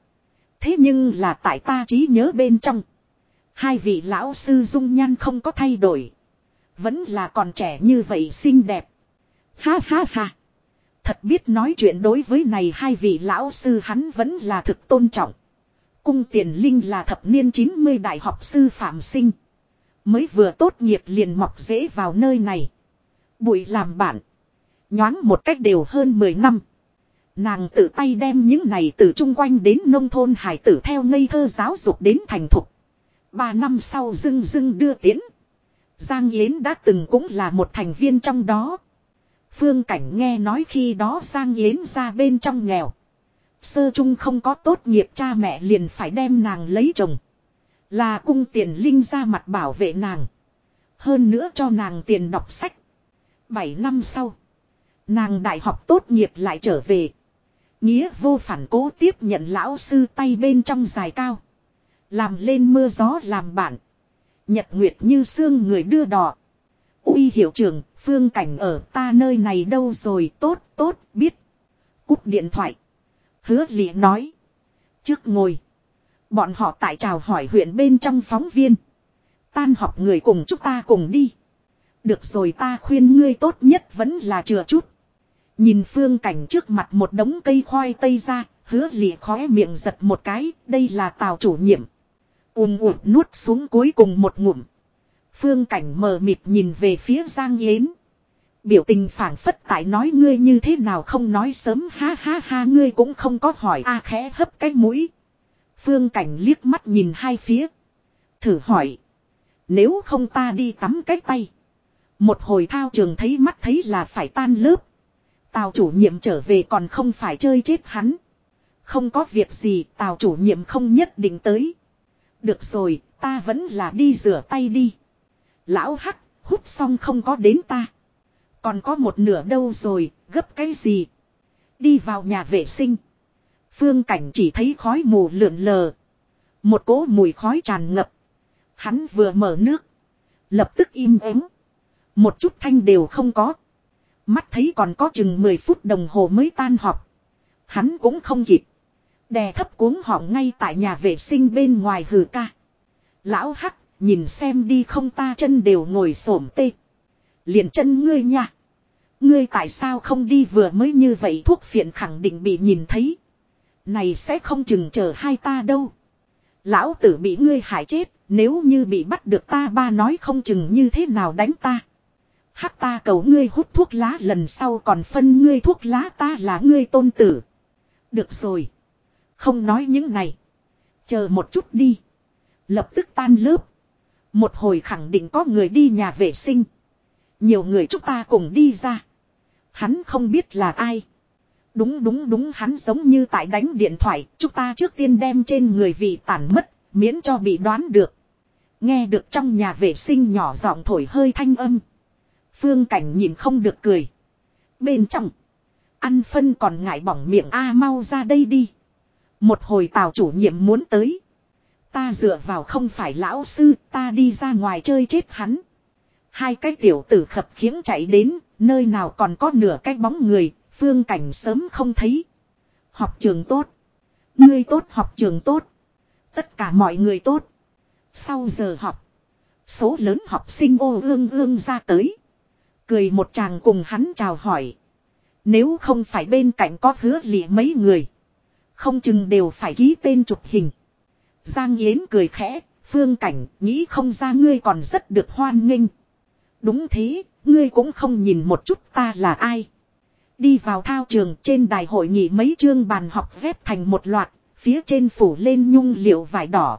Thế nhưng là tại ta trí nhớ bên trong. Hai vị lão sư dung nhan không có thay đổi. Vẫn là còn trẻ như vậy xinh đẹp. Ha ha ha. Thật biết nói chuyện đối với này hai vị lão sư hắn vẫn là thực tôn trọng. Cung tiền linh là thập niên 90 đại học sư phạm sinh. Mới vừa tốt nghiệp liền mọc dễ vào nơi này. Bụi làm bạn. Nhoáng một cách đều hơn 10 năm. Nàng tự tay đem những này từ chung quanh đến nông thôn hải tử theo ngây thơ giáo dục đến thành thục. Ba năm sau dưng dưng đưa tiến. Giang Yến đã từng cũng là một thành viên trong đó. Phương Cảnh nghe nói khi đó Giang Yến ra bên trong nghèo. Sơ trung không có tốt nghiệp cha mẹ liền phải đem nàng lấy chồng. Là cung tiền linh ra mặt bảo vệ nàng. Hơn nữa cho nàng tiền đọc sách. Bảy năm sau. Nàng đại học tốt nghiệp lại trở về. Nghĩa vô phản cố tiếp nhận lão sư tay bên trong dài cao. Làm lên mưa gió làm bạn. Nhật nguyệt như xương người đưa đò. Uy hiệu trưởng, phương cảnh ở ta nơi này đâu rồi, tốt, tốt, biết. Cúp điện thoại. Hứa lị nói. Trước ngồi. Bọn họ tại chào hỏi huyện bên trong phóng viên. Tan họp người cùng chúng ta cùng đi. Được rồi ta khuyên ngươi tốt nhất vẫn là chừa chút. Nhìn phương cảnh trước mặt một đống cây khoai tây ra, hứa lị khóe miệng giật một cái, đây là tàu chủ nhiệm. Ùm ụt nuốt xuống cuối cùng một ngụm. Phương cảnh mờ mịt nhìn về phía Giang Yến. Biểu tình phảng phất tại nói ngươi như thế nào không nói sớm ha ha ha ngươi cũng không có hỏi a khẽ hấp cái mũi. Phương cảnh liếc mắt nhìn hai phía. Thử hỏi. Nếu không ta đi tắm cái tay. Một hồi thao trường thấy mắt thấy là phải tan lớp. Tào chủ nhiệm trở về còn không phải chơi chết hắn. Không có việc gì tào chủ nhiệm không nhất định tới. Được rồi, ta vẫn là đi rửa tay đi. Lão hắc, hút xong không có đến ta. Còn có một nửa đâu rồi, gấp cái gì? Đi vào nhà vệ sinh. Phương cảnh chỉ thấy khói mù lượn lờ. Một cỗ mùi khói tràn ngập. Hắn vừa mở nước. Lập tức im ắng. Một chút thanh đều không có. Mắt thấy còn có chừng 10 phút đồng hồ mới tan họp. Hắn cũng không kịp. Đè thấp cuống họng ngay tại nhà vệ sinh bên ngoài hừ ca. Lão hắc, nhìn xem đi không ta chân đều ngồi xổm tê. Liền chân ngươi nha. Ngươi tại sao không đi vừa mới như vậy thuốc phiện khẳng định bị nhìn thấy. Này sẽ không chừng chờ hai ta đâu. Lão tử bị ngươi hại chết, nếu như bị bắt được ta ba nói không chừng như thế nào đánh ta. Hắc ta cầu ngươi hút thuốc lá lần sau còn phân ngươi thuốc lá ta là ngươi tôn tử. Được rồi. Không nói những này. Chờ một chút đi. Lập tức tan lớp. Một hồi khẳng định có người đi nhà vệ sinh. Nhiều người chúng ta cùng đi ra. Hắn không biết là ai. Đúng đúng đúng hắn giống như tại đánh điện thoại. Chúng ta trước tiên đem trên người vị tản mất. Miễn cho bị đoán được. Nghe được trong nhà vệ sinh nhỏ giọng thổi hơi thanh âm. Phương cảnh nhìn không được cười. Bên trong. Ăn phân còn ngại bỏng miệng A mau ra đây đi. Một hồi tào chủ nhiệm muốn tới. Ta dựa vào không phải lão sư, ta đi ra ngoài chơi chết hắn. Hai cái tiểu tử khập khiễng chạy đến, nơi nào còn có nửa cái bóng người, phương cảnh sớm không thấy. Học trường tốt. Ngươi tốt học trường tốt. Tất cả mọi người tốt. Sau giờ học. Số lớn học sinh ô ương ương ra tới. Cười một chàng cùng hắn chào hỏi. Nếu không phải bên cạnh có hứa lịa mấy người. Không chừng đều phải ký tên chụp hình. Giang Yến cười khẽ. Phương cảnh nghĩ không ra ngươi còn rất được hoan nghênh. Đúng thế, ngươi cũng không nhìn một chút ta là ai. Đi vào thao trường trên đài hội nghị mấy chương bàn học ghép thành một loạt, phía trên phủ lên nhung liệu vải đỏ.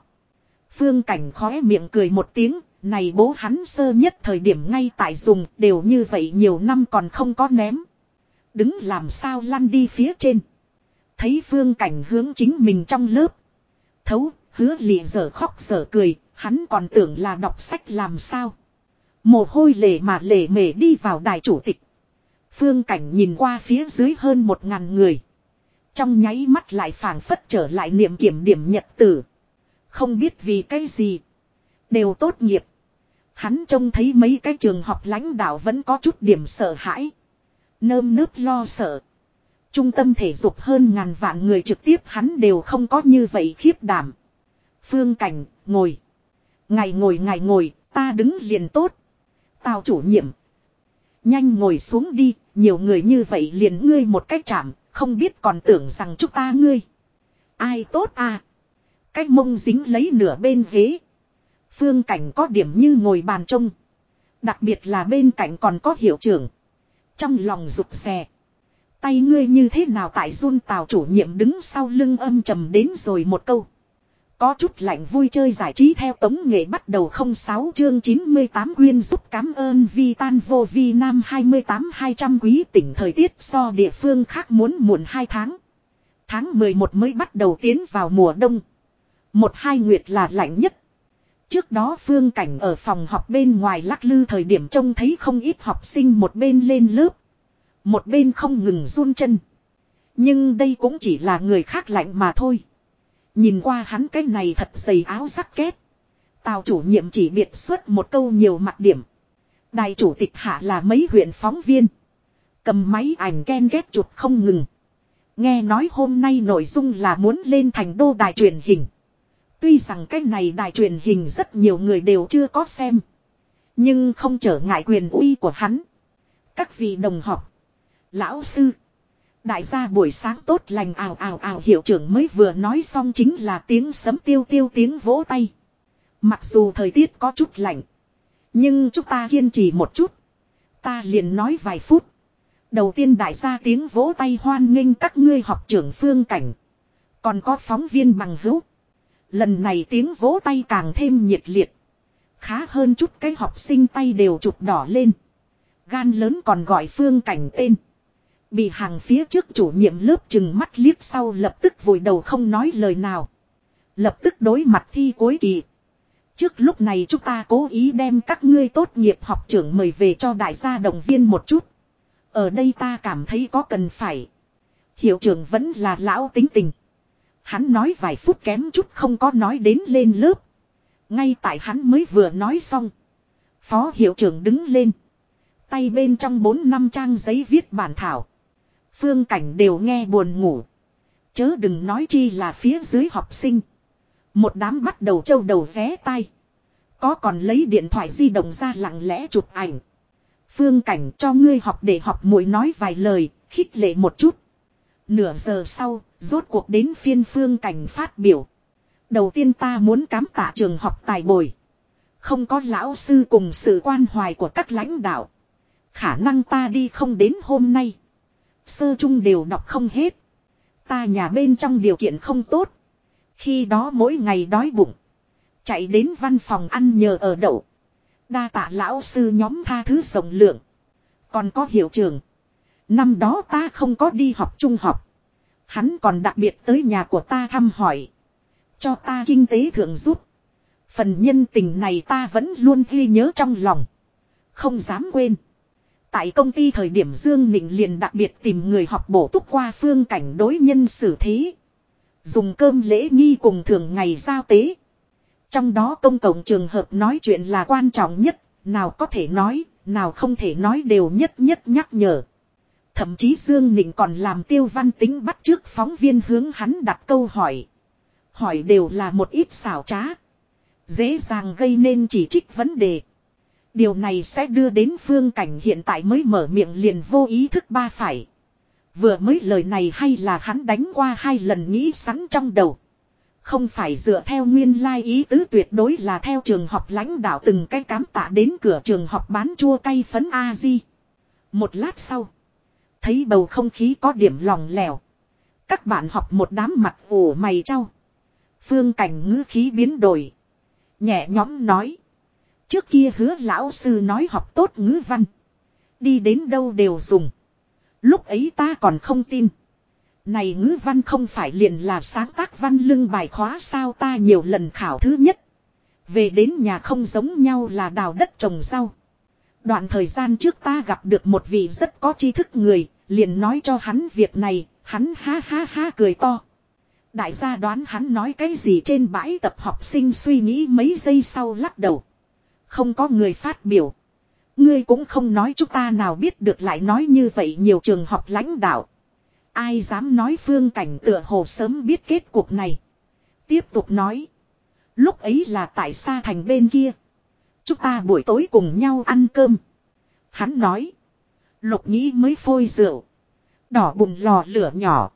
Phương cảnh khóe miệng cười một tiếng, này bố hắn sơ nhất thời điểm ngay tại dùng đều như vậy nhiều năm còn không có ném. Đứng làm sao lăn đi phía trên. Thấy phương cảnh hướng chính mình trong lớp. Thấu, hứa lịa giờ khóc giờ cười, hắn còn tưởng là đọc sách làm sao. Mồ hôi lề mà lề mề đi vào đài chủ tịch. Phương cảnh nhìn qua phía dưới hơn một ngàn người. Trong nháy mắt lại phảng phất trở lại niệm kiểm điểm nhật tử. Không biết vì cái gì. Đều tốt nghiệp. Hắn trông thấy mấy cái trường học lãnh đạo vẫn có chút điểm sợ hãi. Nơm nớp lo sợ. Trung tâm thể dục hơn ngàn vạn người trực tiếp hắn đều không có như vậy khiếp đảm. Phương Cảnh, ngồi. Ngày ngồi ngày ngồi, ta đứng liền tốt. Tào chủ nhiệm. Nhanh ngồi xuống đi, nhiều người như vậy liền ngươi một cách chạm, không biết còn tưởng rằng chúng ta ngươi. Ai tốt à? Cách mông dính lấy nửa bên ghế. Phương cảnh có điểm như ngồi bàn trông. Đặc biệt là bên cạnh còn có hiệu trưởng. Trong lòng rụt rè. Tay ngươi như thế nào tại run tào chủ nhiệm đứng sau lưng âm trầm đến rồi một câu. Có chút lạnh vui chơi giải trí theo tống nghệ bắt đầu 06 chương 98 quyên giúp cảm ơn vi tan vô vi nam 28 200 quý tỉnh thời tiết so địa phương khác muốn muộn 2 tháng. Tháng 11 mới bắt đầu tiến vào mùa đông. Một hai nguyệt là lạnh nhất. Trước đó phương cảnh ở phòng học bên ngoài lắc lư thời điểm trông thấy không ít học sinh một bên lên lớp. Một bên không ngừng run chân. Nhưng đây cũng chỉ là người khác lạnh mà thôi. Nhìn qua hắn cái này thật dày áo sắc kết. Tào chủ nhiệm chỉ biệt xuất một câu nhiều mặt điểm. Đài chủ tịch hạ là mấy huyện phóng viên. Cầm máy ảnh ken ghét chụp không ngừng. Nghe nói hôm nay nội dung là muốn lên thành đô đài truyền hình. Tuy rằng cái này đài truyền hình rất nhiều người đều chưa có xem. Nhưng không trở ngại quyền uy của hắn. Các vị đồng học. Lão sư. Đại gia buổi sáng tốt lành ào ào ào, hiệu trưởng mới vừa nói xong chính là tiếng sấm tiêu tiêu tiếng vỗ tay. Mặc dù thời tiết có chút lạnh. Nhưng chúng ta kiên trì một chút. Ta liền nói vài phút. Đầu tiên đại gia tiếng vỗ tay hoan nghênh các ngươi học trưởng phương cảnh. Còn có phóng viên bằng hữu. Lần này tiếng vỗ tay càng thêm nhiệt liệt. Khá hơn chút cái học sinh tay đều chụp đỏ lên. Gan lớn còn gọi phương cảnh tên. Bị hàng phía trước chủ nhiệm lớp chừng mắt liếc sau lập tức vùi đầu không nói lời nào. Lập tức đối mặt thi cuối kỳ. Trước lúc này chúng ta cố ý đem các ngươi tốt nghiệp học trưởng mời về cho đại gia động viên một chút. Ở đây ta cảm thấy có cần phải. Hiệu trưởng vẫn là lão tính tình. Hắn nói vài phút kém chút không có nói đến lên lớp. Ngay tại hắn mới vừa nói xong. Phó hiệu trưởng đứng lên. Tay bên trong bốn năm trang giấy viết bản thảo. Phương cảnh đều nghe buồn ngủ. Chớ đừng nói chi là phía dưới học sinh. Một đám bắt đầu trâu đầu vé tay. Có còn lấy điện thoại di động ra lặng lẽ chụp ảnh. Phương cảnh cho ngươi học để học muội nói vài lời, khích lệ một chút. Nửa giờ sau, rốt cuộc đến phiên phương cảnh phát biểu. Đầu tiên ta muốn cám tạ trường học tài bồi. Không có lão sư cùng sự quan hoài của các lãnh đạo. Khả năng ta đi không đến hôm nay. Sơ trung đều đọc không hết. Ta nhà bên trong điều kiện không tốt. Khi đó mỗi ngày đói bụng. Chạy đến văn phòng ăn nhờ ở đậu. Đa tạ lão sư nhóm tha thứ rộng lượng. Còn có hiệu trường. Năm đó ta không có đi học trung học. Hắn còn đặc biệt tới nhà của ta thăm hỏi. Cho ta kinh tế thượng giúp. Phần nhân tình này ta vẫn luôn ghi nhớ trong lòng. Không dám quên. Tại công ty thời điểm Dương Nịnh liền đặc biệt tìm người học bổ túc qua phương cảnh đối nhân xử thế. Dùng cơm lễ nghi cùng thường ngày giao tế. Trong đó công cộng trường hợp nói chuyện là quan trọng nhất, nào có thể nói, nào không thể nói đều nhất nhất nhắc nhở. Thậm chí Dương Nịnh còn làm tiêu văn tính bắt trước phóng viên hướng hắn đặt câu hỏi. Hỏi đều là một ít xảo trá. Dễ dàng gây nên chỉ trích vấn đề. Điều này sẽ đưa đến phương cảnh hiện tại mới mở miệng liền vô ý thức ba phải. Vừa mới lời này hay là hắn đánh qua hai lần nghĩ sẵn trong đầu. Không phải dựa theo nguyên lai ý tứ tuyệt đối là theo trường học lãnh đạo từng cái cám tạ đến cửa trường học bán chua cay phấn A-di. Một lát sau. Thấy bầu không khí có điểm lòng lèo. Các bạn học một đám mặt ủ mày trao. Phương cảnh ngữ khí biến đổi. Nhẹ nhõm nói. Trước kia hứa lão sư nói học tốt ngữ văn. Đi đến đâu đều dùng. Lúc ấy ta còn không tin. Này ngữ văn không phải liền là sáng tác văn lưng bài khóa sao ta nhiều lần khảo thứ nhất. Về đến nhà không giống nhau là đào đất trồng rau. Đoạn thời gian trước ta gặp được một vị rất có tri thức người, liền nói cho hắn việc này, hắn ha ha ha cười to. Đại gia đoán hắn nói cái gì trên bãi tập học sinh suy nghĩ mấy giây sau lắc đầu. Không có người phát biểu. Ngươi cũng không nói chúng ta nào biết được lại nói như vậy nhiều trường học lãnh đạo. Ai dám nói phương cảnh tựa hồ sớm biết kết cuộc này. Tiếp tục nói. Lúc ấy là tại xa thành bên kia. Chúng ta buổi tối cùng nhau ăn cơm. Hắn nói. Lục nhĩ mới phôi rượu. Đỏ bùn lò lửa nhỏ.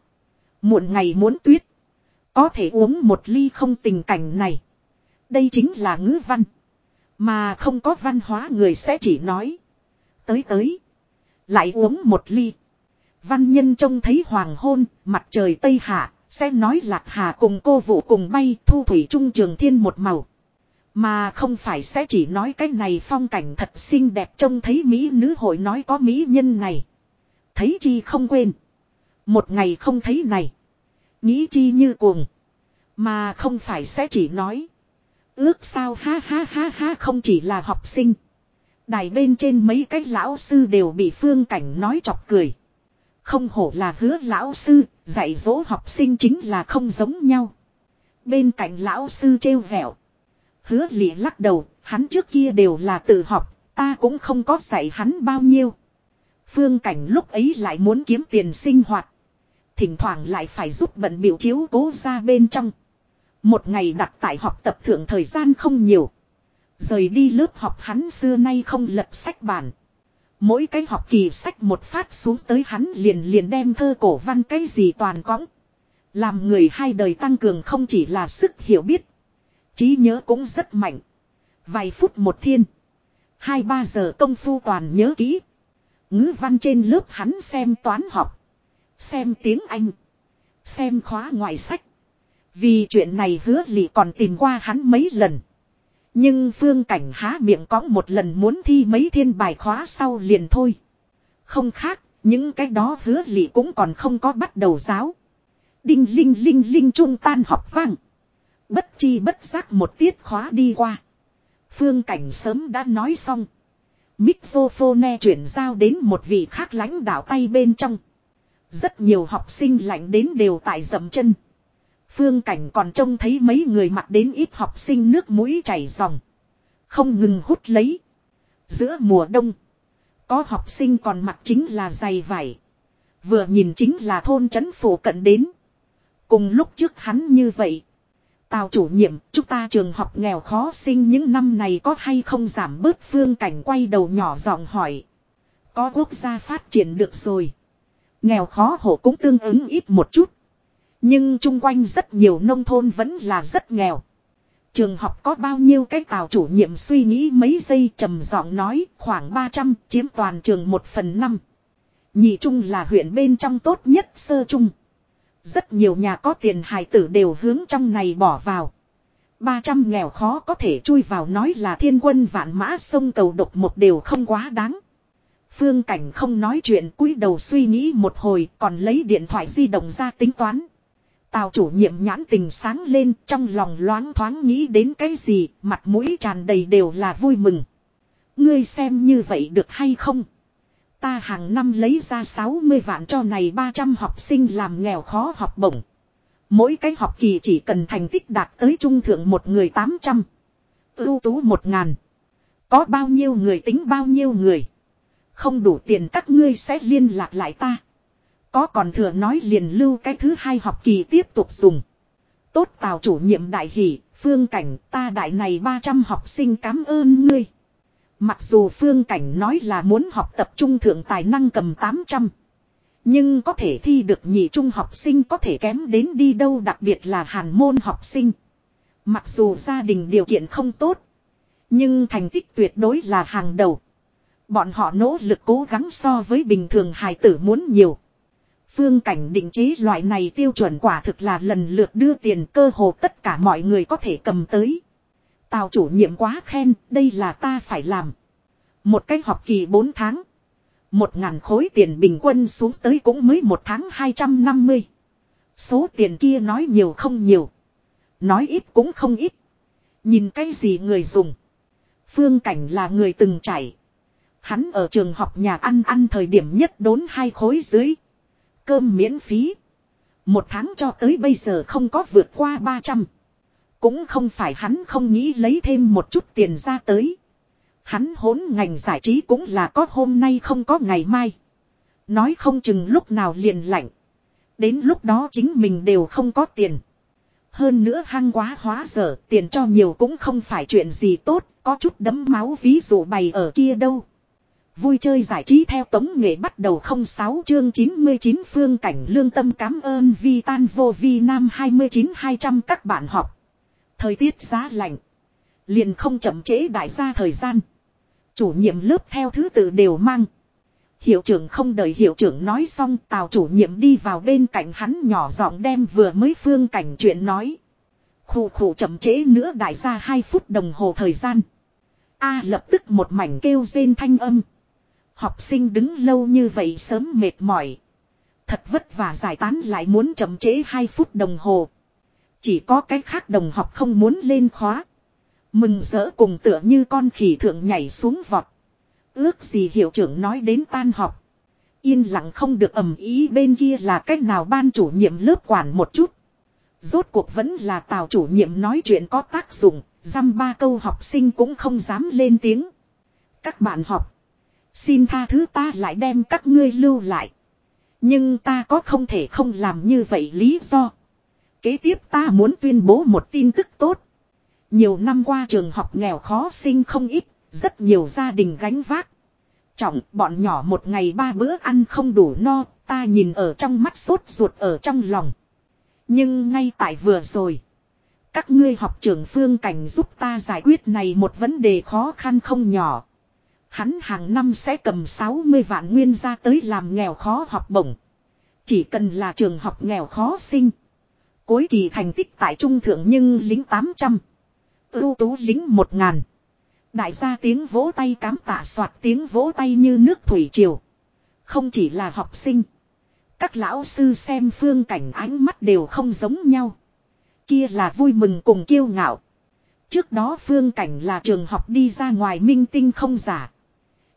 Muộn ngày muốn tuyết. Có thể uống một ly không tình cảnh này. Đây chính là ngữ văn. Mà không có văn hóa người sẽ chỉ nói. Tới tới. Lại uống một ly. Văn nhân trông thấy hoàng hôn, mặt trời tây hạ, sẽ nói lạc hà cùng cô vụ cùng bay thu thủy trung trường thiên một màu. Mà không phải sẽ chỉ nói cái này phong cảnh thật xinh đẹp trông thấy Mỹ nữ hội nói có Mỹ nhân này. Thấy chi không quên. Một ngày không thấy này. Nghĩ chi như cuồng. Mà không phải sẽ chỉ nói. Ước sao ha ha ha ha không chỉ là học sinh. Đài bên trên mấy cái lão sư đều bị phương cảnh nói chọc cười. Không hổ là hứa lão sư, dạy dỗ học sinh chính là không giống nhau. Bên cạnh lão sư trêu vẹo. Hứa lị lắc đầu, hắn trước kia đều là tự học, ta cũng không có dạy hắn bao nhiêu. Phương cảnh lúc ấy lại muốn kiếm tiền sinh hoạt. Thỉnh thoảng lại phải giúp bận biểu chiếu cố ra bên trong. Một ngày đặt tại học tập thượng thời gian không nhiều. Rời đi lớp học hắn xưa nay không lật sách bản. Mỗi cái học kỳ sách một phát xuống tới hắn liền liền đem thơ cổ văn cái gì toàn cõng. Làm người hai đời tăng cường không chỉ là sức hiểu biết. trí nhớ cũng rất mạnh. Vài phút một thiên. Hai ba giờ công phu toàn nhớ kỹ. Ngữ văn trên lớp hắn xem toán học. Xem tiếng Anh. Xem khóa ngoại sách. Vì chuyện này hứa lị còn tìm qua hắn mấy lần. Nhưng phương cảnh há miệng có một lần muốn thi mấy thiên bài khóa sau liền thôi. Không khác, những cái đó hứa lị cũng còn không có bắt đầu giáo. Đinh linh linh linh trung tan học vang. Bất chi bất giác một tiết khóa đi qua. Phương cảnh sớm đã nói xong. Mixophone chuyển giao đến một vị khác lãnh đạo tay bên trong. Rất nhiều học sinh lạnh đến đều tại dầm chân. Phương cảnh còn trông thấy mấy người mặc đến ít học sinh nước mũi chảy ròng. Không ngừng hút lấy. Giữa mùa đông. Có học sinh còn mặc chính là giày vải. Vừa nhìn chính là thôn trấn phủ cận đến. Cùng lúc trước hắn như vậy. Tào chủ nhiệm, chúng ta trường học nghèo khó sinh những năm này có hay không giảm bớt phương cảnh quay đầu nhỏ giọng hỏi. Có quốc gia phát triển được rồi. Nghèo khó hộ cũng tương ứng ít một chút. Nhưng chung quanh rất nhiều nông thôn vẫn là rất nghèo. Trường học có bao nhiêu cái tàu chủ nhiệm suy nghĩ mấy giây trầm giọng nói, khoảng 300 chiếm toàn trường 1 phần 5. Nhị trung là huyện bên trong tốt nhất sơ trung. Rất nhiều nhà có tiền hài tử đều hướng trong này bỏ vào. 300 nghèo khó có thể chui vào nói là thiên quân vạn mã sông cầu độc một đều không quá đáng. Phương Cảnh không nói chuyện, cúi đầu suy nghĩ một hồi, còn lấy điện thoại di động ra tính toán. Tào chủ nhiệm nhãn tình sáng lên trong lòng loáng thoáng nghĩ đến cái gì, mặt mũi tràn đầy đều là vui mừng. Ngươi xem như vậy được hay không? Ta hàng năm lấy ra 60 vạn cho này 300 học sinh làm nghèo khó học bổng. Mỗi cái học kỳ chỉ cần thành tích đạt tới trung thượng một người 800. Ưu tú một ngàn. Có bao nhiêu người tính bao nhiêu người. Không đủ tiền các ngươi sẽ liên lạc lại ta. Có còn thừa nói liền lưu cái thứ hai học kỳ tiếp tục dùng. Tốt tào chủ nhiệm đại hỷ, phương cảnh ta đại này 300 học sinh cảm ơn ngươi. Mặc dù phương cảnh nói là muốn học tập trung thượng tài năng cầm 800. Nhưng có thể thi được nhị trung học sinh có thể kém đến đi đâu đặc biệt là hàn môn học sinh. Mặc dù gia đình điều kiện không tốt. Nhưng thành tích tuyệt đối là hàng đầu. Bọn họ nỗ lực cố gắng so với bình thường hài tử muốn nhiều. Phương cảnh định chế loại này tiêu chuẩn quả thực là lần lượt đưa tiền cơ hồ tất cả mọi người có thể cầm tới. Tào chủ nhiệm quá khen, đây là ta phải làm. Một cái học kỳ 4 tháng. Một ngàn khối tiền bình quân xuống tới cũng mới một tháng 250. Số tiền kia nói nhiều không nhiều. Nói ít cũng không ít. Nhìn cái gì người dùng. Phương Cảnh là người từng chảy. Hắn ở trường học nhà ăn ăn thời điểm nhất đốn hai khối dưới. Cơm miễn phí. Một tháng cho tới bây giờ không có vượt qua 300. Cũng không phải hắn không nghĩ lấy thêm một chút tiền ra tới. Hắn hốn ngành giải trí cũng là có hôm nay không có ngày mai. Nói không chừng lúc nào liền lạnh. Đến lúc đó chính mình đều không có tiền. Hơn nữa hăng quá hóa dở tiền cho nhiều cũng không phải chuyện gì tốt, có chút đấm máu ví dụ bày ở kia đâu. Vui chơi giải trí theo tống nghệ bắt đầu 06 chương 99 phương cảnh lương tâm cảm ơn vi tan vô vi nam 29 200 các bạn học. Thời tiết giá lạnh. Liền không chậm trễ đại gia thời gian. Chủ nhiệm lớp theo thứ tự đều mang. Hiệu trưởng không đợi hiệu trưởng nói xong, tào chủ nhiệm đi vào bên cạnh hắn nhỏ giọng đem vừa mới phương cảnh chuyện nói. Khủ khủ chậm trễ nữa đại gia 2 phút đồng hồ thời gian. A lập tức một mảnh kêu rên thanh âm. Học sinh đứng lâu như vậy sớm mệt mỏi. Thật vất vả giải tán lại muốn chậm trễ 2 phút đồng hồ. Chỉ có cái khác đồng học không muốn lên khóa. Mừng rỡ cùng tựa như con khỉ thượng nhảy xuống vọt. Ước gì hiệu trưởng nói đến tan học. Yên lặng không được ầm ý bên kia là cách nào ban chủ nhiệm lớp quản một chút. Rốt cuộc vẫn là tào chủ nhiệm nói chuyện có tác dụng, dăm ba câu học sinh cũng không dám lên tiếng. Các bạn học, xin tha thứ ta lại đem các ngươi lưu lại. Nhưng ta có không thể không làm như vậy lý do. Kế tiếp ta muốn tuyên bố một tin tức tốt. Nhiều năm qua trường học nghèo khó sinh không ít, rất nhiều gia đình gánh vác. Trọng, bọn nhỏ một ngày ba bữa ăn không đủ no, ta nhìn ở trong mắt sốt ruột ở trong lòng. Nhưng ngay tại vừa rồi, các ngươi học trưởng phương cảnh giúp ta giải quyết này một vấn đề khó khăn không nhỏ. Hắn hàng năm sẽ cầm 60 vạn nguyên ra tới làm nghèo khó học bổng. Chỉ cần là trường học nghèo khó sinh. Cuối kỳ thành tích tại trung thượng nhưng lính 800. Ưu tú lính 1000. Đại gia tiếng vỗ tay cám tạ soạt tiếng vỗ tay như nước thủy triều. Không chỉ là học sinh. Các lão sư xem phương cảnh ánh mắt đều không giống nhau. Kia là vui mừng cùng kiêu ngạo. Trước đó phương cảnh là trường học đi ra ngoài minh tinh không giả.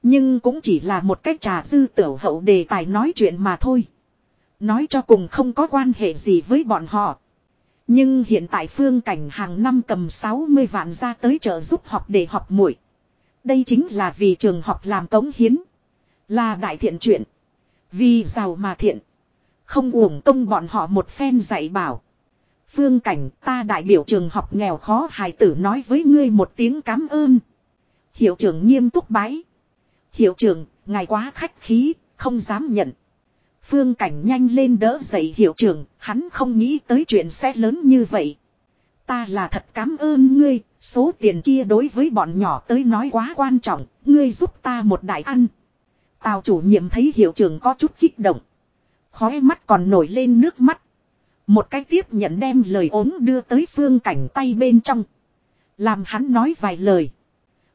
Nhưng cũng chỉ là một cách trà dư tiểu hậu đề tài nói chuyện mà thôi. Nói cho cùng không có quan hệ gì với bọn họ. Nhưng hiện tại phương cảnh hàng năm cầm 60 vạn ra tới trợ giúp học để học muội. Đây chính là vì trường học làm cống hiến. Là đại thiện chuyện. Vì giàu mà thiện. Không uổng công bọn họ một phen dạy bảo. Phương cảnh ta đại biểu trường học nghèo khó hài tử nói với ngươi một tiếng cảm ơn. Hiệu trưởng nghiêm túc bái. Hiệu trưởng, ngài quá khách khí, không dám nhận. Phương cảnh nhanh lên đỡ dậy hiệu trưởng, hắn không nghĩ tới chuyện sẽ lớn như vậy. Ta là thật cảm ơn ngươi, số tiền kia đối với bọn nhỏ tới nói quá quan trọng, ngươi giúp ta một đại ăn. Tào chủ nhiệm thấy hiệu trưởng có chút kích động. khóe mắt còn nổi lên nước mắt. Một cái tiếp nhận đem lời ốm đưa tới phương cảnh tay bên trong. Làm hắn nói vài lời.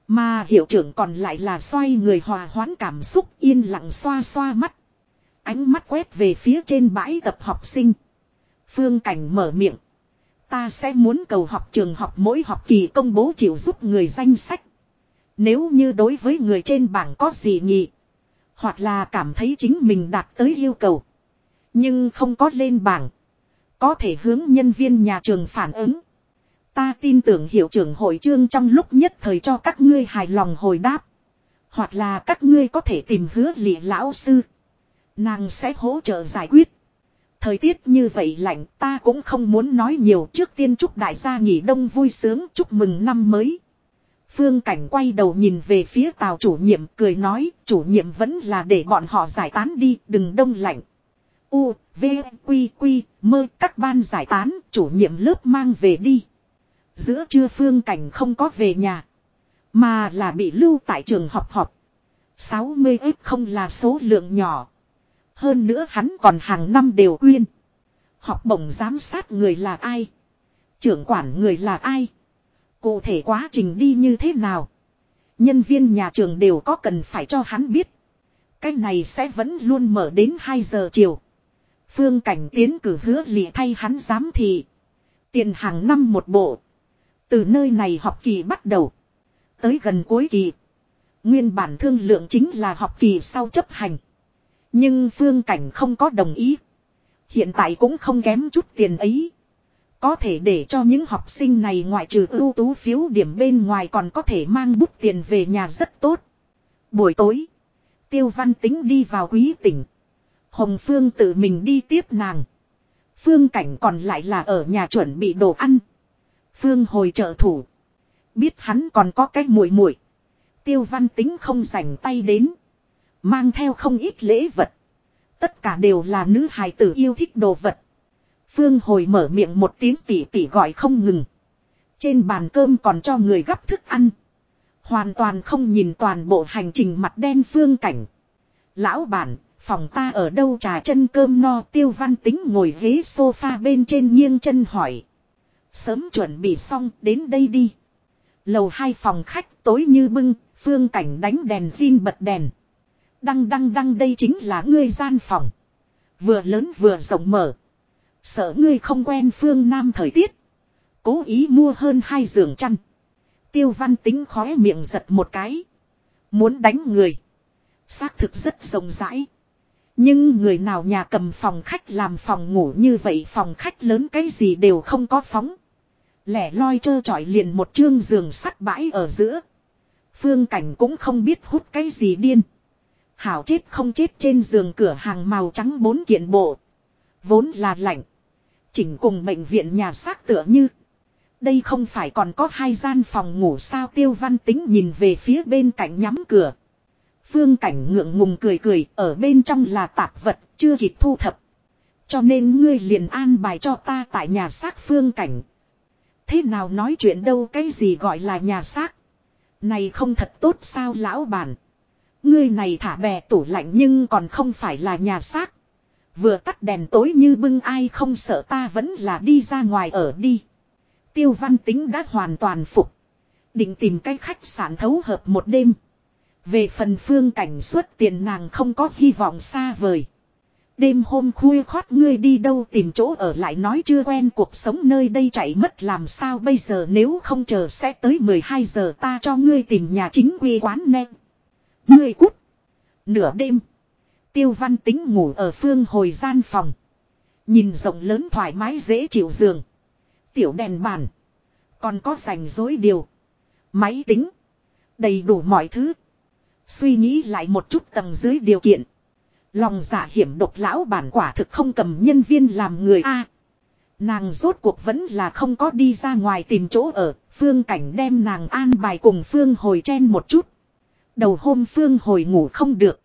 Mà hiệu trưởng còn lại là xoay người hòa hoãn cảm xúc yên lặng xoa xoa mắt. Ánh mắt quét về phía trên bãi tập học sinh. Phương cảnh mở miệng. Ta sẽ muốn cầu học trường học mỗi học kỳ công bố chịu giúp người danh sách. Nếu như đối với người trên bảng có gì nhị. Hoặc là cảm thấy chính mình đạt tới yêu cầu. Nhưng không có lên bảng. Có thể hướng nhân viên nhà trường phản ứng. Ta tin tưởng hiệu trưởng hội trương trong lúc nhất thời cho các ngươi hài lòng hồi đáp. Hoặc là các ngươi có thể tìm hứa lịa lão sư. Nàng sẽ hỗ trợ giải quyết. Thời tiết như vậy lạnh ta cũng không muốn nói nhiều trước tiên chúc đại gia nghỉ đông vui sướng chúc mừng năm mới. Phương Cảnh quay đầu nhìn về phía tàu chủ nhiệm cười nói chủ nhiệm vẫn là để bọn họ giải tán đi đừng đông lạnh. U, V, Quy, Quy, mơ các ban giải tán chủ nhiệm lớp mang về đi. Giữa trưa Phương Cảnh không có về nhà. Mà là bị lưu tại trường học học. 60 ít không là số lượng nhỏ. Hơn nữa hắn còn hàng năm đều quyên. Học bổng giám sát người là ai? Trưởng quản người là ai? Cụ thể quá trình đi như thế nào? Nhân viên nhà trường đều có cần phải cho hắn biết. Cái này sẽ vẫn luôn mở đến 2 giờ chiều. Phương Cảnh tiến cử hứa lì thay hắn giám thị. Tiền hàng năm một bộ. Từ nơi này học kỳ bắt đầu. Tới gần cuối kỳ. Nguyên bản thương lượng chính là học kỳ sau chấp hành. Nhưng phương cảnh không có đồng ý. Hiện tại cũng không kém chút tiền ấy. Có thể để cho những học sinh này ngoại trừ ưu tú phiếu điểm bên ngoài còn có thể mang bút tiền về nhà rất tốt. Buổi tối. Tiêu văn tính đi vào quý tỉnh. Hồng Phương tự mình đi tiếp nàng. Phương cảnh còn lại là ở nhà chuẩn bị đồ ăn. Phương hồi trợ thủ. Biết hắn còn có cái muội muội Tiêu văn tính không rảnh tay đến. Mang theo không ít lễ vật. Tất cả đều là nữ hài tử yêu thích đồ vật. Phương hồi mở miệng một tiếng tỉ tỉ gọi không ngừng. Trên bàn cơm còn cho người gắp thức ăn. Hoàn toàn không nhìn toàn bộ hành trình mặt đen phương cảnh. Lão bản, phòng ta ở đâu trà chân cơm no tiêu văn tính ngồi ghế sofa bên trên nghiêng chân hỏi. Sớm chuẩn bị xong đến đây đi. Lầu hai phòng khách tối như bưng, phương cảnh đánh đèn zin bật đèn. Đăng đăng đăng đây chính là ngươi gian phòng. Vừa lớn vừa rộng mở. Sợ ngươi không quen phương Nam thời tiết. Cố ý mua hơn hai giường chăn. Tiêu văn tính khóe miệng giật một cái. Muốn đánh người. Xác thực rất rộng rãi. Nhưng người nào nhà cầm phòng khách làm phòng ngủ như vậy phòng khách lớn cái gì đều không có phóng. Lẻ loi trơ trọi liền một chương giường sắt bãi ở giữa. Phương cảnh cũng không biết hút cái gì điên. Hảo chết không chết trên giường cửa hàng màu trắng bốn kiện bộ. Vốn là lạnh. Chỉnh cùng bệnh viện nhà xác tựa như. Đây không phải còn có hai gian phòng ngủ sao tiêu văn tính nhìn về phía bên cạnh nhắm cửa. Phương cảnh ngượng ngùng cười cười, ở bên trong là tạp vật, chưa kịp thu thập. Cho nên ngươi liền an bài cho ta tại nhà xác phương cảnh. Thế nào nói chuyện đâu, cái gì gọi là nhà xác. Này không thật tốt sao lão bản. Ngươi này thả bè tủ lạnh nhưng còn không phải là nhà xác. Vừa tắt đèn tối như bưng ai không sợ ta vẫn là đi ra ngoài ở đi. Tiêu văn tính đã hoàn toàn phục. Định tìm cái khách sạn thấu hợp một đêm. Về phần phương cảnh suốt tiền nàng không có hy vọng xa vời. Đêm hôm khuya khoát ngươi đi đâu tìm chỗ ở lại nói chưa quen cuộc sống nơi đây chạy mất làm sao bây giờ nếu không chờ sẽ tới 12 giờ ta cho ngươi tìm nhà chính quy quán nem. Ngươi cút. Nửa đêm. Tiêu văn tính ngủ ở phương hồi gian phòng. Nhìn rộng lớn thoải mái dễ chịu giường. Tiểu đèn bàn. Còn có rảnh rối điều. Máy tính. Đầy đủ mọi thứ. Suy nghĩ lại một chút tầng dưới điều kiện. Lòng giả hiểm độc lão bản quả thực không cầm nhân viên làm người A. nàng rốt cuộc vẫn là không có đi ra ngoài tìm chỗ ở, phương cảnh đem nàng an bài cùng phương hồi chen một chút. Đầu hôm phương hồi ngủ không được.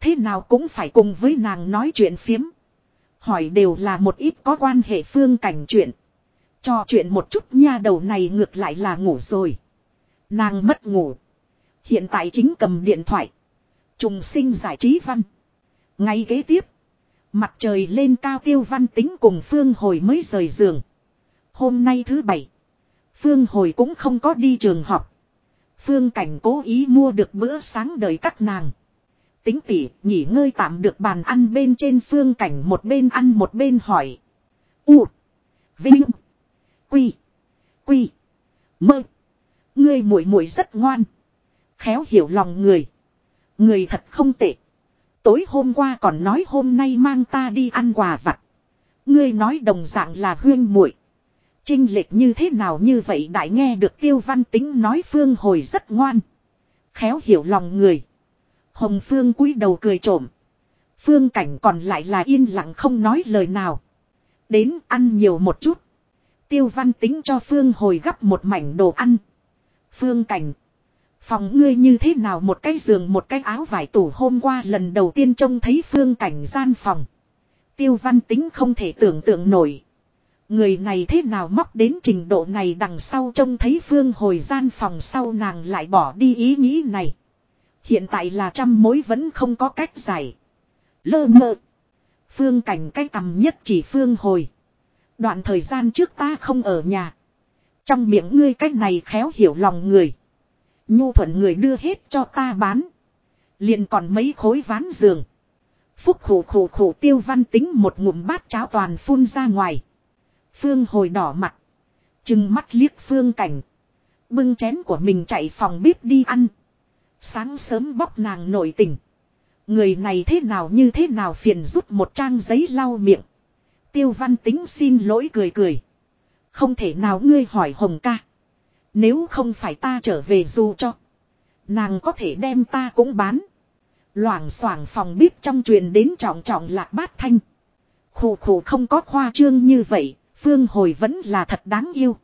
Thế nào cũng phải cùng với nàng nói chuyện phiếm. Hỏi đều là một ít có quan hệ phương cảnh chuyện. Cho chuyện một chút nha đầu này ngược lại là ngủ rồi. Nàng mất ngủ. Hiện tại chính cầm điện thoại. Trùng sinh giải trí văn. Ngay kế tiếp. Mặt trời lên cao tiêu văn tính cùng Phương Hồi mới rời giường. Hôm nay thứ bảy. Phương Hồi cũng không có đi trường học. Phương Cảnh cố ý mua được bữa sáng đợi các nàng. Tính tỉ, nghỉ ngơi tạm được bàn ăn bên trên Phương Cảnh một bên ăn một bên hỏi. U. Vinh. Quy. Quy. Mơ. Ngươi muội muội rất ngoan. Khéo hiểu lòng người. Người thật không tệ. Tối hôm qua còn nói hôm nay mang ta đi ăn quà vặt. Ngươi nói đồng dạng là huyên muội. Trinh lệch như thế nào như vậy đại nghe được tiêu văn tính nói phương hồi rất ngoan. Khéo hiểu lòng người. Hồng phương cúi đầu cười trộm. Phương cảnh còn lại là yên lặng không nói lời nào. Đến ăn nhiều một chút. Tiêu văn tính cho Phương hồi gấp một mảnh đồ ăn. Phương cảnh. Phòng ngươi như thế nào một cái giường, một cái áo vải tủ hôm qua lần đầu tiên trông thấy phương cảnh gian phòng. Tiêu văn tính không thể tưởng tượng nổi. Người này thế nào móc đến trình độ này đằng sau trông thấy phương hồi gian phòng sau nàng lại bỏ đi ý nghĩ này. Hiện tại là trăm mối vẫn không có cách giải. Lơ mơ. Phương cảnh cái tầm nhất chỉ phương hồi. Đoạn thời gian trước ta không ở nhà. Trong miệng ngươi cách này khéo hiểu lòng người. Nhu thuận người đưa hết cho ta bán. liền còn mấy khối ván giường. Phúc khổ khổ khổ tiêu văn tính một ngụm bát cháo toàn phun ra ngoài. Phương hồi đỏ mặt. trừng mắt liếc phương cảnh. Bưng chén của mình chạy phòng bếp đi ăn. Sáng sớm bóc nàng nổi tình. Người này thế nào như thế nào phiền rút một trang giấy lau miệng. Tiêu văn tính xin lỗi cười cười. Không thể nào ngươi hỏi hồng ca. Nếu không phải ta trở về dù cho. Nàng có thể đem ta cũng bán. Loảng xoảng phòng bếp trong truyền đến trọng trọng lạc bát thanh. Khổ khổ không có khoa trương như vậy, phương hồi vẫn là thật đáng yêu.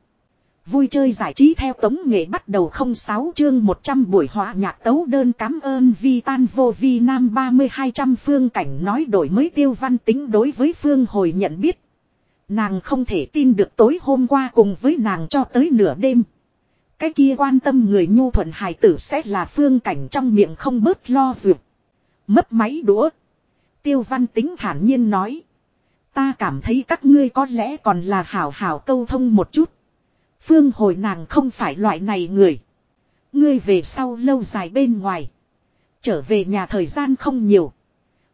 Vui chơi giải trí theo tống nghệ bắt đầu không sáu chương 100 buổi họa nhạc tấu đơn cảm ơn vi tan vô vi nam 3200 phương cảnh nói đổi mới tiêu văn tính đối với phương hồi nhận biết. Nàng không thể tin được tối hôm qua cùng với nàng cho tới nửa đêm. Cái kia quan tâm người nhu thuận hài tử sẽ là phương cảnh trong miệng không bớt lo duyệt. Mất máy đũa. Tiêu văn tính thản nhiên nói. Ta cảm thấy các ngươi có lẽ còn là hảo hảo câu thông một chút. Phương hồi nàng không phải loại này người. Ngươi về sau lâu dài bên ngoài. Trở về nhà thời gian không nhiều.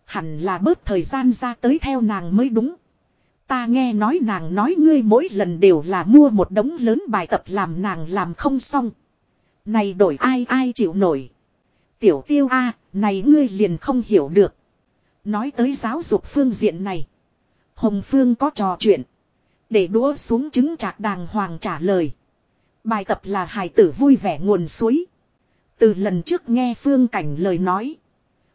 Hẳn là bớt thời gian ra tới theo nàng mới đúng. Ta nghe nói nàng nói ngươi mỗi lần đều là mua một đống lớn bài tập làm nàng làm không xong. Này đổi ai ai chịu nổi. Tiểu tiêu A, này ngươi liền không hiểu được. Nói tới giáo dục phương diện này. Hồng Phương có trò chuyện. Để đũa xuống chứng trạc đàng hoàng trả lời. Bài tập là hài tử vui vẻ nguồn suối. Từ lần trước nghe Phương Cảnh lời nói.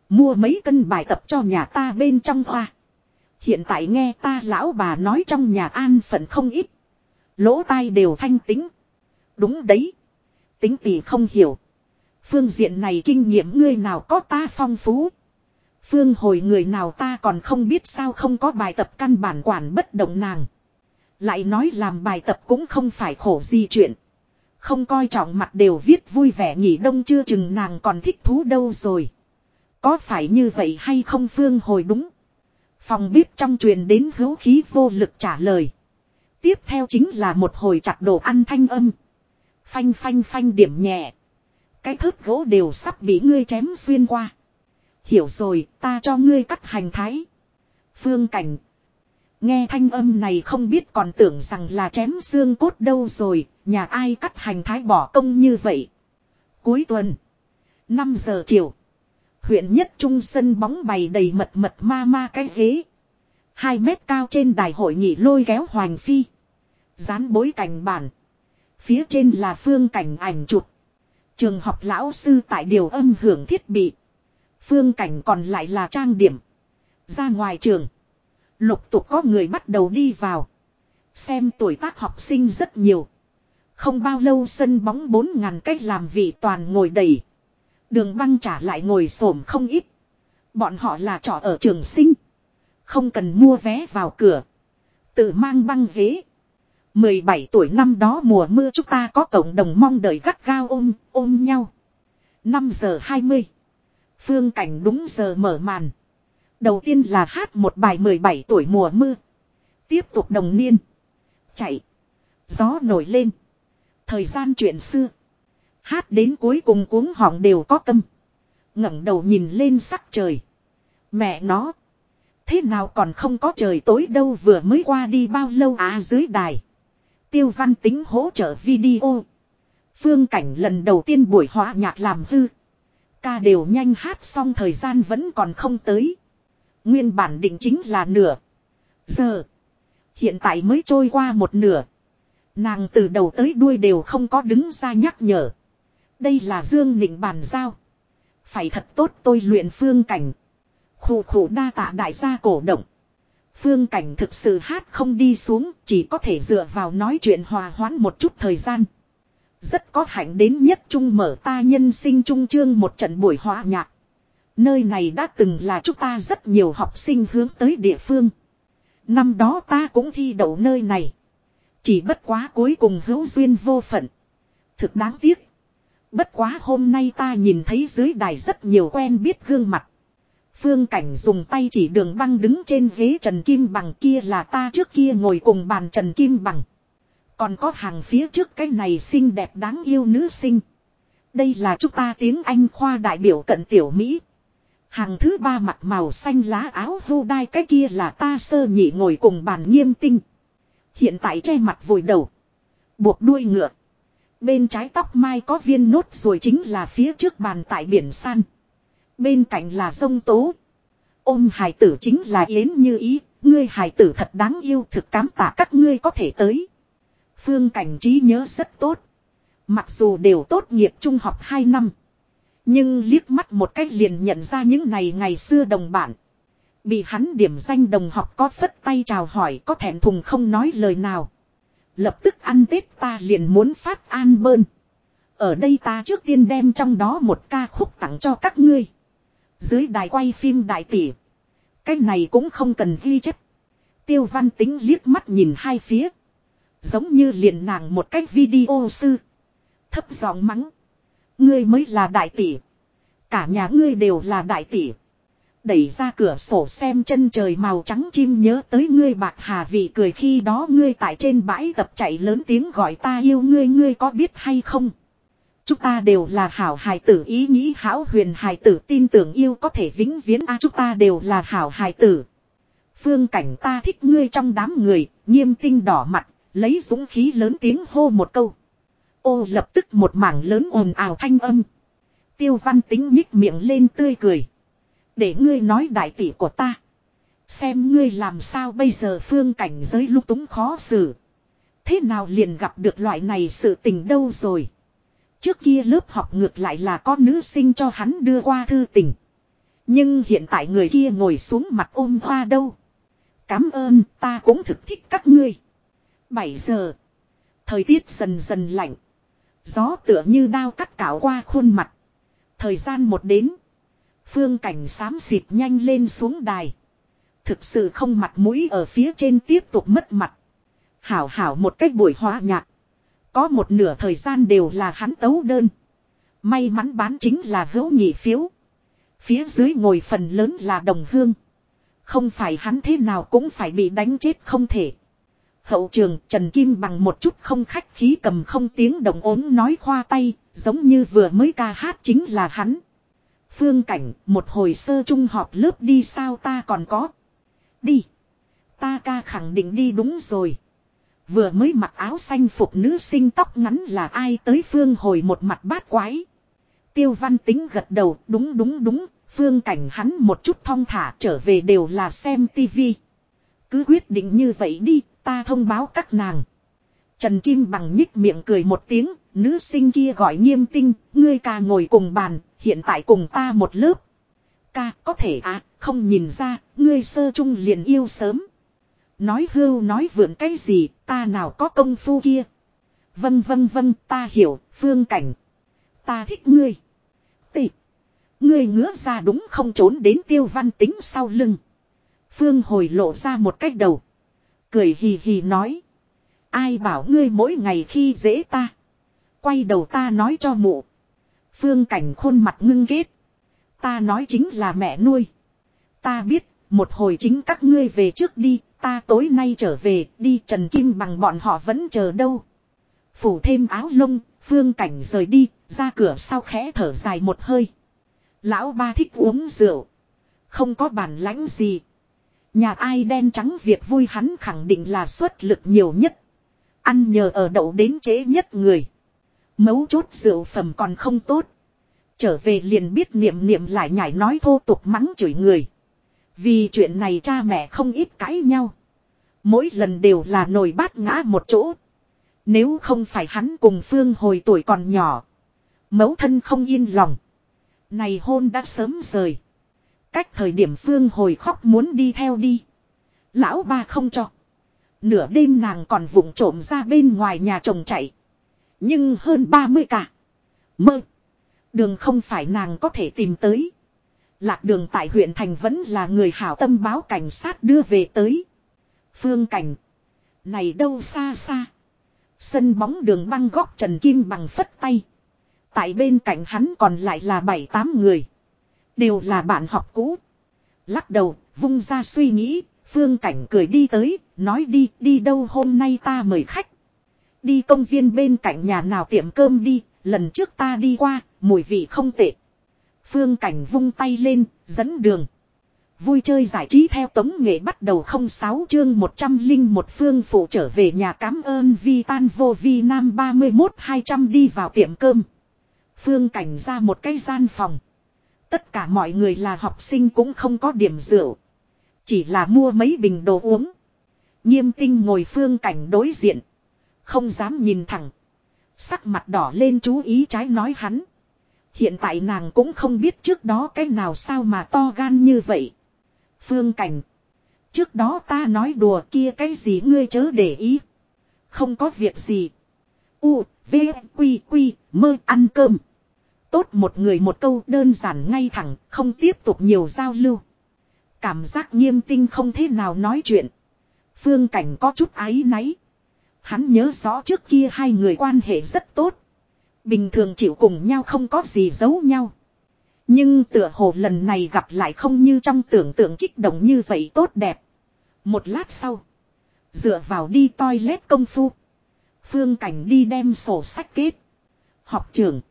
Mua mấy cân bài tập cho nhà ta bên trong hoa. Hiện tại nghe ta lão bà nói trong nhà an phận không ít. Lỗ tai đều thanh tính. Đúng đấy. Tính tỷ không hiểu. Phương diện này kinh nghiệm ngươi nào có ta phong phú. Phương hồi người nào ta còn không biết sao không có bài tập căn bản quản bất động nàng. Lại nói làm bài tập cũng không phải khổ gì chuyện. Không coi trọng mặt đều viết vui vẻ nghỉ đông chưa chừng nàng còn thích thú đâu rồi. Có phải như vậy hay không Phương hồi đúng. Phòng bếp trong truyền đến hữu khí vô lực trả lời. Tiếp theo chính là một hồi chặt đồ ăn thanh âm. Phanh phanh phanh điểm nhẹ. Cái thớt gỗ đều sắp bị ngươi chém xuyên qua. Hiểu rồi, ta cho ngươi cắt hành thái. Phương cảnh. Nghe thanh âm này không biết còn tưởng rằng là chém xương cốt đâu rồi, nhà ai cắt hành thái bỏ công như vậy. Cuối tuần. 5 giờ chiều. Huyện nhất trung sân bóng bày đầy mật mật ma ma cái ghế. Hai mét cao trên đài hội nghị lôi kéo hoàng phi. Dán bối cảnh bản. Phía trên là phương cảnh ảnh chụp. Trường học lão sư tại điều âm hưởng thiết bị. Phương cảnh còn lại là trang điểm. Ra ngoài trường. Lục tục có người bắt đầu đi vào. Xem tuổi tác học sinh rất nhiều. Không bao lâu sân bóng bốn ngàn cách làm vị toàn ngồi đầy. Đường băng trả lại ngồi xổm không ít. Bọn họ là trọ ở trường sinh. Không cần mua vé vào cửa. Tự mang băng ghế. 17 tuổi năm đó mùa mưa chúng ta có cộng đồng mong đợi gắt gao ôm, ôm nhau. 5 giờ 20. Phương cảnh đúng giờ mở màn. Đầu tiên là hát một bài 17 tuổi mùa mưa. Tiếp tục đồng niên. Chạy. Gió nổi lên. Thời gian chuyện xưa. Hát đến cuối cùng cuống họng đều có tâm. ngẩng đầu nhìn lên sắc trời. Mẹ nó. Thế nào còn không có trời tối đâu vừa mới qua đi bao lâu à dưới đài. Tiêu văn tính hỗ trợ video. Phương cảnh lần đầu tiên buổi hóa nhạc làm hư. Ca đều nhanh hát xong thời gian vẫn còn không tới. Nguyên bản định chính là nửa. Giờ. Hiện tại mới trôi qua một nửa. Nàng từ đầu tới đuôi đều không có đứng ra nhắc nhở. Đây là Dương Nịnh bàn giao. Phải thật tốt tôi luyện phương cảnh. Khủ khủ đa tạ đại gia cổ động. Phương cảnh thực sự hát không đi xuống, chỉ có thể dựa vào nói chuyện hòa hoãn một chút thời gian. Rất có hạnh đến nhất trung mở ta nhân sinh trung chương một trận buổi hòa nhạc. Nơi này đã từng là chúng ta rất nhiều học sinh hướng tới địa phương. Năm đó ta cũng thi đậu nơi này. Chỉ bất quá cuối cùng hữu duyên vô phận. Thực đáng tiếc. Bất quá hôm nay ta nhìn thấy dưới đài rất nhiều quen biết gương mặt. Phương Cảnh dùng tay chỉ đường băng đứng trên ghế Trần Kim Bằng kia là ta trước kia ngồi cùng bàn Trần Kim Bằng. Còn có hàng phía trước cái này xinh đẹp đáng yêu nữ sinh. Đây là chúng ta tiếng Anh khoa đại biểu cận tiểu Mỹ. Hàng thứ ba mặt màu xanh lá áo hưu đai cái kia là ta sơ nhị ngồi cùng bàn nghiêm tinh. Hiện tại che mặt vùi đầu. Buộc đuôi ngựa. Bên trái tóc mai có viên nốt rồi chính là phía trước bàn tại biển san. Bên cạnh là sông tố. Ôm hải tử chính là Yến như ý. Ngươi hải tử thật đáng yêu thực cám tạ các ngươi có thể tới. Phương cảnh trí nhớ rất tốt. Mặc dù đều tốt nghiệp trung học 2 năm. Nhưng liếc mắt một cách liền nhận ra những ngày ngày xưa đồng bạn. Bị hắn điểm danh đồng học có phất tay chào hỏi, có thẹn thùng không nói lời nào. Lập tức ăn Tết ta liền muốn phát an bơn. Ở đây ta trước tiên đem trong đó một ca khúc tặng cho các ngươi. Dưới đài quay phim đại tỷ. Cái này cũng không cần ghi chép. Tiêu văn tính liếc mắt nhìn hai phía. Giống như liền nàng một cách video sư. Thấp giọng mắng. Ngươi mới là đại tỷ. Cả nhà ngươi đều là đại tỷ. Đẩy ra cửa sổ xem chân trời màu trắng chim nhớ tới ngươi bạc hà vị cười khi đó ngươi tại trên bãi tập chạy lớn tiếng gọi ta yêu ngươi ngươi có biết hay không. Chúng ta đều là hảo hài tử ý nghĩ hảo huyền hài tử tin tưởng yêu có thể vĩnh viễn a chúng ta đều là hảo hài tử. Phương cảnh ta thích ngươi trong đám người, nghiêm tinh đỏ mặt, lấy dũng khí lớn tiếng hô một câu. Ô lập tức một mảng lớn ồn ào thanh âm. Tiêu văn tính nhích miệng lên tươi cười. Để ngươi nói đại tỷ của ta. Xem ngươi làm sao bây giờ phương cảnh giới lúc túng khó xử. Thế nào liền gặp được loại này sự tình đâu rồi. Trước kia lớp học ngược lại là có nữ sinh cho hắn đưa qua thư tình. Nhưng hiện tại người kia ngồi xuống mặt ôm hoa đâu. Cám ơn, ta cũng thực thích các ngươi. 7 giờ. Thời tiết dần dần lạnh. Gió tựa như đao cắt cảo qua khuôn mặt. Thời gian một đến. Phương cảnh xám xịt nhanh lên xuống đài. Thực sự không mặt mũi ở phía trên tiếp tục mất mặt. Hảo hảo một cách buổi hóa nhạc. Có một nửa thời gian đều là hắn tấu đơn. May mắn bán chính là hữu nhị phiếu. Phía dưới ngồi phần lớn là đồng hương. Không phải hắn thế nào cũng phải bị đánh chết không thể. Hậu trường Trần Kim bằng một chút không khách khí cầm không tiếng đồng ốm nói khoa tay, giống như vừa mới ca hát chính là hắn. Phương cảnh, một hồi sơ trung họp lớp đi sao ta còn có. Đi. Ta ca khẳng định đi đúng rồi. Vừa mới mặc áo xanh phục nữ sinh tóc ngắn là ai tới phương hồi một mặt bát quái. Tiêu văn tính gật đầu, đúng đúng đúng, phương cảnh hắn một chút thong thả trở về đều là xem tivi. Cứ quyết định như vậy đi, ta thông báo các nàng. Trần Kim bằng nhích miệng cười một tiếng, nữ sinh kia gọi nghiêm tinh, ngươi ca ngồi cùng bàn, hiện tại cùng ta một lớp. Ca, có thể à, không nhìn ra, ngươi sơ trung liền yêu sớm. Nói hưu nói vượn cái gì, ta nào có công phu kia. Vâng vâng vâng, ta hiểu, phương cảnh. Ta thích ngươi. Tị. Ngươi ngứa ra đúng không trốn đến tiêu văn tính sau lưng. Phương hồi lộ ra một cách đầu. Cười hì hì nói. Ai bảo ngươi mỗi ngày khi dễ ta. Quay đầu ta nói cho mụ. Phương cảnh khuôn mặt ngưng ghét. Ta nói chính là mẹ nuôi. Ta biết, một hồi chính các ngươi về trước đi, ta tối nay trở về, đi Trần Kim bằng bọn họ vẫn chờ đâu. Phủ thêm áo lông, phương cảnh rời đi, ra cửa sau khẽ thở dài một hơi. Lão ba thích uống rượu. Không có bản lãnh gì. Nhà ai đen trắng việc vui hắn khẳng định là xuất lực nhiều nhất. Ăn nhờ ở đậu đến chế nhất người. Mấu chốt rượu phẩm còn không tốt. Trở về liền biết niệm niệm lại nhảy nói thô tục mắng chửi người. Vì chuyện này cha mẹ không ít cãi nhau. Mỗi lần đều là nồi bát ngã một chỗ. Nếu không phải hắn cùng Phương hồi tuổi còn nhỏ. Mẫu thân không yên lòng. Này hôn đã sớm rời. Cách thời điểm Phương hồi khóc muốn đi theo đi. Lão ba không cho. Nửa đêm nàng còn vụng trộm ra bên ngoài nhà chồng chạy. Nhưng hơn 30 cả. Mơ. Đường không phải nàng có thể tìm tới. Lạc đường tại huyện thành vẫn là người hảo tâm báo cảnh sát đưa về tới. Phương cảnh. Này đâu xa xa. Sân bóng đường băng góc Trần Kim bằng phất tay. Tại bên cạnh hắn còn lại là bảy tám người. Đều là bạn học cũ. Lắc đầu, vung ra suy nghĩ, phương cảnh cười đi tới, nói đi, đi đâu hôm nay ta mời khách. Đi công viên bên cạnh nhà nào tiệm cơm đi, lần trước ta đi qua, mùi vị không tệ. Phương cảnh vung tay lên, dẫn đường. Vui chơi giải trí theo tống nghệ bắt đầu không sáu chương 101 phương phụ trở về nhà cám ơn vi tan vô vi nam 31 200 đi vào tiệm cơm. Phương cảnh ra một cái gian phòng. Tất cả mọi người là học sinh cũng không có điểm rượu. Chỉ là mua mấy bình đồ uống. Nghiêm tinh ngồi phương cảnh đối diện. Không dám nhìn thẳng. Sắc mặt đỏ lên chú ý trái nói hắn. Hiện tại nàng cũng không biết trước đó cái nào sao mà to gan như vậy. Phương cảnh. Trước đó ta nói đùa kia cái gì ngươi chớ để ý. Không có việc gì. U, V, Quy, Quy, mơ ăn cơm. Tốt một người một câu đơn giản ngay thẳng, không tiếp tục nhiều giao lưu. Cảm giác nghiêm tinh không thế nào nói chuyện. Phương cảnh có chút áy náy. Hắn nhớ rõ trước kia hai người quan hệ rất tốt. Bình thường chịu cùng nhau không có gì giấu nhau. Nhưng tựa hồ lần này gặp lại không như trong tưởng tượng kích động như vậy tốt đẹp. Một lát sau. Dựa vào đi toilet công phu. Phương cảnh đi đem sổ sách kết. Học trưởng.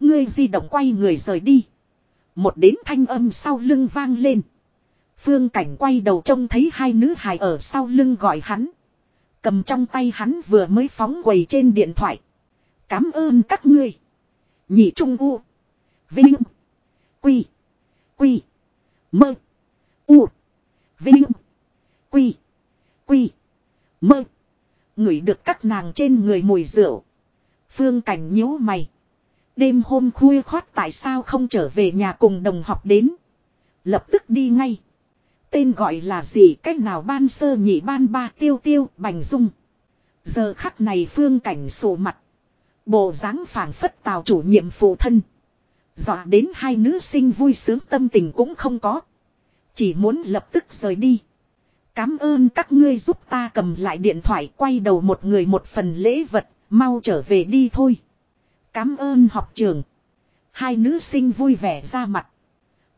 Ngươi di động quay người rời đi. Một đến thanh âm sau lưng vang lên. Phương cảnh quay đầu trông thấy hai nữ hài ở sau lưng gọi hắn. Cầm trong tay hắn vừa mới phóng quầy trên điện thoại. Cám ơn các ngươi. Nhị Trung U. Vinh. Quy. Quy. Mơ. U. Vinh. Quy. Quy. Mơ. Ngửi được các nàng trên người mùi rượu. Phương cảnh nhíu mày. Đêm hôm khuya khót tại sao không trở về nhà cùng đồng học đến. Lập tức đi ngay. Tên gọi là gì cách nào ban sơ nhị ban ba tiêu tiêu bành dung. Giờ khắc này phương cảnh sổ mặt. Bộ dáng phảng phất tào chủ nhiệm phụ thân. Dọa đến hai nữ sinh vui sướng tâm tình cũng không có. Chỉ muốn lập tức rời đi. Cám ơn các ngươi giúp ta cầm lại điện thoại quay đầu một người một phần lễ vật, mau trở về đi thôi. Cám ơn học trường. Hai nữ sinh vui vẻ ra mặt.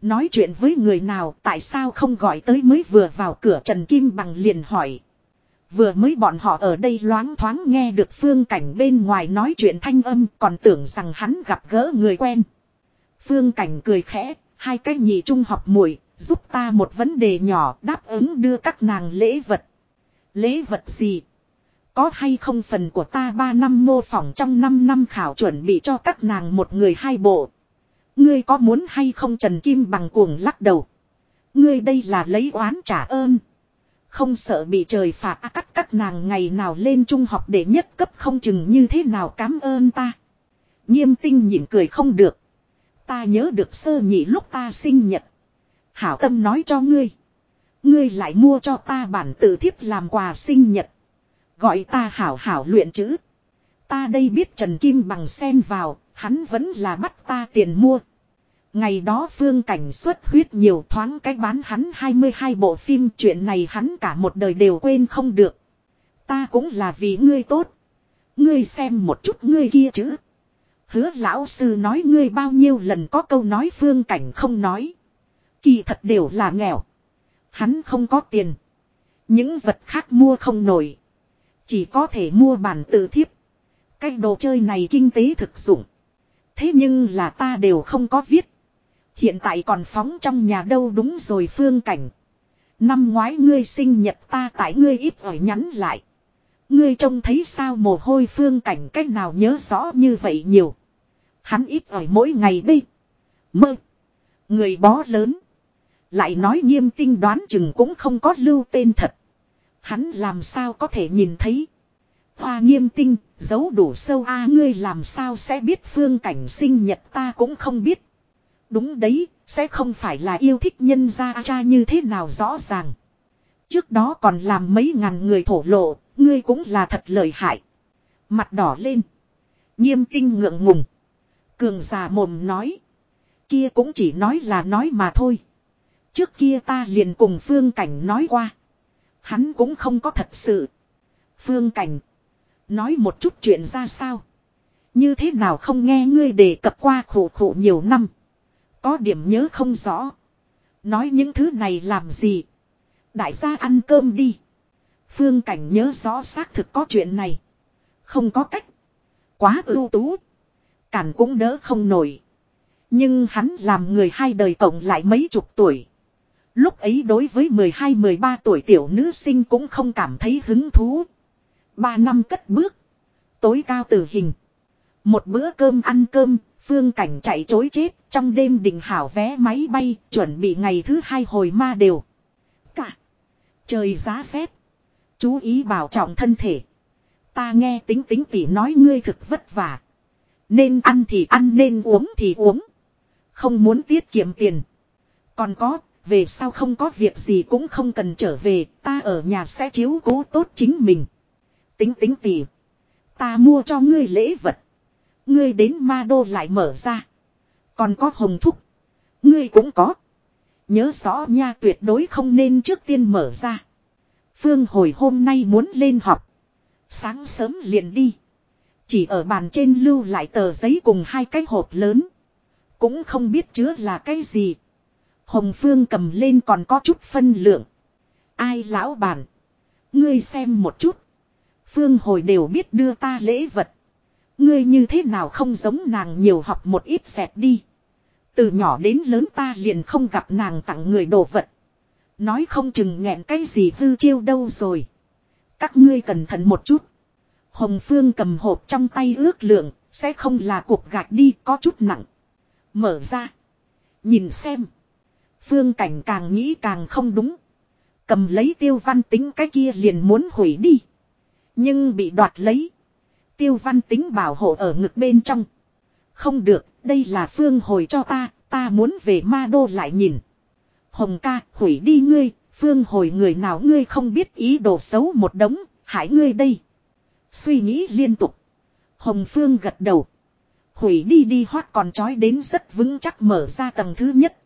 Nói chuyện với người nào tại sao không gọi tới mới vừa vào cửa Trần Kim Bằng liền hỏi. Vừa mới bọn họ ở đây loáng thoáng nghe được phương cảnh bên ngoài nói chuyện thanh âm còn tưởng rằng hắn gặp gỡ người quen. Phương cảnh cười khẽ, hai cái nhị trung học muội giúp ta một vấn đề nhỏ đáp ứng đưa các nàng lễ vật. Lễ vật gì? Có hay không phần của ta 3 năm mô phỏng trong 5 năm khảo chuẩn bị cho các nàng một người hai bộ. Ngươi có muốn hay không Trần Kim bằng cuồng lắc đầu. Ngươi đây là lấy oán trả ơn. Không sợ bị trời phạt à, cắt các nàng ngày nào lên trung học để nhất cấp không chừng như thế nào cảm ơn ta. Nghiêm tinh nhịn cười không được. Ta nhớ được sơ nhị lúc ta sinh nhật. Hảo tâm nói cho ngươi. Ngươi lại mua cho ta bản tự thiếp làm quà sinh nhật. Gọi ta hảo hảo luyện chữ. Ta đây biết Trần Kim bằng sen vào, hắn vẫn là bắt ta tiền mua. Ngày đó phương cảnh xuất huyết nhiều thoáng cách bán hắn 22 bộ phim, chuyện này hắn cả một đời đều quên không được. Ta cũng là vì ngươi tốt. Ngươi xem một chút ngươi kia chứ. Hứa lão sư nói ngươi bao nhiêu lần có câu nói phương cảnh không nói. Kỳ thật đều là nghèo. Hắn không có tiền. Những vật khác mua không nổi. Chỉ có thể mua bản tự thiếp. Cái đồ chơi này kinh tế thực dụng. Thế nhưng là ta đều không có viết. Hiện tại còn phóng trong nhà đâu đúng rồi phương cảnh. Năm ngoái ngươi sinh nhật ta tại ngươi ít ở nhắn lại. Ngươi trông thấy sao mồ hôi phương cảnh cách nào nhớ rõ như vậy nhiều. Hắn ít ở mỗi ngày đi. Mơ. Người bó lớn. Lại nói nghiêm tinh đoán chừng cũng không có lưu tên thật. Hắn làm sao có thể nhìn thấy. Hoa nghiêm tinh, giấu đủ sâu a ngươi làm sao sẽ biết phương cảnh sinh nhật ta cũng không biết. Đúng đấy, sẽ không phải là yêu thích nhân gia cha như thế nào rõ ràng. Trước đó còn làm mấy ngàn người thổ lộ, ngươi cũng là thật lợi hại. Mặt đỏ lên. Nghiêm tinh ngượng ngùng. Cường già mồm nói. Kia cũng chỉ nói là nói mà thôi. Trước kia ta liền cùng Phương Cảnh nói qua. Hắn cũng không có thật sự. Phương Cảnh. Nói một chút chuyện ra sao. Như thế nào không nghe ngươi đề cập qua khổ khổ nhiều năm. Có điểm nhớ không rõ. Nói những thứ này làm gì. Đại gia ăn cơm đi. Phương Cảnh nhớ rõ xác thực có chuyện này. Không có cách. Quá ưu tú. Cản cũng đỡ không nổi. Nhưng hắn làm người hai đời tổng lại mấy chục tuổi. Lúc ấy đối với 12-13 tuổi tiểu nữ sinh cũng không cảm thấy hứng thú. Ba năm cất bước. Tối cao tử hình. Một bữa cơm ăn cơm, phương cảnh chạy chối chết, trong đêm đình hảo vé máy bay, chuẩn bị ngày thứ hai hồi ma đều. Cả. Trời giá rét. Chú ý bảo trọng thân thể. Ta nghe tính tính tỉ nói ngươi thực vất vả. Nên ăn thì ăn nên uống thì uống. Không muốn tiết kiệm tiền. Còn có, về sau không có việc gì cũng không cần trở về, ta ở nhà sẽ chiếu cố tốt chính mình. Tính tính tỉ. Ta mua cho ngươi lễ vật. Ngươi đến ma đô lại mở ra. Còn có hồng thúc. Ngươi cũng có. Nhớ rõ nha, tuyệt đối không nên trước tiên mở ra. Phương hồi hôm nay muốn lên học. Sáng sớm liền đi. Chỉ ở bàn trên lưu lại tờ giấy cùng hai cái hộp lớn. Cũng không biết chứa là cái gì. Hồng Phương cầm lên còn có chút phân lượng. Ai lão bản. Ngươi xem một chút. Phương hồi đều biết đưa ta lễ vật. Ngươi như thế nào không giống nàng nhiều học một ít xẹp đi. Từ nhỏ đến lớn ta liền không gặp nàng tặng người đồ vật. Nói không chừng nghẹn cái gì hư chiêu đâu rồi. Các ngươi cẩn thận một chút. Hồng Phương cầm hộp trong tay ước lượng, sẽ không là cuộc gạch đi có chút nặng. Mở ra. Nhìn xem. Phương cảnh càng nghĩ càng không đúng. Cầm lấy tiêu văn tính cái kia liền muốn hủy đi. Nhưng bị đoạt lấy. Tiêu văn tính bảo hộ ở ngực bên trong. Không được, đây là phương hồi cho ta, ta muốn về ma đô lại nhìn. Hồng ca, hủy đi ngươi, phương hồi người nào ngươi không biết ý đồ xấu một đống, hại ngươi đây. Suy nghĩ liên tục. Hồng phương gật đầu. Hủy đi đi hoát còn trói đến rất vững chắc mở ra tầng thứ nhất.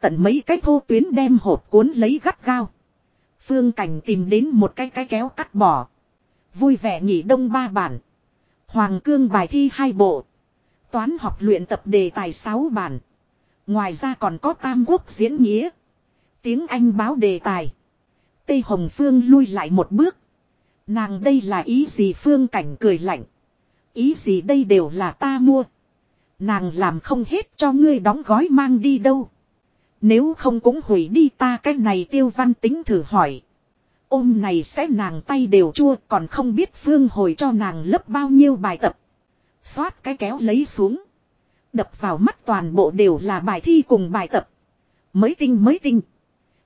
Tận mấy cái thô tuyến đem hộp cuốn lấy gắt gao. Phương cảnh tìm đến một cái cái kéo cắt bỏ. Vui vẻ nghỉ đông ba bản. Hoàng cương bài thi hai bộ. Toán học luyện tập đề tài sáu bản. Ngoài ra còn có tam quốc diễn nghĩa. Tiếng Anh báo đề tài. Tây Hồng Phương lui lại một bước. Nàng đây là ý gì Phương cảnh cười lạnh. Ý gì đây đều là ta mua. Nàng làm không hết cho ngươi đóng gói mang đi đâu. Nếu không cũng hủy đi ta cái này tiêu văn tính thử hỏi. Ôm này sẽ nàng tay đều chua còn không biết phương hồi cho nàng lấp bao nhiêu bài tập. Xoát cái kéo lấy xuống. Đập vào mắt toàn bộ đều là bài thi cùng bài tập. Mới tinh mới tinh.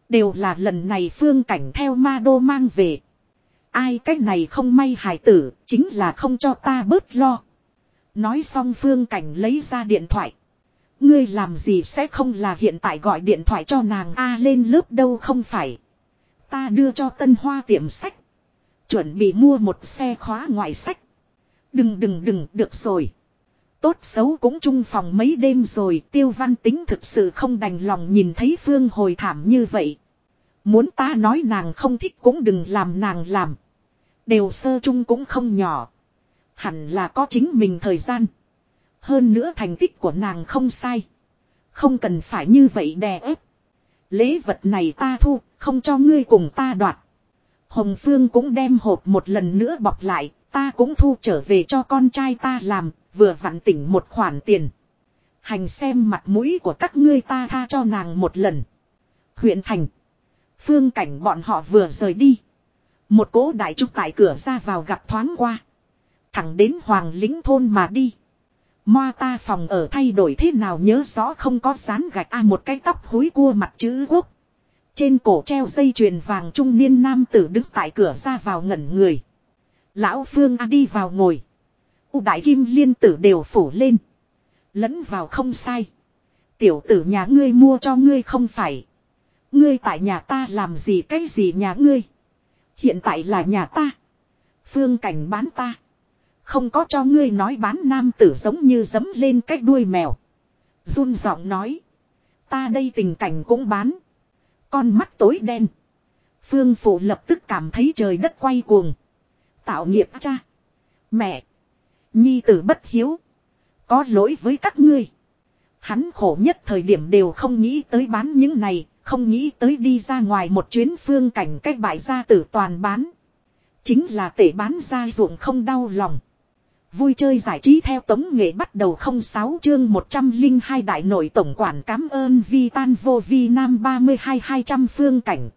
Đều là lần này phương cảnh theo ma đô mang về. Ai cái này không may hài tử, chính là không cho ta bớt lo. Nói xong phương cảnh lấy ra điện thoại. Ngươi làm gì sẽ không là hiện tại gọi điện thoại cho nàng A lên lớp đâu không phải. Ta đưa cho tân hoa tiệm sách. Chuẩn bị mua một xe khóa ngoại sách. Đừng đừng đừng, được rồi. Tốt xấu cũng chung phòng mấy đêm rồi, tiêu văn tính thực sự không đành lòng nhìn thấy phương hồi thảm như vậy. Muốn ta nói nàng không thích cũng đừng làm nàng làm. Đều sơ chung cũng không nhỏ. Hẳn là có chính mình thời gian. Hơn nữa thành tích của nàng không sai. Không cần phải như vậy đè ép. Lễ vật này ta thu, không cho ngươi cùng ta đoạt. Hồng Phương cũng đem hộp một lần nữa bọc lại, ta cũng thu trở về cho con trai ta làm, vừa vặn tỉnh một khoản tiền. Hành xem mặt mũi của các ngươi ta tha cho nàng một lần. Huyện thành. Phương cảnh bọn họ vừa rời đi. Một cố đại trúc tại cửa ra vào gặp thoáng qua. Thẳng đến hoàng lính thôn mà đi. Moa ta phòng ở thay đổi thế nào nhớ rõ không có sán gạch a một cái tóc húi cua mặt chữ quốc. Trên cổ treo dây chuyền vàng trung niên nam tử đứng tại cửa ra vào ngẩn người. Lão Phương A đi vào ngồi. U đại kim liên tử đều phủ lên. Lẫn vào không sai. Tiểu tử nhà ngươi mua cho ngươi không phải. Ngươi tại nhà ta làm gì cái gì nhà ngươi. Hiện tại là nhà ta. Phương cảnh bán ta. Không có cho ngươi nói bán nam tử giống như dấm lên cái đuôi mèo. run giọng nói. Ta đây tình cảnh cũng bán. Con mắt tối đen. Phương phụ lập tức cảm thấy trời đất quay cuồng. Tạo nghiệp cha. Mẹ. Nhi tử bất hiếu. Có lỗi với các ngươi. Hắn khổ nhất thời điểm đều không nghĩ tới bán những này, không nghĩ tới đi ra ngoài một chuyến phương cảnh cách bại gia tử toàn bán. Chính là tể bán ra ruộng không đau lòng. Vui chơi giải trí theo tống nghệ bắt đầu không sáu chương 102 đại nội tổng quản cảm ơn vi tan vô vi nam 32 200 phương cảnh.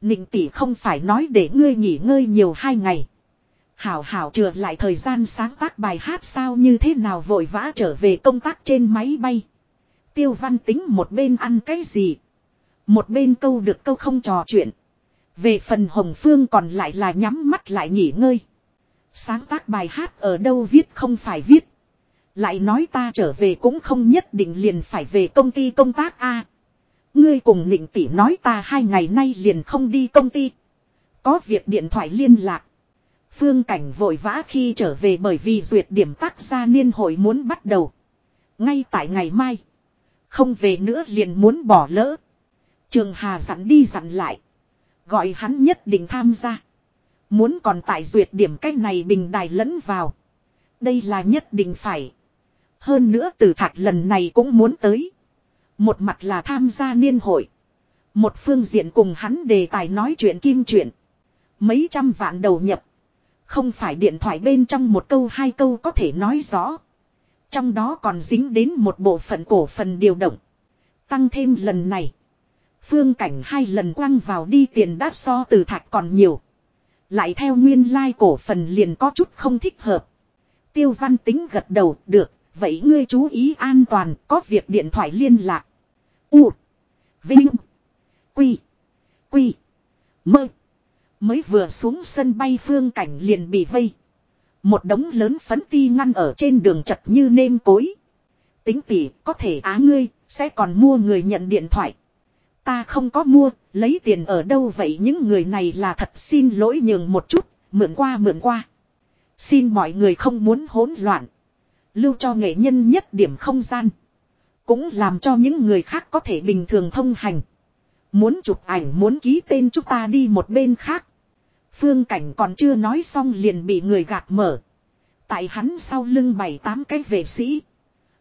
Nịnh tỷ không phải nói để ngươi nghỉ ngơi nhiều hai ngày. Hảo hảo trượt lại thời gian sáng tác bài hát sao như thế nào vội vã trở về công tác trên máy bay. Tiêu văn tính một bên ăn cái gì. Một bên câu được câu không trò chuyện. Về phần Hồng Phương còn lại là nhắm mắt lại nghỉ ngơi. Sáng tác bài hát ở đâu viết không phải viết. Lại nói ta trở về cũng không nhất định liền phải về công ty công tác a. ngươi cùng nịnh tỷ nói ta hai ngày nay liền không đi công ty. Có việc điện thoại liên lạc. Phương cảnh vội vã khi trở về bởi vì duyệt điểm tác gia niên hội muốn bắt đầu. Ngay tại ngày mai. Không về nữa liền muốn bỏ lỡ. Trường Hà dặn đi dặn lại. Gọi hắn nhất định tham gia. Muốn còn tại duyệt điểm cách này bình đài lẫn vào. Đây là nhất định phải. Hơn nữa từ thạch lần này cũng muốn tới. Một mặt là tham gia niên hội. Một phương diện cùng hắn đề tài nói chuyện kim chuyện. Mấy trăm vạn đầu nhập. Không phải điện thoại bên trong một câu hai câu có thể nói rõ. Trong đó còn dính đến một bộ phận cổ phần điều động. Tăng thêm lần này. Phương cảnh hai lần quăng vào đi tiền đắt so từ thạch còn nhiều. Lại theo nguyên lai like cổ phần liền có chút không thích hợp. Tiêu văn tính gật đầu, được, vậy ngươi chú ý an toàn, có việc điện thoại liên lạc. U. Vinh. Quy. Quy. Mơ. Mới vừa xuống sân bay phương cảnh liền bị vây. Một đống lớn phấn ti ngăn ở trên đường chật như nêm cối. Tính tỉ có thể á ngươi, sẽ còn mua người nhận điện thoại. Ta không có mua, lấy tiền ở đâu vậy những người này là thật xin lỗi nhường một chút, mượn qua mượn qua. Xin mọi người không muốn hỗn loạn. Lưu cho nghệ nhân nhất điểm không gian. Cũng làm cho những người khác có thể bình thường thông hành. Muốn chụp ảnh muốn ký tên chúng ta đi một bên khác. Phương cảnh còn chưa nói xong liền bị người gạt mở. Tại hắn sau lưng bảy tám cái vệ sĩ.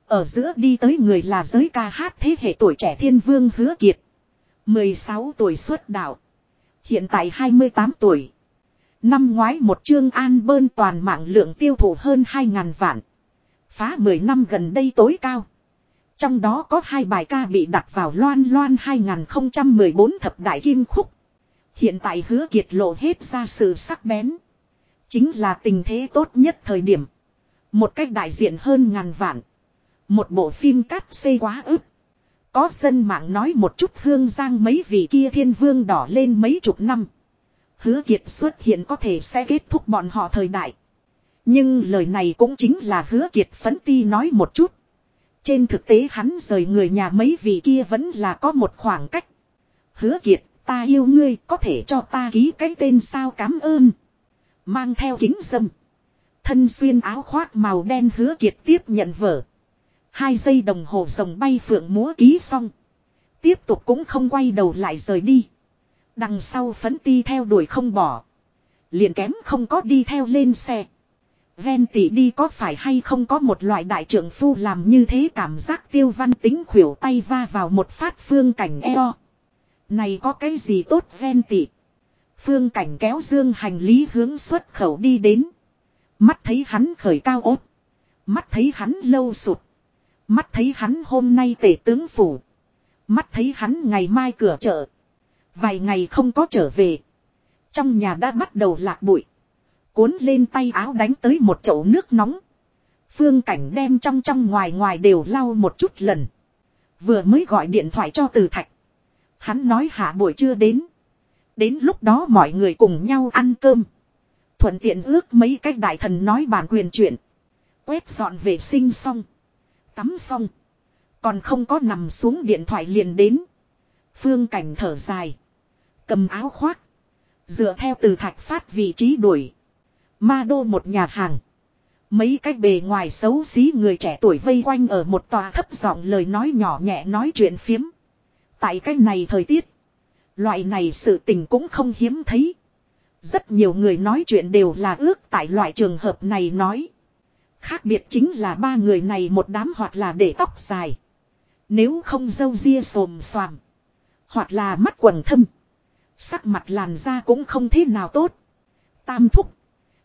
Ở giữa đi tới người là giới ca hát thế hệ tuổi trẻ thiên vương hứa kiệt. 16 tuổi xuất đạo. Hiện tại 28 tuổi. Năm ngoái một chương an bơn toàn mạng lượng tiêu thụ hơn 2.000 vạn. Phá 10 năm gần đây tối cao. Trong đó có hai bài ca bị đặt vào loan loan 2014 thập đại kim khúc. Hiện tại hứa kiệt lộ hết ra sự sắc bén. Chính là tình thế tốt nhất thời điểm. Một cách đại diện hơn ngàn vạn. Một bộ phim cắt xê quá ức. Có dân mạng nói một chút hương giang mấy vị kia thiên vương đỏ lên mấy chục năm. Hứa kiệt xuất hiện có thể sẽ kết thúc bọn họ thời đại. Nhưng lời này cũng chính là hứa kiệt phấn ti nói một chút. Trên thực tế hắn rời người nhà mấy vị kia vẫn là có một khoảng cách. Hứa kiệt, ta yêu ngươi có thể cho ta ký cái tên sao cảm ơn. Mang theo kính dâm. Thân xuyên áo khoác màu đen hứa kiệt tiếp nhận vở. Hai giây đồng hồ rồng bay phượng múa ký xong. Tiếp tục cũng không quay đầu lại rời đi. Đằng sau phấn ti theo đuổi không bỏ. Liền kém không có đi theo lên xe. Ven tỷ đi có phải hay không có một loại đại trưởng phu làm như thế cảm giác tiêu văn tính khuỷu tay va vào một phát phương cảnh eo. Này có cái gì tốt ven tỷ. Phương cảnh kéo dương hành lý hướng xuất khẩu đi đến. Mắt thấy hắn khởi cao ốt. Mắt thấy hắn lâu sụt. Mắt thấy hắn hôm nay tể tướng phủ. Mắt thấy hắn ngày mai cửa chợ. Vài ngày không có trở về. Trong nhà đã bắt đầu lạc bụi. Cuốn lên tay áo đánh tới một chậu nước nóng. Phương cảnh đem trong trong ngoài ngoài đều lau một chút lần. Vừa mới gọi điện thoại cho từ thạch. Hắn nói hạ buổi trưa đến. Đến lúc đó mọi người cùng nhau ăn cơm. Thuận tiện ước mấy cách đại thần nói bản quyền chuyện. Quét dọn vệ sinh xong. Tắm xong. Còn không có nằm xuống điện thoại liền đến. Phương cảnh thở dài. Cầm áo khoác. Dựa theo từ thạch phát vị trí đuổi. Ma đô một nhà hàng. Mấy cái bề ngoài xấu xí người trẻ tuổi vây quanh ở một tòa thấp giọng lời nói nhỏ nhẹ nói chuyện phiếm. Tại cái này thời tiết. Loại này sự tình cũng không hiếm thấy. Rất nhiều người nói chuyện đều là ước tại loại trường hợp này nói. Khác biệt chính là ba người này một đám hoặc là để tóc dài. Nếu không dâu ria xồm xoàm. Hoặc là mắt quần thâm. Sắc mặt làn da cũng không thế nào tốt. Tam thúc.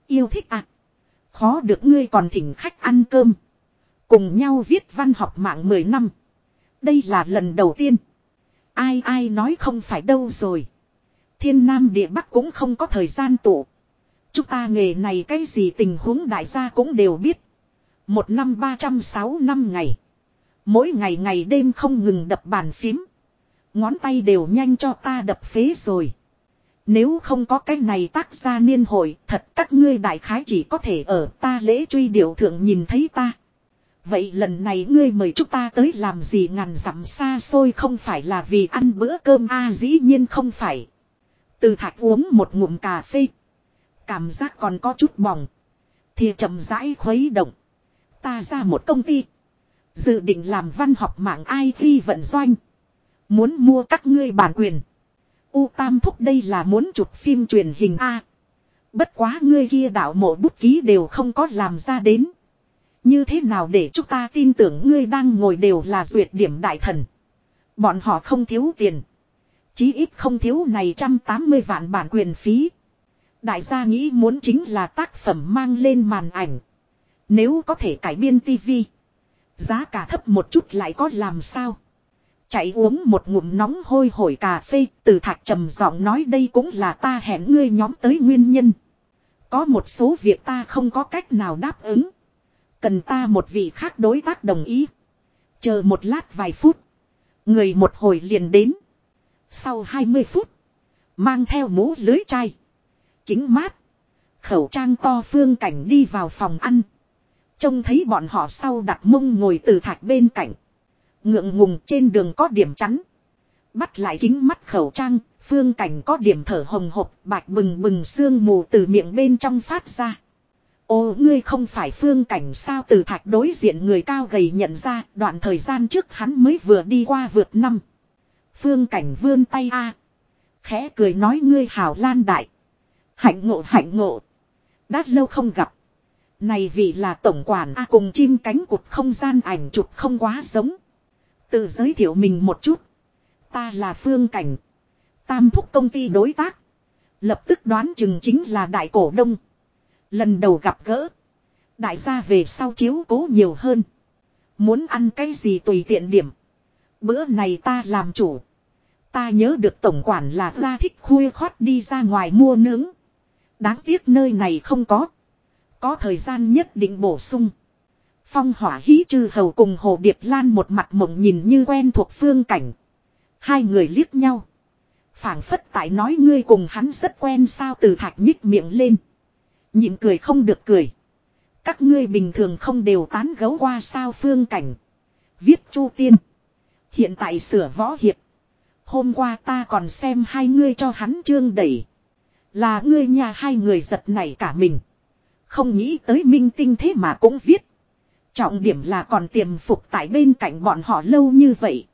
Yêu thích ạ. À. Khó được ngươi còn thỉnh khách ăn cơm. Cùng nhau viết văn học mạng 10 năm. Đây là lần đầu tiên. Ai ai nói không phải đâu rồi. Thiên Nam địa Bắc cũng không có thời gian tụ. Chúng ta nghề này cái gì tình huống đại gia cũng đều biết. Một năm 306 năm ngày. Mỗi ngày ngày đêm không ngừng đập bàn phím. Ngón tay đều nhanh cho ta đập phế rồi. Nếu không có cái này tác ra niên hội, thật các ngươi đại khái chỉ có thể ở ta lễ truy điệu thượng nhìn thấy ta. Vậy lần này ngươi mời chúng ta tới làm gì ngàn dặm xa xôi không phải là vì ăn bữa cơm a à, dĩ nhiên không phải. Từ thạch uống một ngụm cà phê. Cảm giác còn có chút bỏng. Thì chậm rãi khuấy động. Ta ra một công ty. Dự định làm văn học mạng ai khi vận doanh. Muốn mua các ngươi bản quyền. U Tam Thúc đây là muốn chụp phim truyền hình A. Bất quá ngươi kia đạo mộ bút ký đều không có làm ra đến. Như thế nào để chúng ta tin tưởng ngươi đang ngồi đều là duyệt điểm đại thần. Bọn họ không thiếu tiền. Chí ít không thiếu này trăm tám mươi vạn bản quyền phí. Đại gia nghĩ muốn chính là tác phẩm mang lên màn ảnh. Nếu có thể cải biên tivi. Giá cả thấp một chút lại có làm sao. Chạy uống một ngụm nóng hôi hổi cà phê, từ thạc trầm giọng nói đây cũng là ta hẹn ngươi nhóm tới nguyên nhân. Có một số việc ta không có cách nào đáp ứng. Cần ta một vị khác đối tác đồng ý. Chờ một lát vài phút. Người một hồi liền đến. Sau 20 phút. Mang theo mũ lưới chai. Kính mát. Khẩu trang to phương cảnh đi vào phòng ăn. Trông thấy bọn họ sau đặt mông ngồi từ thạch bên cạnh. Ngượng ngùng trên đường có điểm chắn. Bắt lại kính mắt khẩu trang, phương cảnh có điểm thở hồng hộc, bạch bừng bừng sương mù từ miệng bên trong phát ra. Ô ngươi không phải phương cảnh sao từ thạch đối diện người cao gầy nhận ra đoạn thời gian trước hắn mới vừa đi qua vượt năm. Phương cảnh vươn tay a Khẽ cười nói ngươi hảo lan đại. Hạnh ngộ hạnh ngộ. Đã lâu không gặp. Này vì là tổng quản A cùng chim cánh cụt không gian ảnh chụp không quá giống. Tự giới thiệu mình một chút. Ta là Phương Cảnh. Tam thúc công ty đối tác. Lập tức đoán chừng chính là đại cổ đông. Lần đầu gặp gỡ. Đại gia về sau chiếu cố nhiều hơn. Muốn ăn cái gì tùy tiện điểm. Bữa này ta làm chủ. Ta nhớ được tổng quản là ra thích khuya khót đi ra ngoài mua nướng. Đáng tiếc nơi này không có. Có thời gian nhất định bổ sung. Phong hỏa hí chư hầu cùng hồ điệp lan một mặt mộng nhìn như quen thuộc phương cảnh. Hai người liếc nhau. phảng phất tại nói ngươi cùng hắn rất quen sao từ thạch nhích miệng lên. Nhịn cười không được cười. Các ngươi bình thường không đều tán gấu qua sao phương cảnh. Viết chu tiên. Hiện tại sửa võ hiệp. Hôm qua ta còn xem hai ngươi cho hắn chương đẩy. Là ngươi nhà hai người giật nảy cả mình. Không nghĩ tới minh tinh thế mà cũng viết. Trọng điểm là còn tiềm phục tại bên cạnh bọn họ lâu như vậy.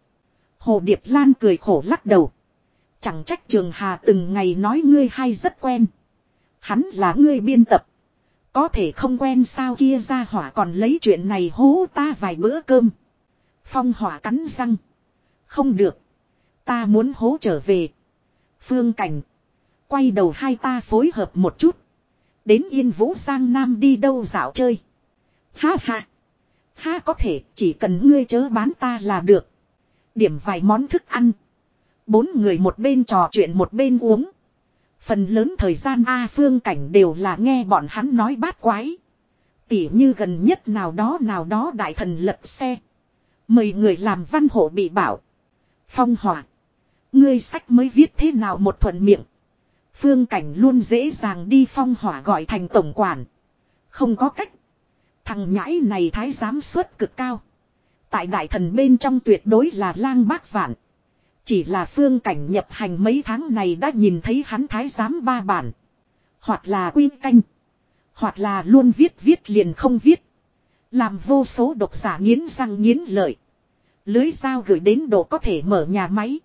Hồ Điệp Lan cười khổ lắc đầu. Chẳng trách Trường Hà từng ngày nói ngươi hay rất quen. Hắn là ngươi biên tập. Có thể không quen sao kia ra hỏa còn lấy chuyện này hố ta vài bữa cơm. Phong hỏa cắn răng. Không được. Ta muốn hố trở về. Phương Cảnh. Quay đầu hai ta phối hợp một chút. Đến Yên Vũ Giang Nam đi đâu dạo chơi. Ha ha. Ha có thể, chỉ cần ngươi chớ bán ta là được. Điểm vài món thức ăn. Bốn người một bên trò chuyện một bên uống. Phần lớn thời gian A phương cảnh đều là nghe bọn hắn nói bát quái. Tỉ như gần nhất nào đó nào đó đại thần lật xe. Mời người làm văn hộ bị bảo. Phong hỏa. Ngươi sách mới viết thế nào một thuận miệng. Phương cảnh luôn dễ dàng đi phong hỏa gọi thành tổng quản. Không có cách. Thằng nhãi này thái giám suất cực cao. Tại đại thần bên trong tuyệt đối là lang bác vạn. Chỉ là phương cảnh nhập hành mấy tháng này đã nhìn thấy hắn thái giám ba bản. Hoặc là quy canh. Hoặc là luôn viết viết liền không viết. Làm vô số độc giả nghiến răng nghiến lợi. Lưới dao gửi đến độ có thể mở nhà máy.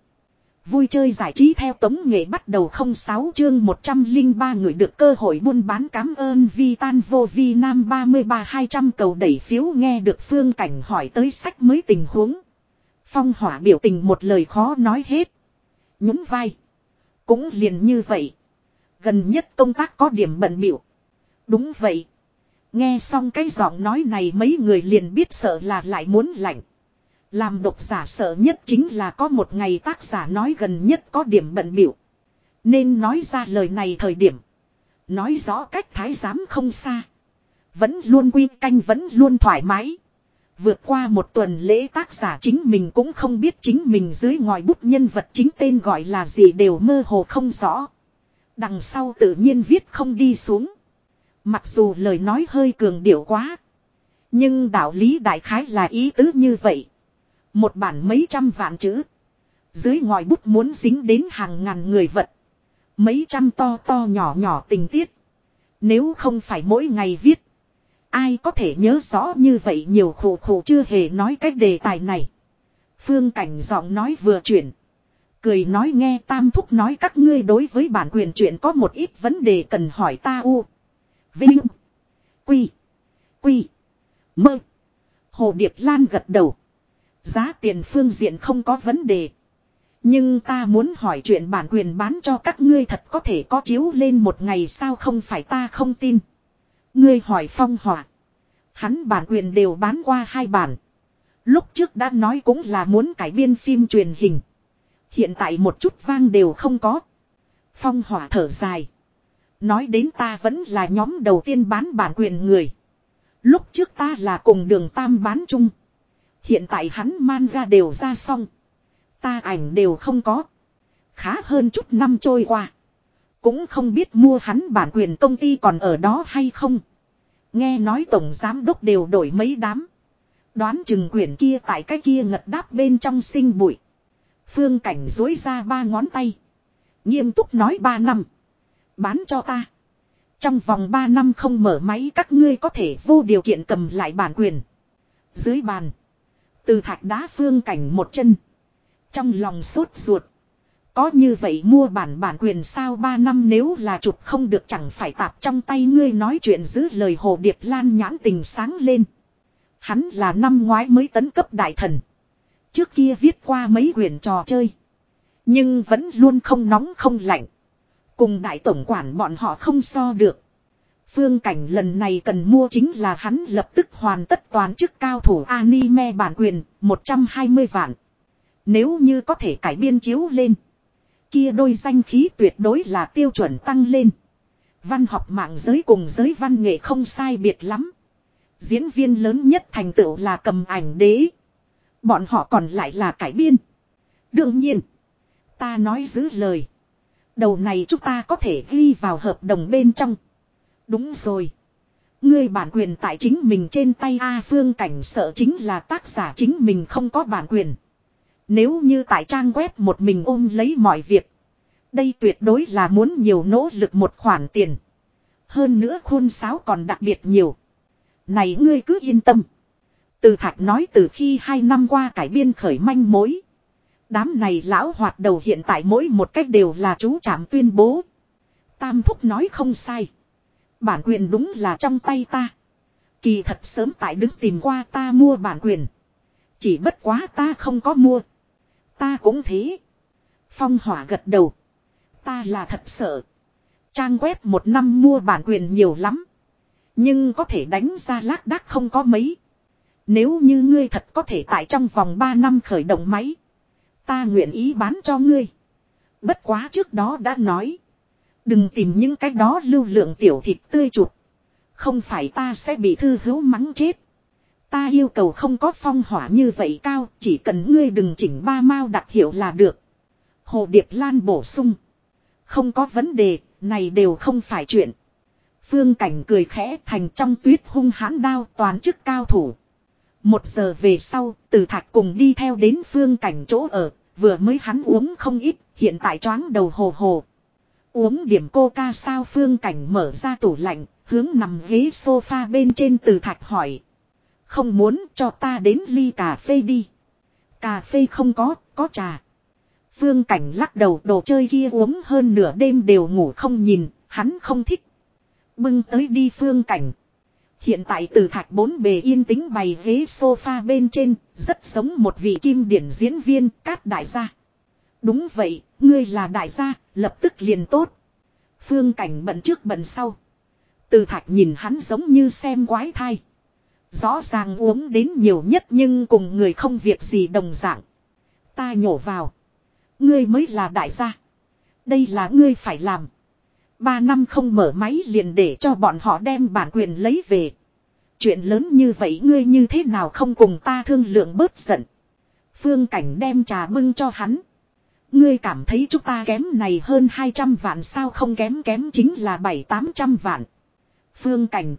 Vui chơi giải trí theo tống nghệ bắt đầu 06 chương 103 người được cơ hội buôn bán cảm ơn vi tan vô vi nam 33 200 cầu đẩy phiếu nghe được phương cảnh hỏi tới sách mới tình huống. Phong hỏa biểu tình một lời khó nói hết. Nhúng vai. Cũng liền như vậy. Gần nhất công tác có điểm bận biểu. Đúng vậy. Nghe xong cái giọng nói này mấy người liền biết sợ là lại muốn lạnh. Làm độc giả sợ nhất chính là có một ngày tác giả nói gần nhất có điểm bận biểu. Nên nói ra lời này thời điểm. Nói rõ cách thái giám không xa. Vẫn luôn quy canh vẫn luôn thoải mái. Vượt qua một tuần lễ tác giả chính mình cũng không biết chính mình dưới ngòi bút nhân vật chính tên gọi là gì đều mơ hồ không rõ. Đằng sau tự nhiên viết không đi xuống. Mặc dù lời nói hơi cường điệu quá. Nhưng đạo lý đại khái là ý tứ như vậy. Một bản mấy trăm vạn chữ. Dưới ngòi bút muốn dính đến hàng ngàn người vật. Mấy trăm to to nhỏ nhỏ tình tiết. Nếu không phải mỗi ngày viết. Ai có thể nhớ rõ như vậy nhiều khổ khổ chưa hề nói cái đề tài này. Phương cảnh giọng nói vừa chuyển. Cười nói nghe tam thúc nói các ngươi đối với bản quyền chuyện có một ít vấn đề cần hỏi ta u. Vinh. Quy. Quy. Mơ. Hồ Điệp Lan gật đầu. Giá tiền phương diện không có vấn đề. Nhưng ta muốn hỏi chuyện bản quyền bán cho các ngươi thật có thể có chiếu lên một ngày sao không phải ta không tin. Ngươi hỏi phong hỏa. Hắn bản quyền đều bán qua hai bản. Lúc trước đã nói cũng là muốn cải biên phim truyền hình. Hiện tại một chút vang đều không có. Phong hỏa thở dài. Nói đến ta vẫn là nhóm đầu tiên bán bản quyền người. Lúc trước ta là cùng đường tam bán chung. Hiện tại hắn manga đều ra xong. Ta ảnh đều không có. Khá hơn chút năm trôi qua. Cũng không biết mua hắn bản quyền công ty còn ở đó hay không. Nghe nói tổng giám đốc đều đổi mấy đám. Đoán chừng quyển kia tại cái kia ngật đáp bên trong sinh bụi. Phương cảnh dối ra ba ngón tay. Nghiêm túc nói ba năm. Bán cho ta. Trong vòng ba năm không mở máy các ngươi có thể vô điều kiện cầm lại bản quyền. Dưới bàn. Từ thạch đá phương cảnh một chân. Trong lòng sốt ruột. Có như vậy mua bản bản quyền sao ba năm nếu là chụp không được chẳng phải tạp trong tay ngươi nói chuyện giữ lời hồ điệp lan nhãn tình sáng lên. Hắn là năm ngoái mới tấn cấp đại thần. Trước kia viết qua mấy quyển trò chơi. Nhưng vẫn luôn không nóng không lạnh. Cùng đại tổng quản bọn họ không so được. Phương cảnh lần này cần mua chính là hắn lập tức hoàn tất toàn chức cao thủ anime bản quyền 120 vạn. Nếu như có thể cải biên chiếu lên. Kia đôi danh khí tuyệt đối là tiêu chuẩn tăng lên. Văn học mạng giới cùng giới văn nghệ không sai biệt lắm. Diễn viên lớn nhất thành tựu là cầm ảnh đế. Bọn họ còn lại là cải biên. Đương nhiên. Ta nói giữ lời. Đầu này chúng ta có thể ghi vào hợp đồng bên trong. Đúng rồi. Ngươi bản quyền tại chính mình trên tay A phương cảnh sợ chính là tác giả chính mình không có bản quyền. Nếu như tại trang web một mình ôm lấy mọi việc. Đây tuyệt đối là muốn nhiều nỗ lực một khoản tiền. Hơn nữa khuôn sáo còn đặc biệt nhiều. Này ngươi cứ yên tâm. Từ thạch nói từ khi hai năm qua cải biên khởi manh mối. Đám này lão hoạt đầu hiện tại mỗi một cách đều là chú trảm tuyên bố. Tam thúc nói không sai. Bản quyền đúng là trong tay ta. Kỳ thật sớm tại đứng tìm qua ta mua bản quyền. Chỉ bất quá ta không có mua. Ta cũng thế. Phong hỏa gật đầu. Ta là thật sợ. Trang web một năm mua bản quyền nhiều lắm. Nhưng có thể đánh ra lác đác không có mấy. Nếu như ngươi thật có thể tại trong vòng 3 năm khởi động máy. Ta nguyện ý bán cho ngươi. Bất quá trước đó đã nói. Đừng tìm những cái đó lưu lượng tiểu thịt tươi chụp. Không phải ta sẽ bị thư hữu mắng chết. Ta yêu cầu không có phong hỏa như vậy cao, chỉ cần ngươi đừng chỉnh ba mao đặc hiệu là được. Hồ Điệp Lan bổ sung. Không có vấn đề, này đều không phải chuyện. Phương Cảnh cười khẽ thành trong tuyết hung hãn đao toàn chức cao thủ. Một giờ về sau, từ thạch cùng đi theo đến phương cảnh chỗ ở, vừa mới hắn uống không ít, hiện tại choáng đầu hồ hồ. Uống điểm coca sao phương cảnh mở ra tủ lạnh, hướng nằm ghế sofa bên trên từ thạch hỏi. Không muốn cho ta đến ly cà phê đi. Cà phê không có, có trà. Phương cảnh lắc đầu đồ chơi kia uống hơn nửa đêm đều ngủ không nhìn, hắn không thích. Bưng tới đi phương cảnh. Hiện tại từ thạch bốn bề yên tĩnh bày ghế sofa bên trên, rất giống một vị kim điển diễn viên cát đại gia. Đúng vậy, ngươi là đại gia, lập tức liền tốt. Phương cảnh bận trước bận sau. Từ thạch nhìn hắn giống như xem quái thai. Rõ ràng uống đến nhiều nhất nhưng cùng người không việc gì đồng dạng. Ta nhổ vào. Ngươi mới là đại gia. Đây là ngươi phải làm. Ba năm không mở máy liền để cho bọn họ đem bản quyền lấy về. Chuyện lớn như vậy ngươi như thế nào không cùng ta thương lượng bớt giận. Phương Cảnh đem trà bưng cho hắn. Ngươi cảm thấy chúng ta kém này hơn 200 vạn sao không kém kém chính là 7-800 vạn. Phương Cảnh.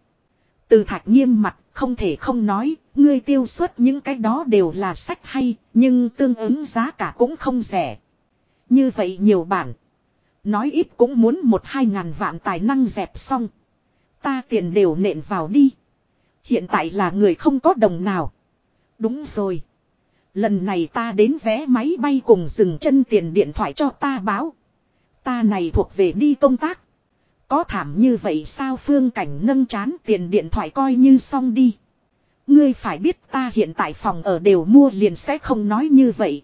Từ thạch nghiêm mặt không thể không nói, ngươi tiêu xuất những cái đó đều là sách hay, nhưng tương ứng giá cả cũng không rẻ. Như vậy nhiều bản. Nói ít cũng muốn một hai ngàn vạn tài năng dẹp xong. Ta tiền đều nện vào đi. Hiện tại là người không có đồng nào. Đúng rồi. Lần này ta đến vé máy bay cùng dừng chân tiền điện thoại cho ta báo. Ta này thuộc về đi công tác. Có thảm như vậy sao phương cảnh nâng chán tiền điện thoại coi như xong đi. Ngươi phải biết ta hiện tại phòng ở đều mua liền sẽ không nói như vậy.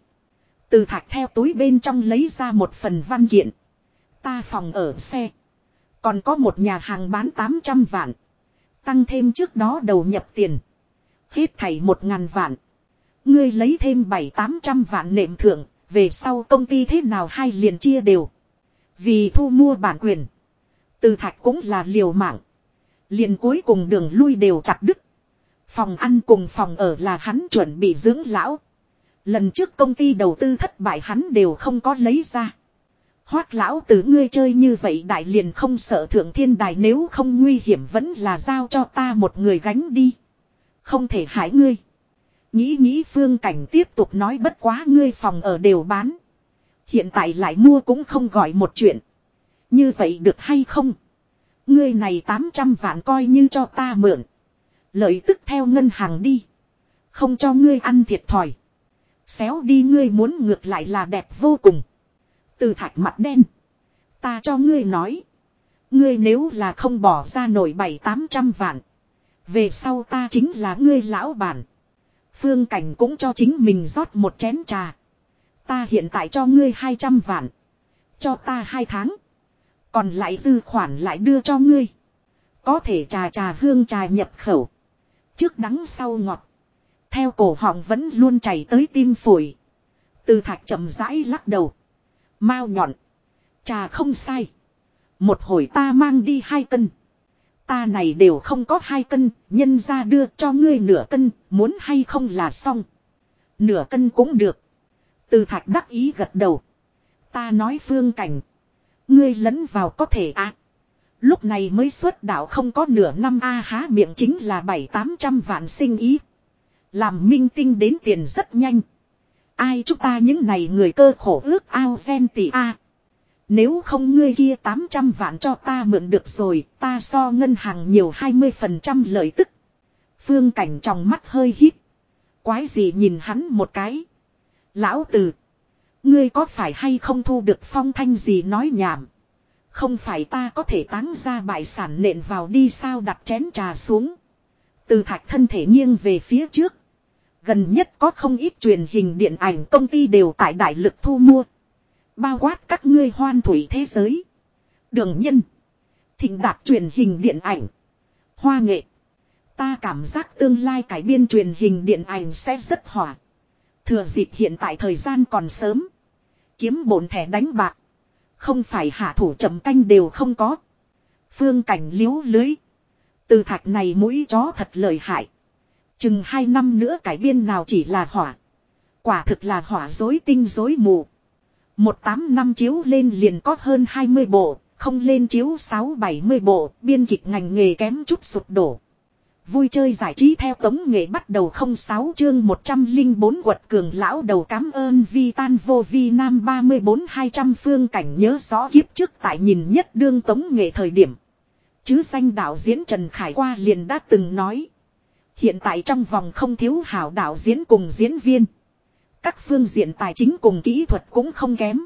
Từ thạch theo túi bên trong lấy ra một phần văn kiện. Ta phòng ở xe. Còn có một nhà hàng bán 800 vạn. Tăng thêm trước đó đầu nhập tiền. Hết thảy một ngàn vạn. Ngươi lấy thêm bảy tám trăm vạn nệm thưởng. Về sau công ty thế nào hai liền chia đều. Vì thu mua bản quyền. Từ thạch cũng là liều mạng. Liền cuối cùng đường lui đều chặt đứt. Phòng ăn cùng phòng ở là hắn chuẩn bị dưỡng lão. Lần trước công ty đầu tư thất bại hắn đều không có lấy ra. Hoác lão tử ngươi chơi như vậy đại liền không sợ thượng thiên đài nếu không nguy hiểm vẫn là giao cho ta một người gánh đi. Không thể hại ngươi. Nghĩ nghĩ phương cảnh tiếp tục nói bất quá ngươi phòng ở đều bán. Hiện tại lại mua cũng không gọi một chuyện. Như vậy được hay không? Ngươi này 800 vạn coi như cho ta mượn. Lợi tức theo ngân hàng đi. Không cho ngươi ăn thiệt thòi. Xéo đi ngươi muốn ngược lại là đẹp vô cùng. Từ thạch mặt đen. Ta cho ngươi nói. Ngươi nếu là không bỏ ra nổi bảy tám trăm vạn. Về sau ta chính là ngươi lão bản. Phương Cảnh cũng cho chính mình rót một chén trà. Ta hiện tại cho ngươi 200 vạn. Cho ta hai tháng. Còn lại dư khoản lại đưa cho ngươi. Có thể trà trà hương trà nhập khẩu. Trước đắng sau ngọt. Theo cổ họng vẫn luôn chảy tới tim phổi. Từ thạch chậm rãi lắc đầu. Mao nhọn. Trà không sai. Một hồi ta mang đi hai cân. Ta này đều không có hai cân, nhân ra đưa cho ngươi nửa cân, muốn hay không là xong. Nửa cân cũng được. Từ thạch đắc ý gật đầu. Ta nói phương cảnh. Ngươi lẫn vào có thể à. Lúc này mới xuất đạo không có nửa năm a há miệng chính là bảy tám trăm vạn sinh ý. Làm minh tinh đến tiền rất nhanh. Ai chúng ta những này người cơ khổ ước ao gen tỷ a. Nếu không ngươi kia 800 vạn cho ta mượn được rồi, ta so ngân hàng nhiều 20% lợi tức. Phương cảnh trong mắt hơi hít. Quái gì nhìn hắn một cái. Lão tử. Ngươi có phải hay không thu được phong thanh gì nói nhảm. Không phải ta có thể táng ra bại sản nện vào đi sao đặt chén trà xuống. Từ thạch thân thể nghiêng về phía trước. Gần nhất có không ít truyền hình điện ảnh công ty đều tại đại lực thu mua. Bao quát các ngươi hoan thủy thế giới. Đường nhân. Thịnh đạp truyền hình điện ảnh. Hoa nghệ. Ta cảm giác tương lai cải biên truyền hình điện ảnh sẽ rất hỏa. Thừa dịp hiện tại thời gian còn sớm. Kiếm bổn thẻ đánh bạc. Không phải hạ thủ chậm canh đều không có. Phương cảnh liếu lưới. Từ thạch này mũi chó thật lợi hại. Chừng hai năm nữa cải biên nào chỉ là hỏa. Quả thực là hỏa dối tinh dối mù. Một tám năm chiếu lên liền có hơn 20 bộ, không lên chiếu 6-70 bộ, biên kịch ngành nghề kém chút sụp đổ. Vui chơi giải trí theo tống nghệ bắt đầu 06 chương 104 quật cường lão đầu cảm ơn vi tan vô vi nam 34 200 phương cảnh nhớ rõ kiếp trước tại nhìn nhất đương tống nghệ thời điểm. Chứ danh đạo diễn Trần Khải Qua liền đã từng nói. Hiện tại trong vòng không thiếu hảo đạo diễn cùng diễn viên. Các phương diện tài chính cùng kỹ thuật cũng không kém.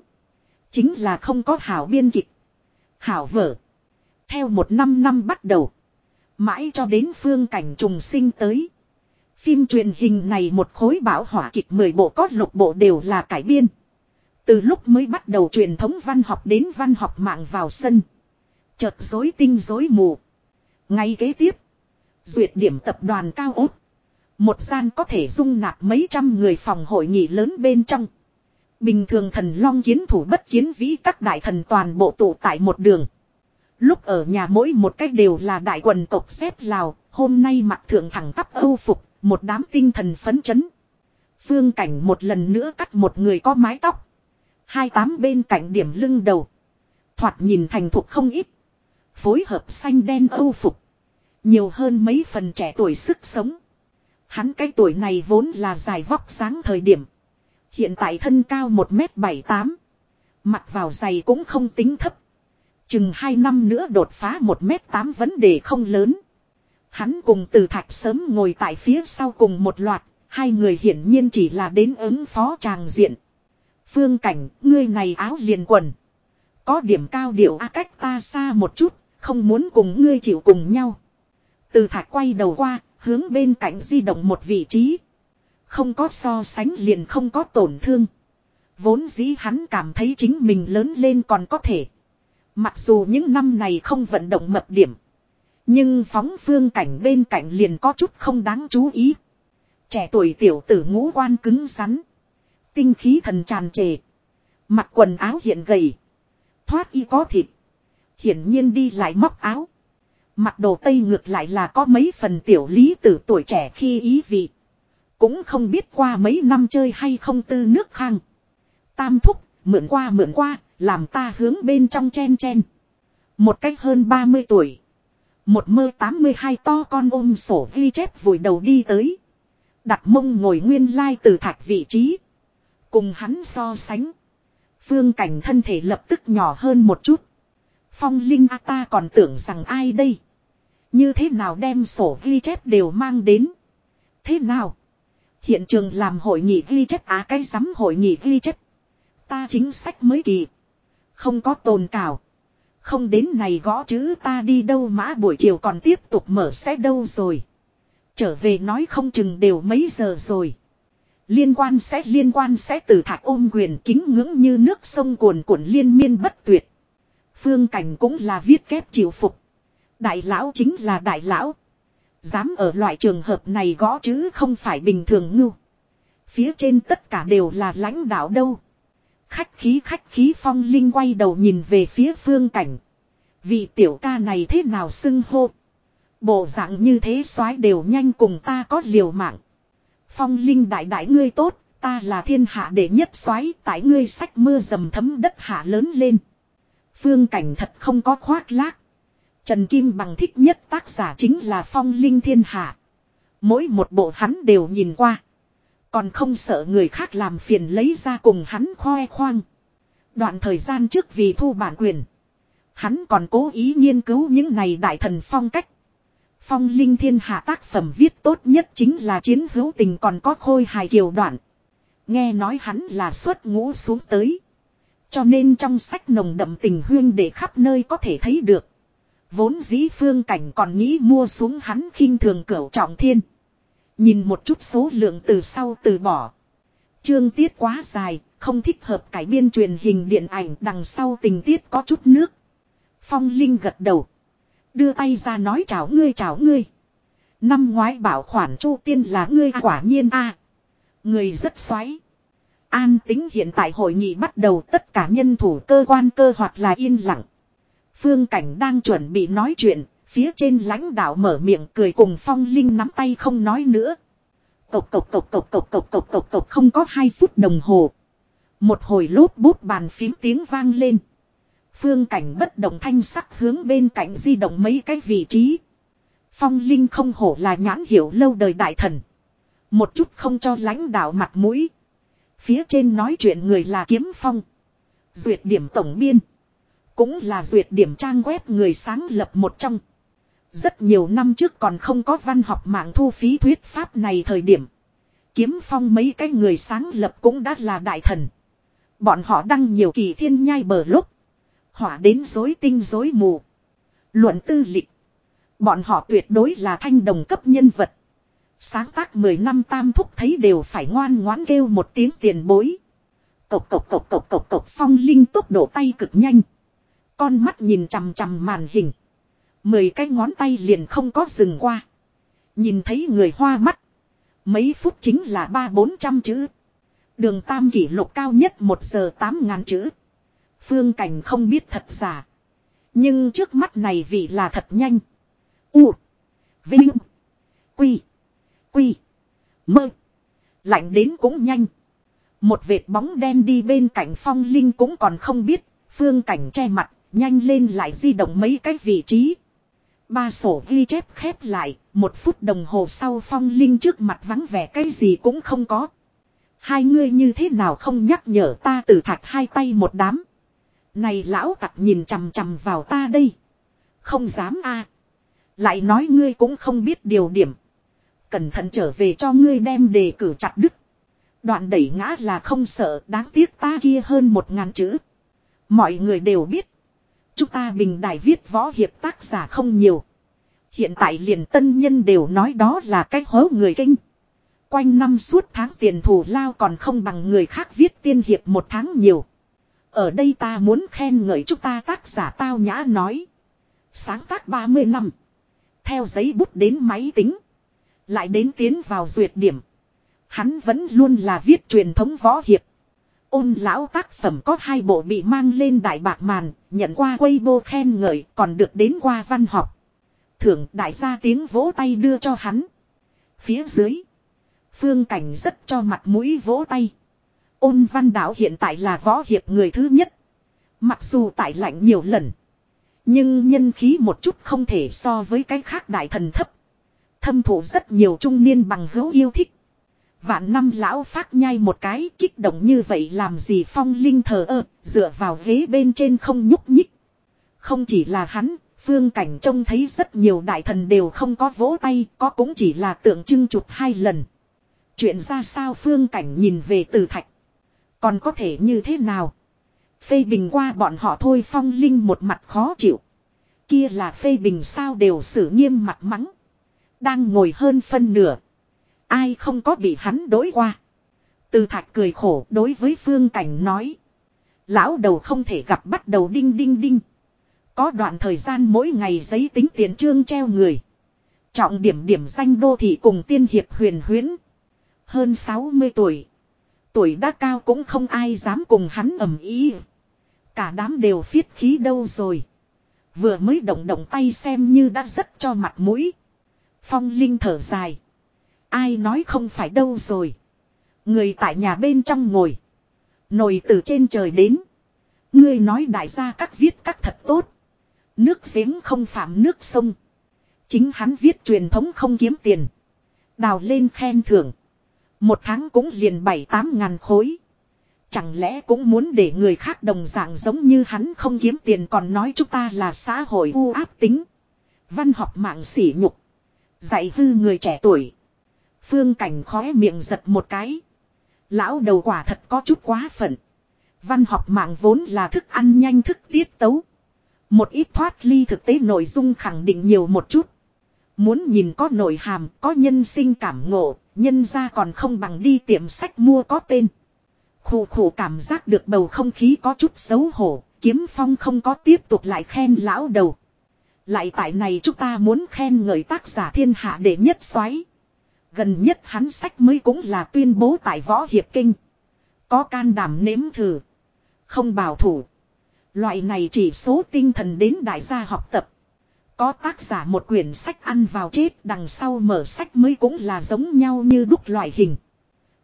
Chính là không có hảo biên kịch. Hảo vở. Theo một năm năm bắt đầu. Mãi cho đến phương cảnh trùng sinh tới. Phim truyền hình này một khối bảo hỏa kịch 10 bộ có lục bộ đều là cải biên. Từ lúc mới bắt đầu truyền thống văn học đến văn học mạng vào sân. Chợt dối tinh dối mù. Ngay kế tiếp. Duyệt điểm tập đoàn cao ốt. Một gian có thể dung nạp mấy trăm người phòng hội nghị lớn bên trong. Bình thường thần long kiến thủ bất kiến vĩ các đại thần toàn bộ tụ tại một đường. Lúc ở nhà mỗi một cách đều là đại quần tộc xếp lào, hôm nay mặc thượng thẳng tắp âu phục, một đám tinh thần phấn chấn. Phương cảnh một lần nữa cắt một người có mái tóc. Hai tám bên cạnh điểm lưng đầu. Thoạt nhìn thành thục không ít. Phối hợp xanh đen âu phục. Nhiều hơn mấy phần trẻ tuổi sức sống. Hắn cái tuổi này vốn là dài vóc sáng thời điểm. Hiện tại thân cao 1m78. Mặc vào giày cũng không tính thấp. Chừng 2 năm nữa đột phá 1m8 vấn đề không lớn. Hắn cùng từ thạch sớm ngồi tại phía sau cùng một loạt. Hai người hiển nhiên chỉ là đến ứng phó tràng diện. Phương cảnh, ngươi này áo liền quần. Có điểm cao điệu a cách ta xa một chút, không muốn cùng ngươi chịu cùng nhau. Từ thạch quay đầu qua, hướng bên cạnh di động một vị trí. Không có so sánh liền không có tổn thương. Vốn dĩ hắn cảm thấy chính mình lớn lên còn có thể. Mặc dù những năm này không vận động mập điểm. Nhưng phóng phương cảnh bên cạnh liền có chút không đáng chú ý. Trẻ tuổi tiểu tử ngũ quan cứng rắn. Tinh khí thần tràn trề. Mặc quần áo hiện gầy. Thoát y có thịt. Hiển nhiên đi lại móc áo. Mặc đồ tây ngược lại là có mấy phần tiểu lý tử tuổi trẻ khi ý vị. Cũng không biết qua mấy năm chơi hay không tư nước khang. Tam thúc, mượn qua mượn qua, làm ta hướng bên trong chen chen. Một cách hơn 30 tuổi. Một mơ 82 to con ôm sổ ghi chép vùi đầu đi tới. Đặt mông ngồi nguyên lai từ thạch vị trí. Cùng hắn so sánh. Phương cảnh thân thể lập tức nhỏ hơn một chút. Phong Linh A ta còn tưởng rằng ai đây. Như thế nào đem sổ ghi chép đều mang đến. Thế nào? Hiện trường làm hội nghị ghi chép á cái sắm hội nghị ghi chép. Ta chính sách mới kỳ. Không có tồn cảo. Không đến này gõ chữ ta đi đâu mã buổi chiều còn tiếp tục mở xe đâu rồi. Trở về nói không chừng đều mấy giờ rồi. Liên quan sẽ, liên quan sẽ từ thạc ôm quyền kính ngưỡng như nước sông cuồn cuộn liên miên bất tuyệt. Phương cảnh cũng là viết kép chịu phục. Đại lão chính là đại lão. Dám ở loại trường hợp này gõ chứ không phải bình thường ngưu. Phía trên tất cả đều là lãnh đạo đâu. Khách khí khách khí phong linh quay đầu nhìn về phía phương cảnh. Vị tiểu ca này thế nào xưng hô. Bộ dạng như thế soái đều nhanh cùng ta có liều mạng. Phong linh đại đại ngươi tốt, ta là thiên hạ đệ nhất soái tại ngươi sách mưa dầm thấm đất hạ lớn lên. Phương cảnh thật không có khoác lác. Trần Kim bằng thích nhất tác giả chính là phong linh thiên hạ. Mỗi một bộ hắn đều nhìn qua. Còn không sợ người khác làm phiền lấy ra cùng hắn khoe khoang. Đoạn thời gian trước vì thu bản quyền. Hắn còn cố ý nghiên cứu những này đại thần phong cách. Phong linh thiên hạ tác phẩm viết tốt nhất chính là chiến hữu tình còn có khôi hài kiều đoạn. Nghe nói hắn là xuất ngũ xuống tới. Cho nên trong sách nồng đậm tình huyên để khắp nơi có thể thấy được. Vốn dĩ phương cảnh còn nghĩ mua xuống hắn khinh thường cửu trọng thiên. Nhìn một chút số lượng từ sau từ bỏ. Chương tiết quá dài, không thích hợp cải biên truyền hình điện ảnh đằng sau tình tiết có chút nước. Phong Linh gật đầu. Đưa tay ra nói chào ngươi chào ngươi. Năm ngoái bảo khoản chu tiên là ngươi à, quả nhiên a Người rất xoáy. An tính hiện tại hội nghị bắt đầu tất cả nhân thủ cơ quan cơ hoặc là yên lặng. Phương Cảnh đang chuẩn bị nói chuyện, phía trên lãnh đạo mở miệng cười cùng Phong Linh nắm tay không nói nữa. Cộc cộc cộc cộc cộc cộc cộc cộc cộc không có 2 phút đồng hồ. Một hồi lốp bút bàn phím tiếng vang lên. Phương Cảnh bất động thanh sắc hướng bên cạnh di động mấy cái vị trí. Phong Linh không hổ là nhãn hiểu lâu đời đại thần. Một chút không cho lãnh đạo mặt mũi. Phía trên nói chuyện người là Kiếm Phong. Duyệt điểm tổng biên. Cũng là duyệt điểm trang web người sáng lập một trong. Rất nhiều năm trước còn không có văn học mạng thu phí thuyết pháp này thời điểm. Kiếm Phong mấy cái người sáng lập cũng đã là đại thần. Bọn họ đăng nhiều kỳ thiên nhai bờ lúc. Hỏa đến dối tinh dối mù. Luận tư lịch. Bọn họ tuyệt đối là thanh đồng cấp nhân vật. Sáng tác 10 năm tam thúc thấy đều phải ngoan ngoãn kêu một tiếng tiền bối. Cộc cộc cộc cộc cộc cộc phong linh tốc độ tay cực nhanh. Con mắt nhìn chằm chằm màn hình. Mười cái ngón tay liền không có dừng qua. Nhìn thấy người hoa mắt. Mấy phút chính là ba bốn trăm chữ. Đường tam kỷ lục cao nhất một giờ tám ngàn chữ. Phương cảnh không biết thật giả. Nhưng trước mắt này vị là thật nhanh. U. Vinh. Quy. Quy. Mơ. Lạnh đến cũng nhanh. Một vệt bóng đen đi bên cạnh phong linh cũng còn không biết. Phương cảnh che mặt. Nhanh lên lại di động mấy cái vị trí. Ba sổ ghi chép khép lại. Một phút đồng hồ sau phong linh trước mặt vắng vẻ cái gì cũng không có. Hai ngươi như thế nào không nhắc nhở ta từ thạch hai tay một đám. Này lão tặc nhìn chằm chằm vào ta đây. Không dám a Lại nói ngươi cũng không biết điều điểm. Cẩn thận trở về cho ngươi đem đề cử chặt đứt. Đoạn đẩy ngã là không sợ, đáng tiếc ta kia hơn một ngàn chữ. Mọi người đều biết. Chúng ta bình đài viết võ hiệp tác giả không nhiều. Hiện tại liền tân nhân đều nói đó là cái hố người kinh. Quanh năm suốt tháng tiền thù lao còn không bằng người khác viết tiên hiệp một tháng nhiều. Ở đây ta muốn khen ngợi chúng ta tác giả tao nhã nói. Sáng tác 30 năm. Theo giấy bút đến máy tính. Lại đến tiến vào duyệt điểm. Hắn vẫn luôn là viết truyền thống võ hiệp. Ôn lão tác phẩm có hai bộ bị mang lên đại bạc màn, nhận qua Weibo khen ngợi, còn được đến qua văn học. Thưởng đại gia tiếng vỗ tay đưa cho hắn. Phía dưới. Phương Cảnh rất cho mặt mũi vỗ tay. Ôn văn đảo hiện tại là võ hiệp người thứ nhất. Mặc dù tại lạnh nhiều lần. Nhưng nhân khí một chút không thể so với cái khác đại thần thấp. Thâm thủ rất nhiều trung niên bằng hữu yêu thích. Vạn năm lão phát nhai một cái kích động như vậy làm gì phong linh thờ ơ, dựa vào ghế bên trên không nhúc nhích. Không chỉ là hắn, phương cảnh trông thấy rất nhiều đại thần đều không có vỗ tay, có cũng chỉ là tượng trưng chụp hai lần. Chuyện ra sao phương cảnh nhìn về từ thạch. Còn có thể như thế nào? Phê bình qua bọn họ thôi phong linh một mặt khó chịu. Kia là phê bình sao đều xử nghiêm mặt mắng. Đang ngồi hơn phân nửa. Ai không có bị hắn đối qua. Từ thạch cười khổ đối với phương cảnh nói. Lão đầu không thể gặp bắt đầu đinh đinh đinh. Có đoạn thời gian mỗi ngày giấy tính tiền trương treo người. Trọng điểm điểm danh đô thị cùng tiên hiệp huyền huyến. Hơn 60 tuổi. Tuổi đã cao cũng không ai dám cùng hắn ẩm ý. Cả đám đều phiết khí đâu rồi. Vừa mới động động tay xem như đã rất cho mặt mũi. Phong Linh thở dài. Ai nói không phải đâu rồi. Người tại nhà bên trong ngồi. Nồi từ trên trời đến. Ngươi nói đại gia các viết các thật tốt. Nước giếng không phạm nước sông. Chính hắn viết truyền thống không kiếm tiền. Đào lên khen thưởng. Một tháng cũng liền bảy tám ngàn khối. Chẳng lẽ cũng muốn để người khác đồng dạng giống như hắn không kiếm tiền còn nói chúng ta là xã hội u áp tính. Văn học mạng sỉ nhục. Dạy hư người trẻ tuổi. Phương cảnh khóe miệng giật một cái. Lão đầu quả thật có chút quá phận. Văn học mạng vốn là thức ăn nhanh thức tiết tấu. Một ít thoát ly thực tế nội dung khẳng định nhiều một chút. Muốn nhìn có nội hàm, có nhân sinh cảm ngộ, nhân ra còn không bằng đi tiệm sách mua có tên. Khủ khủ cảm giác được bầu không khí có chút xấu hổ, kiếm phong không có tiếp tục lại khen lão đầu. Lại tại này chúng ta muốn khen người tác giả thiên hạ đệ nhất xoáy. Gần nhất hắn sách mới cũng là tuyên bố tại võ hiệp kinh. Có can đảm nếm thử. Không bảo thủ. Loại này chỉ số tinh thần đến đại gia học tập. Có tác giả một quyển sách ăn vào chết đằng sau mở sách mới cũng là giống nhau như đúc loại hình.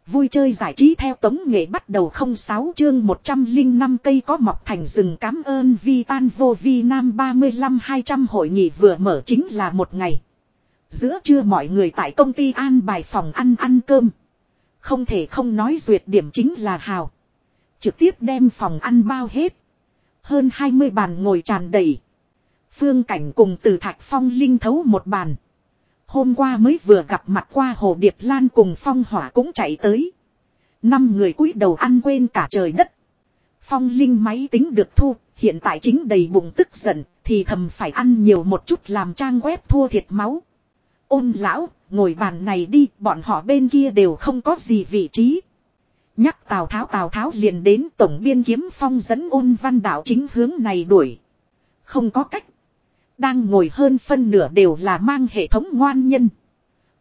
Vui chơi giải trí theo tống nghệ bắt đầu không sáu chương 105 cây có mọc thành rừng cám ơn vi tan vô vi nam 35-200 hội nghị vừa mở chính là một ngày. Giữa trưa mọi người tại công ty an bài phòng ăn ăn cơm. Không thể không nói duyệt điểm chính là hào. Trực tiếp đem phòng ăn bao hết. Hơn 20 bàn ngồi tràn đầy. Phương Cảnh cùng từ Thạch Phong Linh thấu một bàn. Hôm qua mới vừa gặp mặt qua Hồ Điệp Lan cùng Phong Hỏa cũng chạy tới. Năm người cúi đầu ăn quên cả trời đất. Phong Linh máy tính được thu, hiện tại chính đầy bụng tức giận, thì thầm phải ăn nhiều một chút làm trang web thua thiệt máu. Ôn lão, ngồi bàn này đi, bọn họ bên kia đều không có gì vị trí. Nhắc Tào Tháo Tào Tháo liền đến tổng biên kiếm phong dẫn ôn văn đạo chính hướng này đuổi. Không có cách. Đang ngồi hơn phân nửa đều là mang hệ thống ngoan nhân.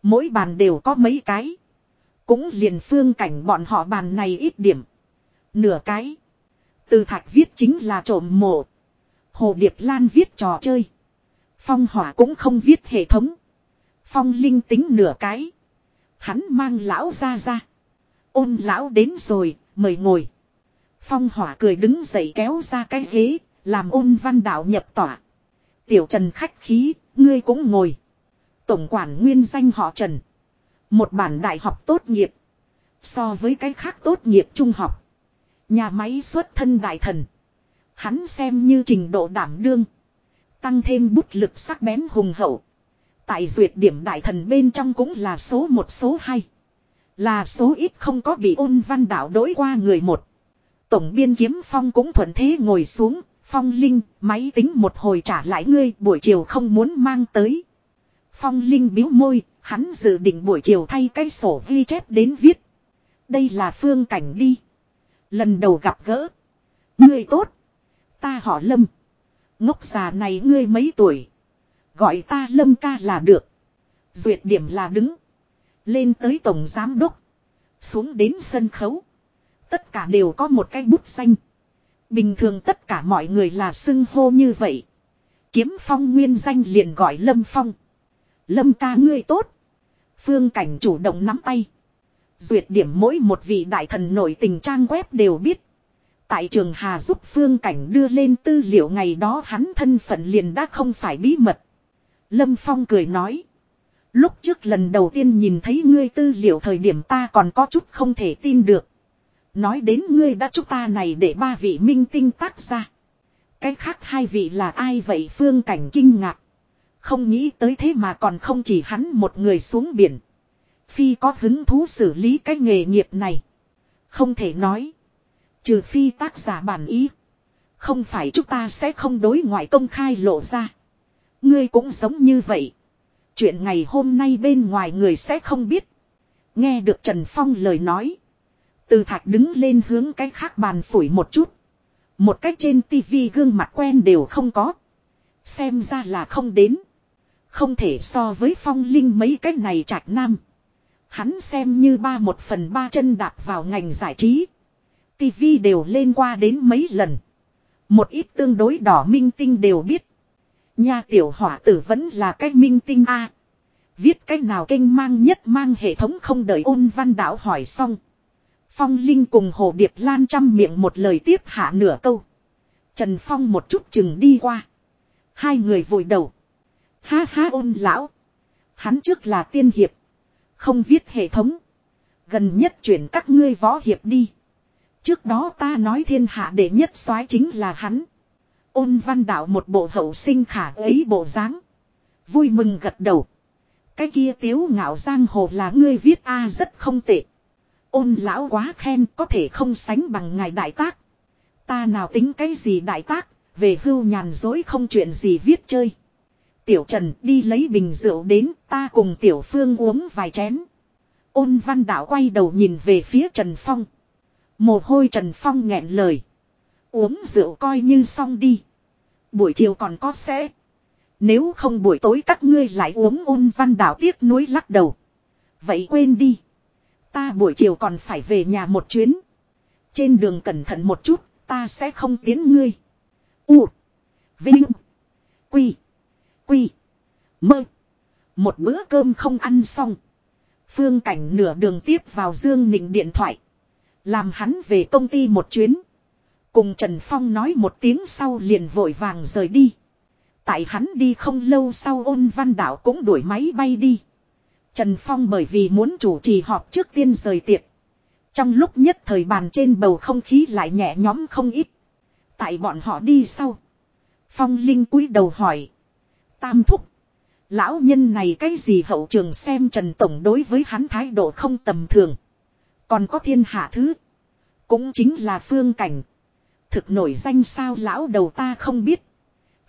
Mỗi bàn đều có mấy cái. Cũng liền phương cảnh bọn họ bàn này ít điểm. Nửa cái. Từ thạch viết chính là trộm mộ. Hồ Điệp Lan viết trò chơi. Phong hỏa cũng không viết hệ thống. Phong linh tính nửa cái. Hắn mang lão ra ra. Ôn lão đến rồi, mời ngồi. Phong hỏa cười đứng dậy kéo ra cái ghế, làm ôn văn đạo nhập tỏa. Tiểu Trần khách khí, ngươi cũng ngồi. Tổng quản nguyên danh họ Trần. Một bản đại học tốt nghiệp. So với cái khác tốt nghiệp trung học. Nhà máy xuất thân đại thần. Hắn xem như trình độ đảm đương. Tăng thêm bút lực sắc bén hùng hậu. Tại duyệt điểm đại thần bên trong cũng là số một số hai. Là số ít không có bị ôn văn đạo đối qua người một. Tổng biên kiếm phong cũng thuận thế ngồi xuống. Phong Linh, máy tính một hồi trả lại ngươi buổi chiều không muốn mang tới. Phong Linh biếu môi, hắn dự định buổi chiều thay cái sổ ghi chép đến viết. Đây là phương cảnh đi. Lần đầu gặp gỡ. Ngươi tốt. Ta họ Lâm. Ngốc già này ngươi mấy tuổi. Gọi ta Lâm ca là được. Duyệt điểm là đứng. Lên tới tổng giám đốc. Xuống đến sân khấu. Tất cả đều có một cái bút xanh. Bình thường tất cả mọi người là xưng hô như vậy. Kiếm phong nguyên danh liền gọi Lâm Phong. Lâm ca ngươi tốt. Phương cảnh chủ động nắm tay. Duyệt điểm mỗi một vị đại thần nổi tình trang web đều biết. Tại trường Hà giúp Phương Cảnh đưa lên tư liệu ngày đó hắn thân phận liền đã không phải bí mật. Lâm Phong cười nói. Lúc trước lần đầu tiên nhìn thấy ngươi tư liệu thời điểm ta còn có chút không thể tin được. Nói đến ngươi đã chúc ta này để ba vị minh tinh tác ra. Cái khác hai vị là ai vậy Phương Cảnh kinh ngạc. Không nghĩ tới thế mà còn không chỉ hắn một người xuống biển. Phi có hứng thú xử lý cái nghề nghiệp này. Không thể nói. Trừ phi tác giả bản ý. Không phải chúng ta sẽ không đối ngoại công khai lộ ra. Ngươi cũng giống như vậy. Chuyện ngày hôm nay bên ngoài người sẽ không biết. Nghe được Trần Phong lời nói. Từ thạch đứng lên hướng cái khác bàn phủi một chút. Một cách trên tivi gương mặt quen đều không có. Xem ra là không đến. Không thể so với phong linh mấy cái này trạch nam. Hắn xem như ba một phần ba chân đạp vào ngành giải trí. TV đều lên qua đến mấy lần. Một ít tương đối đỏ minh tinh đều biết. Nha tiểu hỏa tử vẫn là cái minh tinh A. Viết cách nào kênh mang nhất mang hệ thống không đợi ôn văn đảo hỏi xong. Phong Linh cùng Hồ Điệp Lan chăm miệng một lời tiếp hạ nửa câu. Trần Phong một chút chừng đi qua. Hai người vội đầu. Ha ha ôn lão. Hắn trước là tiên hiệp. Không viết hệ thống. Gần nhất chuyển các ngươi võ hiệp đi. Trước đó ta nói thiên hạ đệ nhất soái chính là hắn. Ôn văn đạo một bộ hậu sinh khả ấy bộ dáng Vui mừng gật đầu. Cái kia tiếu ngạo giang hồ là ngươi viết A rất không tệ. Ôn lão quá khen có thể không sánh bằng ngài đại tác. Ta nào tính cái gì đại tác, về hưu nhàn dối không chuyện gì viết chơi. Tiểu Trần đi lấy bình rượu đến ta cùng Tiểu Phương uống vài chén. Ôn văn đạo quay đầu nhìn về phía Trần Phong. Mồ hôi Trần Phong nghẹn lời. Uống rượu coi như xong đi. Buổi chiều còn có sẽ. Nếu không buổi tối các ngươi lại uống ôn văn đạo tiếc nuối lắc đầu. Vậy quên đi. Ta buổi chiều còn phải về nhà một chuyến. Trên đường cẩn thận một chút, ta sẽ không tiến ngươi. U. Vinh. Quy. Quy. Mơ. Một bữa cơm không ăn xong. Phương cảnh nửa đường tiếp vào Dương Nịnh điện thoại. Làm hắn về công ty một chuyến. Cùng Trần Phong nói một tiếng sau liền vội vàng rời đi. Tại hắn đi không lâu sau ôn văn đạo cũng đuổi máy bay đi. Trần Phong bởi vì muốn chủ trì họp trước tiên rời tiệc. Trong lúc nhất thời bàn trên bầu không khí lại nhẹ nhõm không ít. Tại bọn họ đi sau. Phong Linh cúi đầu hỏi. Tam thúc. Lão nhân này cái gì hậu trường xem Trần Tổng đối với hắn thái độ không tầm thường. Còn có thiên hạ thứ. Cũng chính là phương cảnh. Thực nổi danh sao lão đầu ta không biết.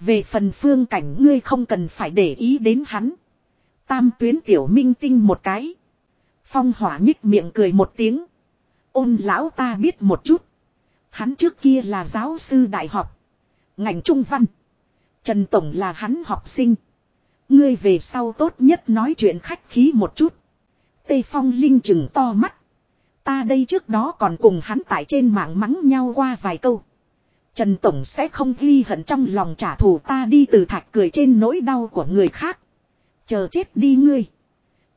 Về phần phương cảnh ngươi không cần phải để ý đến hắn. Tam tuyến tiểu minh tinh một cái. Phong hỏa nhích miệng cười một tiếng. Ôn lão ta biết một chút. Hắn trước kia là giáo sư đại học. Ngành trung văn. Trần Tổng là hắn học sinh. Ngươi về sau tốt nhất nói chuyện khách khí một chút. Tây Phong Linh chừng to mắt. Ta đây trước đó còn cùng hắn tại trên mạng mắng nhau qua vài câu. Trần Tổng sẽ không ghi hận trong lòng trả thù ta đi từ thạch cười trên nỗi đau của người khác. Chờ chết đi ngươi.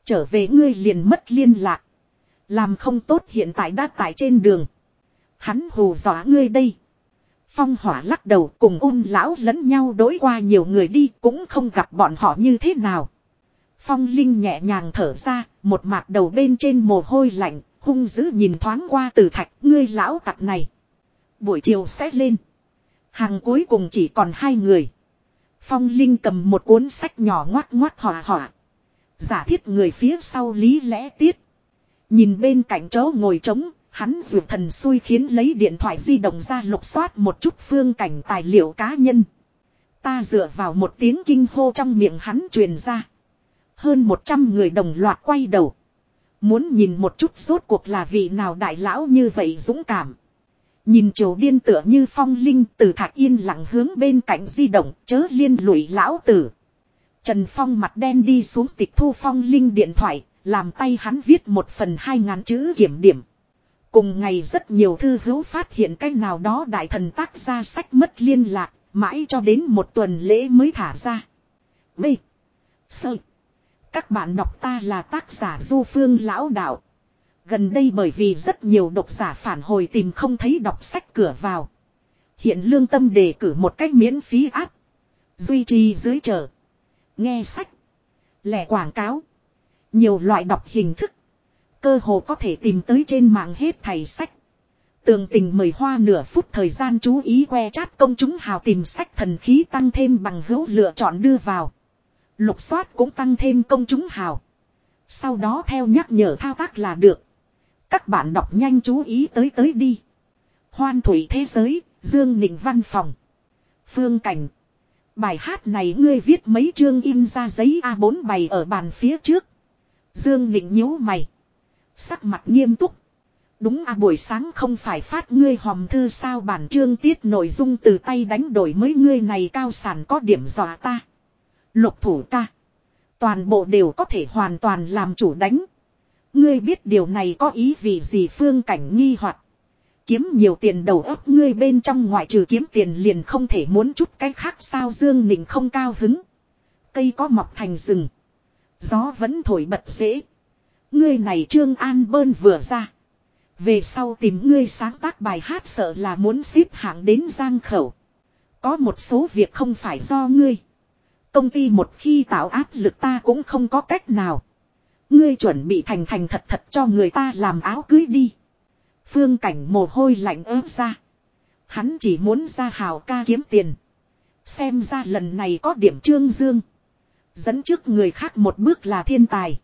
Trở về ngươi liền mất liên lạc. Làm không tốt hiện tại đã tại trên đường. Hắn hù dọa ngươi đây. Phong hỏa lắc đầu cùng ôn lão lẫn nhau đối qua nhiều người đi cũng không gặp bọn họ như thế nào. Phong Linh nhẹ nhàng thở ra, một mạc đầu bên trên mồ hôi lạnh, hung dữ nhìn thoáng qua từ thạch ngươi lão tặc này. Buổi chiều sẽ lên. Hàng cuối cùng chỉ còn hai người. Phong Linh cầm một cuốn sách nhỏ ngoát ngoát hỏa hỏa. Giả thiết người phía sau lý lẽ tiết. Nhìn bên cạnh chỗ ngồi trống, hắn dù thần xui khiến lấy điện thoại di động ra lục soát một chút phương cảnh tài liệu cá nhân. Ta dựa vào một tiếng kinh hô trong miệng hắn truyền ra. Hơn 100 người đồng loạt quay đầu. Muốn nhìn một chút rốt cuộc là vị nào đại lão như vậy dũng cảm. Nhìn triều điên tựa như phong linh từ thạch yên lặng hướng bên cạnh di động chớ liên lụy lão tử. Trần Phong mặt đen đi xuống tịch thu phong linh điện thoại, làm tay hắn viết một phần hai ngàn chữ kiểm điểm. Cùng ngày rất nhiều thư hữu phát hiện cách nào đó đại thần tác ra sách mất liên lạc, mãi cho đến một tuần lễ mới thả ra. B. Sơ. Các bạn đọc ta là tác giả du phương lão đạo. Gần đây bởi vì rất nhiều độc giả phản hồi tìm không thấy đọc sách cửa vào. Hiện lương tâm đề cử một cách miễn phí áp. Duy trì dưới chờ. Nghe sách. Lẻ quảng cáo. Nhiều loại đọc hình thức. Cơ hồ có thể tìm tới trên mạng hết thầy sách. Tường tình mời hoa nửa phút thời gian chú ý que chat công chúng hào tìm sách thần khí tăng thêm bằng hữu lựa chọn đưa vào. Lục soát cũng tăng thêm công chúng hào. Sau đó theo nhắc nhở thao tác là được. Các bạn đọc nhanh chú ý tới tới đi. Hoan thủy thế giới, Dương Nịnh văn phòng. Phương cảnh. Bài hát này ngươi viết mấy chương in ra giấy A4 bày ở bàn phía trước. Dương Nịnh nhíu mày. Sắc mặt nghiêm túc. Đúng à buổi sáng không phải phát ngươi hòm thư sao bản chương tiết nội dung từ tay đánh đổi mới ngươi này cao sản có điểm dọa ta. Lục thủ ta. Toàn bộ đều có thể hoàn toàn làm chủ đánh. Ngươi biết điều này có ý vì gì phương cảnh nghi hoặc Kiếm nhiều tiền đầu ấp ngươi bên trong ngoại trừ kiếm tiền liền không thể muốn chút cái khác sao Dương Nịnh không cao hứng. Cây có mọc thành rừng. Gió vẫn thổi bật dễ. Ngươi này Trương An Bơn vừa ra. Về sau tìm ngươi sáng tác bài hát sợ là muốn xếp hạng đến giang khẩu. Có một số việc không phải do ngươi. Công ty một khi tạo áp lực ta cũng không có cách nào. Ngươi chuẩn bị thành thành thật thật cho người ta làm áo cưới đi. Phương cảnh mồ hôi lạnh ớt ra. Hắn chỉ muốn ra hào ca kiếm tiền. Xem ra lần này có điểm trương dương. Dẫn trước người khác một bước là thiên tài.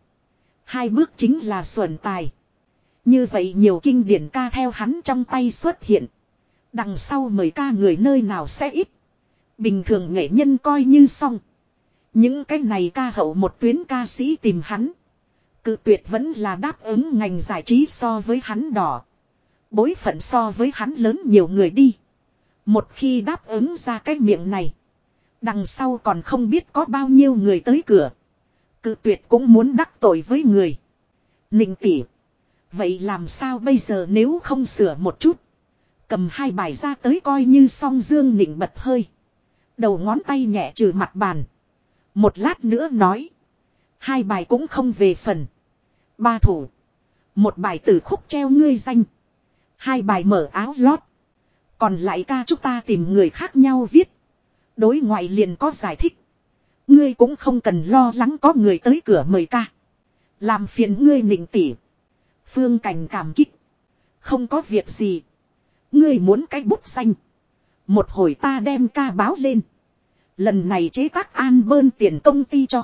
Hai bước chính là xuẩn tài. Như vậy nhiều kinh điển ca theo hắn trong tay xuất hiện. Đằng sau mời ca người nơi nào sẽ ít. Bình thường nghệ nhân coi như xong. Những cái này ca hậu một tuyến ca sĩ tìm hắn. Cự tuyệt vẫn là đáp ứng ngành giải trí so với hắn đỏ. Bối phận so với hắn lớn nhiều người đi. Một khi đáp ứng ra cái miệng này. Đằng sau còn không biết có bao nhiêu người tới cửa. Cự tuyệt cũng muốn đắc tội với người. Ninh tỉ. Vậy làm sao bây giờ nếu không sửa một chút. Cầm hai bài ra tới coi như song dương nịnh bật hơi. Đầu ngón tay nhẹ trừ mặt bàn. Một lát nữa nói. Hai bài cũng không về phần. Ba thủ. Một bài tử khúc treo ngươi danh. Hai bài mở áo lót. Còn lại ca chúng ta tìm người khác nhau viết. Đối ngoại liền có giải thích. Ngươi cũng không cần lo lắng có người tới cửa mời ca. Làm phiền ngươi nịnh tỉ. Phương cảnh cảm kích. Không có việc gì. Ngươi muốn cái bút xanh. Một hồi ta đem ca báo lên. Lần này chế tác an bơn tiền công ty cho.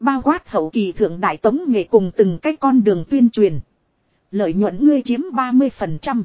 Bao quát hậu kỳ thượng đại tống nghệ cùng từng cái con đường tuyên truyền. Lợi nhuận ngươi chiếm 30%.